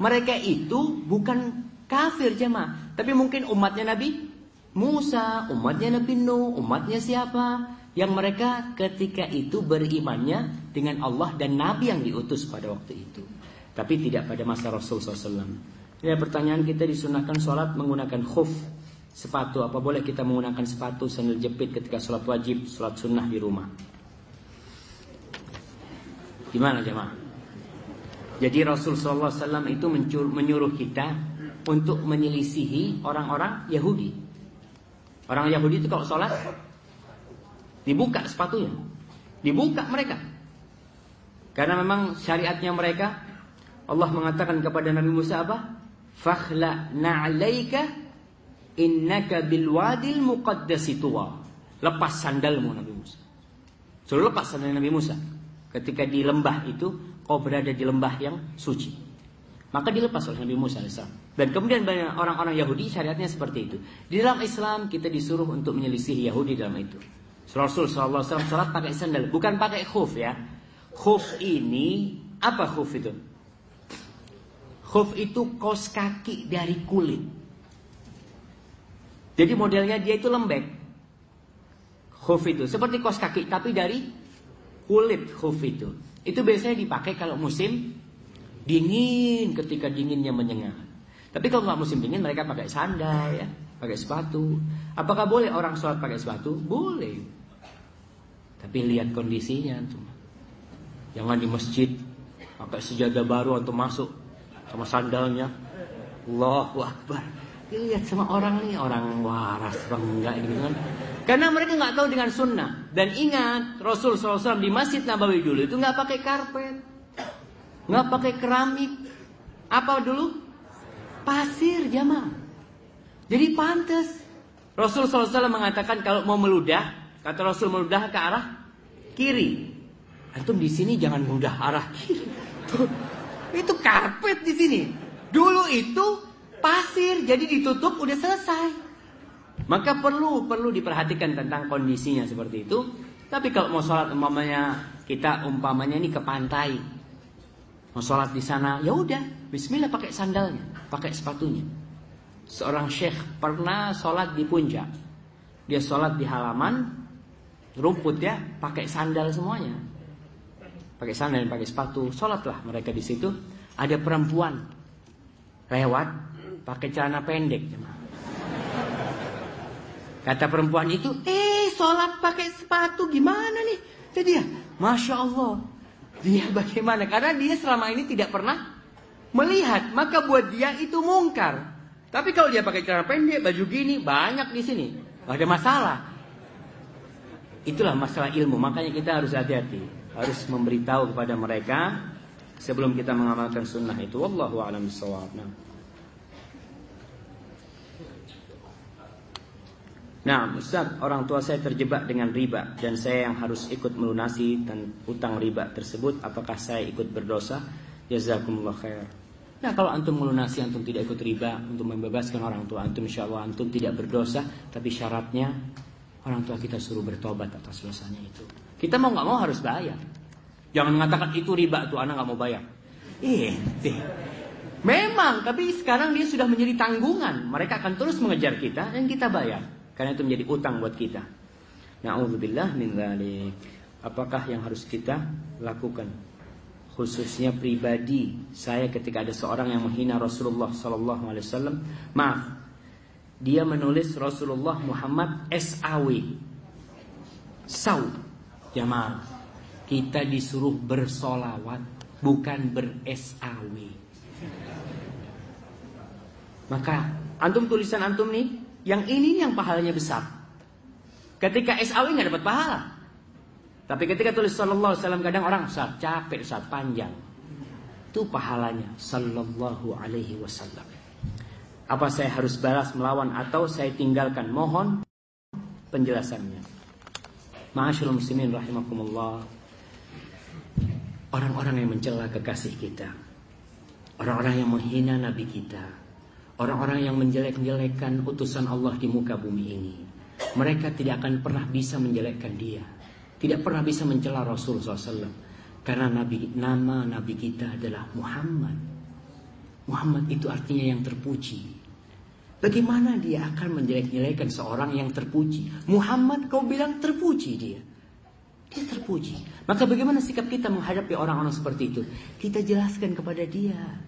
Mereka itu bukan kafir jemaah, tapi mungkin umatnya Nabi Musa, umatnya Nabi Nuh, umatnya siapa? yang mereka ketika itu berimannya dengan Allah dan Nabi yang diutus pada waktu itu. Tapi tidak pada masa Rasul SAW. Ya pertanyaan kita disunahkan sholat menggunakan khuf sepatu. Apa boleh kita menggunakan sepatu sandal jepit ketika sholat wajib, sholat sunnah di rumah? Gimana jemaah? Jadi Rasul SAW itu menyuruh kita untuk menyelisihi orang-orang Yahudi. Orang Yahudi itu kalau sholat Dibuka sepatunya. Dibuka mereka. Karena memang syariatnya mereka Allah mengatakan kepada Nabi Musa apa? Fakhla na'alaika innaka bilwadil muqaddasi tuwa. Lepas sandalmu Nabi Musa. Suruh lepas sandal Nabi Musa. Ketika di lembah itu, kau berada di lembah yang suci. Maka dilepas oleh Nabi Musa AS. Dan kemudian banyak orang-orang Yahudi syariatnya seperti itu. Di dalam Islam kita disuruh untuk menyelisih Yahudi dalam itu. Rasul SAW sholat pakai sandal, bukan pakai khuf ya. Khuf ini apa khuf itu? Khuf itu kos kaki dari kulit. Jadi modelnya dia itu lembek. Khuf itu seperti kos kaki tapi dari kulit khuf itu. Itu biasanya dipakai kalau musim dingin ketika dinginnya menyengat. Tapi kalau nggak musim dingin mereka pakai sandal ya, pakai sepatu. Apakah boleh orang sholat pakai sepatu? Boleh. Tapi lihat kondisinya tuh. Jangan di masjid pakai sejadah baru untuk masuk sama sandalnya. Allahu Akbar. Lihat sama orang nih, orang waras, orang enggak gitu kan. Karena mereka nggak tahu dengan sunnah. Dan ingat, Rasul SAW di Masjid Nabawi dulu itu nggak pakai karpet. Nggak pakai keramik. Apa dulu? Pasir jamaah. Jadi pantas. Rasul SAW mengatakan kalau mau meludah, kata Rasul meludah ke arah kiri. Antum di sini jangan meludah arah kiri. Itu karpet di sini. Dulu itu pasir, jadi ditutup udah selesai. Maka perlu perlu diperhatikan tentang kondisinya seperti itu. Tapi kalau mau sholat umpamanya kita umpamanya ini ke pantai, mau sholat di sana, ya udah, Bismillah pakai sandalnya, pakai sepatunya. Seorang syekh pernah sholat di puncak, dia sholat di halaman rumput ya, pakai sandal semuanya, pakai sandal dan pakai sepatu, sholatlah mereka di situ. Ada perempuan lewat pakai celana pendek, Kata perempuan itu, eh sholat pakai sepatu gimana nih? Jadi ya, masya Allah, dia bagaimana? Karena dia selama ini tidak pernah melihat, maka buat dia itu mungkar. Tapi kalau dia pakai celana pendek, baju gini, banyak di sini, ada masalah. Itulah masalah ilmu, makanya kita harus hati-hati, harus memberitahu kepada mereka sebelum kita mengamalkan sunnah itu. Wallahu a'lam bishawab. Nah. Nah, Ustaz, orang tua saya terjebak dengan riba dan saya yang harus ikut melunasi dan utang riba tersebut. Apakah saya ikut berdosa? Jazakumullah khair. Nah, kalau antum melunasi, antum tidak ikut riba untuk membebaskan orang tua antum, insya Allah antum tidak berdosa. Tapi syaratnya orang tua kita suruh bertobat atas dosanya itu. Kita mau nggak mau harus bayar. Jangan mengatakan itu riba tuh anak nggak mau bayar. Eh, Memang, tapi sekarang dia sudah menjadi tanggungan. Mereka akan terus mengejar kita dan kita bayar. Karena itu menjadi utang buat kita. Na'udzubillah min dzalik. Apakah yang harus kita lakukan? Khususnya pribadi saya ketika ada seorang yang menghina Rasulullah wasallam, maaf. Dia menulis Rasulullah Muhammad SAW. Saw. Jamaah. Kita disuruh bersolawat bukan ber-SAW. Maka antum tulisan antum nih yang ini yang pahalanya besar. Ketika SAW nggak dapat pahala. Tapi ketika tulis Sallallahu Alaihi Wasallam kadang orang saat capek saat panjang. Itu pahalanya Sallallahu Alaihi Wasallam. Apa saya harus balas melawan atau saya tinggalkan? Mohon penjelasannya. Ma'asyurul muslimin rahimakumullah. Orang-orang yang mencela kekasih kita. Orang-orang yang menghina nabi kita Orang-orang yang menjelek-jelekkan utusan Allah di muka bumi ini. Mereka tidak akan pernah bisa menjelekkan dia. Tidak pernah bisa mencela Rasul SAW. Karena nabi, nama nabi kita adalah Muhammad. Muhammad itu artinya yang terpuji. Bagaimana dia akan menjelek-jelekan seorang yang terpuji? Muhammad kau bilang terpuji dia. Dia terpuji. Maka bagaimana sikap kita menghadapi orang-orang seperti itu? Kita jelaskan kepada dia.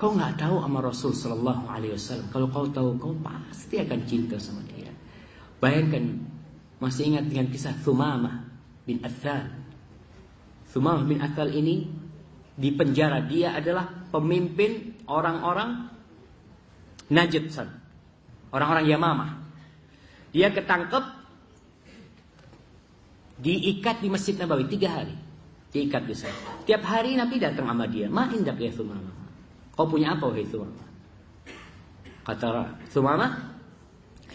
Kau nggak tahu sama Rasul Shallallahu Alaihi Wasallam. Kalau kau tahu, kau pasti akan cinta sama dia. Bayangkan, masih ingat dengan kisah Thumamah bin Athal. Thumamah bin Athal ini di penjara. Dia adalah pemimpin orang-orang Najd Orang-orang Yamamah. Dia ketangkep diikat di Masjid Nabawi tiga hari. Diikat di sana. Tiap hari Nabi datang sama dia. Ma indak ya Sumama. Kau punya apa wahai Sumama? Kata Sumama,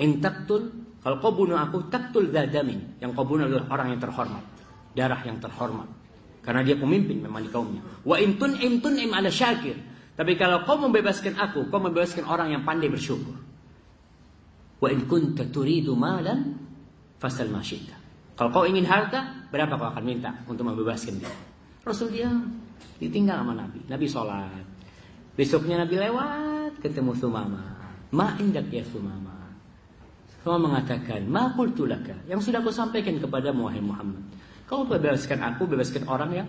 in taktul, kalau kau bunuh aku, taktul zadamin. Yang kau bunuh adalah orang yang terhormat. Darah yang terhormat. Karena dia pemimpin memang di kaumnya. Wa intun imtun im ala syakir. Tapi kalau kau membebaskan aku, kau membebaskan orang yang pandai bersyukur. Wa in kunta turidu malan fasal masyita. Kalau kau ingin harta, berapa kau akan minta untuk membebaskan dia? Rasul dia ditinggal sama Nabi. Nabi sholat. Besoknya Nabi lewat, ketemu Sumama. Ma indak ya Sumama. Sumama mengatakan, Ma kultulaka. Yang sudah aku sampaikan kepada Muhammad. Kau bebaskan aku, bebaskan orang yang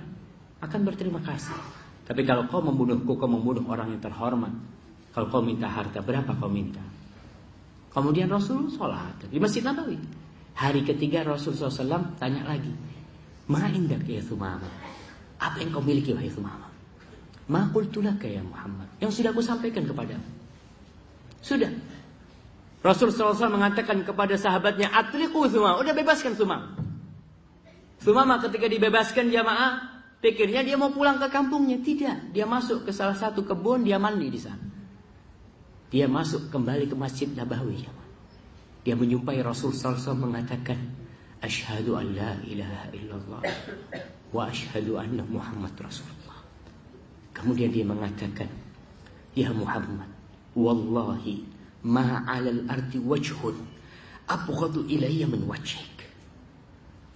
akan berterima kasih. Tapi kalau kau membunuhku, kau membunuh orang yang terhormat. Kalau kau minta harta, berapa kau minta? Kemudian Rasul sholat di Masjid Nabawi. Hari ketiga Rasul SAW tanya lagi. Ma indak ya Sumama. Apa yang kau miliki wahai Sumama? Ma qultulaka ya Muhammad. Yang sudah aku sampaikan kepadamu. Sudah. Rasul SAW mengatakan kepada sahabatnya, Atliku Sumama. Udah bebaskan Sumama. Sumama ketika dibebaskan jamaah, pikirnya dia mau pulang ke kampungnya. Tidak. Dia masuk ke salah satu kebun, dia mandi di sana. Dia masuk kembali ke Masjid Nabawi. Dia menyumpai Rasul SAW mengatakan, Ashhadu an la ilaha illallah wa ashhadu anna Muhammad Rasulullah. Kemudian dia mengatakan, Ya Muhammad, wallahi ma 'alal ardi wajhun abghadu ilayya min wajhik.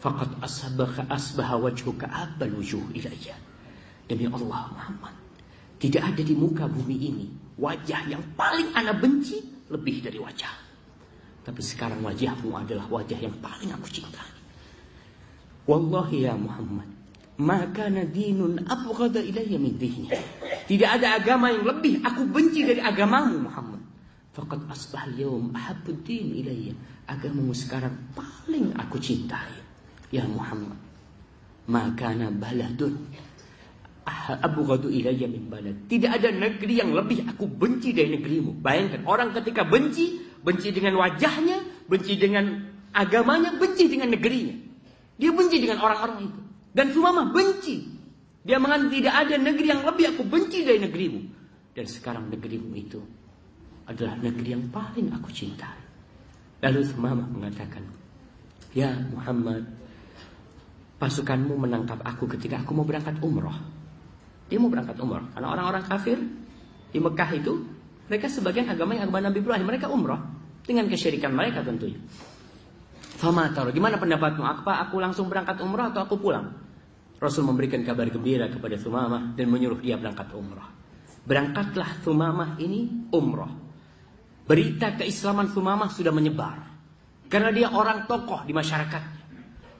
Faqad asbaha asbaha wajhuka abal wujuh ilayya. Demi Allah Muhammad, tidak ada di muka bumi ini wajah yang paling anak benci lebih dari wajah. Tapi sekarang wajahmu adalah wajah yang paling aku cintai. Wallahi ya Muhammad, maka dinun abghada ilayya min dini. Tidak ada agama yang lebih aku benci dari agamamu Muhammad. Faqad asbah al-yawm ahabbud din ilayya. Agamamu sekarang paling aku cintai. Ya Muhammad, maka baladun abghadu ilayya min balad. Tidak ada negeri yang lebih aku benci dari negerimu. Bayangkan orang ketika benci, benci dengan wajahnya, benci dengan agamanya, benci dengan negerinya. Dia benci dengan orang-orang itu. Dan Sumama benci. Dia mengatakan tidak ada negeri yang lebih aku benci dari negerimu. Dan sekarang negerimu itu adalah negeri yang paling aku cintai. Lalu Sumama mengatakan, Ya Muhammad, pasukanmu menangkap aku ketika aku mau berangkat umroh. Dia mau berangkat umroh. Karena orang-orang kafir di Mekah itu, mereka sebagian agama yang agama Nabi Ibrahim. Mereka umroh. Dengan kesyirikan mereka tentunya. Fama taruh, gimana pendapatmu? Apa aku langsung berangkat umroh atau aku pulang? Rasul memberikan kabar gembira kepada Sumamah dan menyuruh dia berangkat umroh. Berangkatlah Sumamah ini umroh. Berita keislaman Sumamah sudah menyebar. Karena dia orang tokoh di masyarakatnya.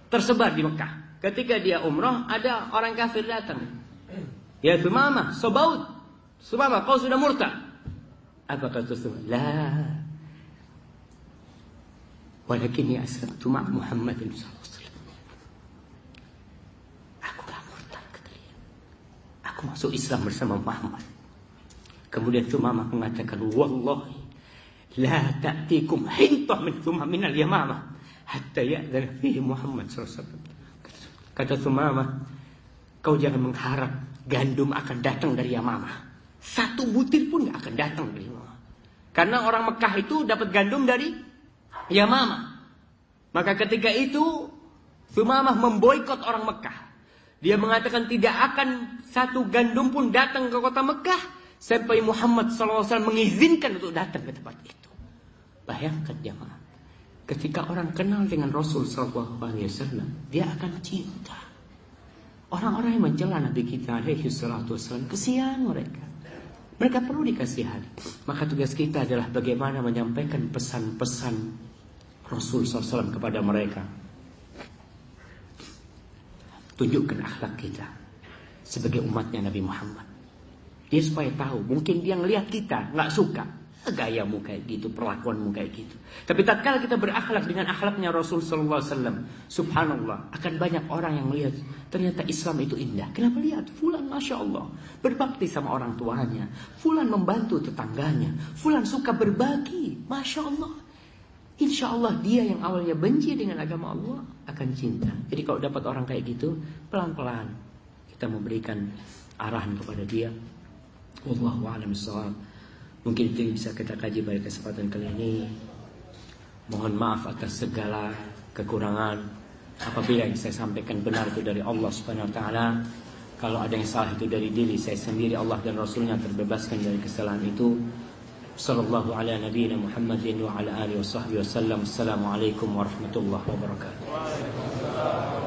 Tersebar di Mekah. Ketika dia umroh, ada orang kafir datang. Ya Sumamah, sobaut. Sumamah, kau sudah murtad. Apa kata Sumamah? La. Walakinni aslamtu ma' Muhammad sallallahu Aku gak murtad kata dia. Aku masuk Islam bersama Muhammad. Kemudian Sumamah mengatakan, Wallahi, la ta'tikum hintah min Sumamah min al-yamamah. Hatta ya'zan fihi Muhammad sallallahu Kata Sumamah, kau jangan mengharap gandum akan datang dari Yamamah. Satu butir pun gak akan datang dari Yamamah. Karena orang Mekah itu dapat gandum dari Yamamah. Maka ketika itu Sumamah memboikot orang Mekah. Dia mengatakan tidak akan satu gandum pun datang ke kota Mekah sampai Muhammad SAW mengizinkan untuk datang ke tempat itu. Bayangkan jemaah. Ketika orang kenal dengan Rasul SAW, dia akan cinta. Orang-orang yang mencela Nabi kita alaihi wassalam, kesian mereka. Mereka perlu dikasihani. Maka tugas kita adalah bagaimana menyampaikan pesan-pesan Rasul SAW kepada mereka. Tunjukkan akhlak kita sebagai umatnya Nabi Muhammad. Dia supaya tahu, mungkin dia ngelihat kita nggak suka, gayamu kayak gitu, perlakuanmu kayak gitu. Tapi tatkala kita berakhlak dengan akhlaknya Rasul sallallahu alaihi wasallam, subhanallah, akan banyak orang yang melihat ternyata Islam itu indah. Kenapa lihat? Fulan Masya Allah berbakti sama orang tuanya. Fulan membantu tetangganya. Fulan suka berbagi. Masya Allah. Insya Allah dia yang awalnya benci dengan agama Allah akan cinta. Jadi kalau dapat orang kayak gitu, pelan-pelan kita memberikan arahan kepada dia. Wallahu a'lam bishawab. Mungkin itu yang bisa kita kaji pada kesempatan kali ini. Mohon maaf atas segala kekurangan. Apabila yang saya sampaikan benar itu dari Allah Subhanahu wa taala, kalau ada yang salah itu dari diri saya sendiri Allah dan Rasulnya terbebaskan dari kesalahan itu. Sallallahu ala nabiyina Muhammadin wa ala alihi wa sahbihi wasallam. Assalamualaikum warahmatullahi wabarakatuh.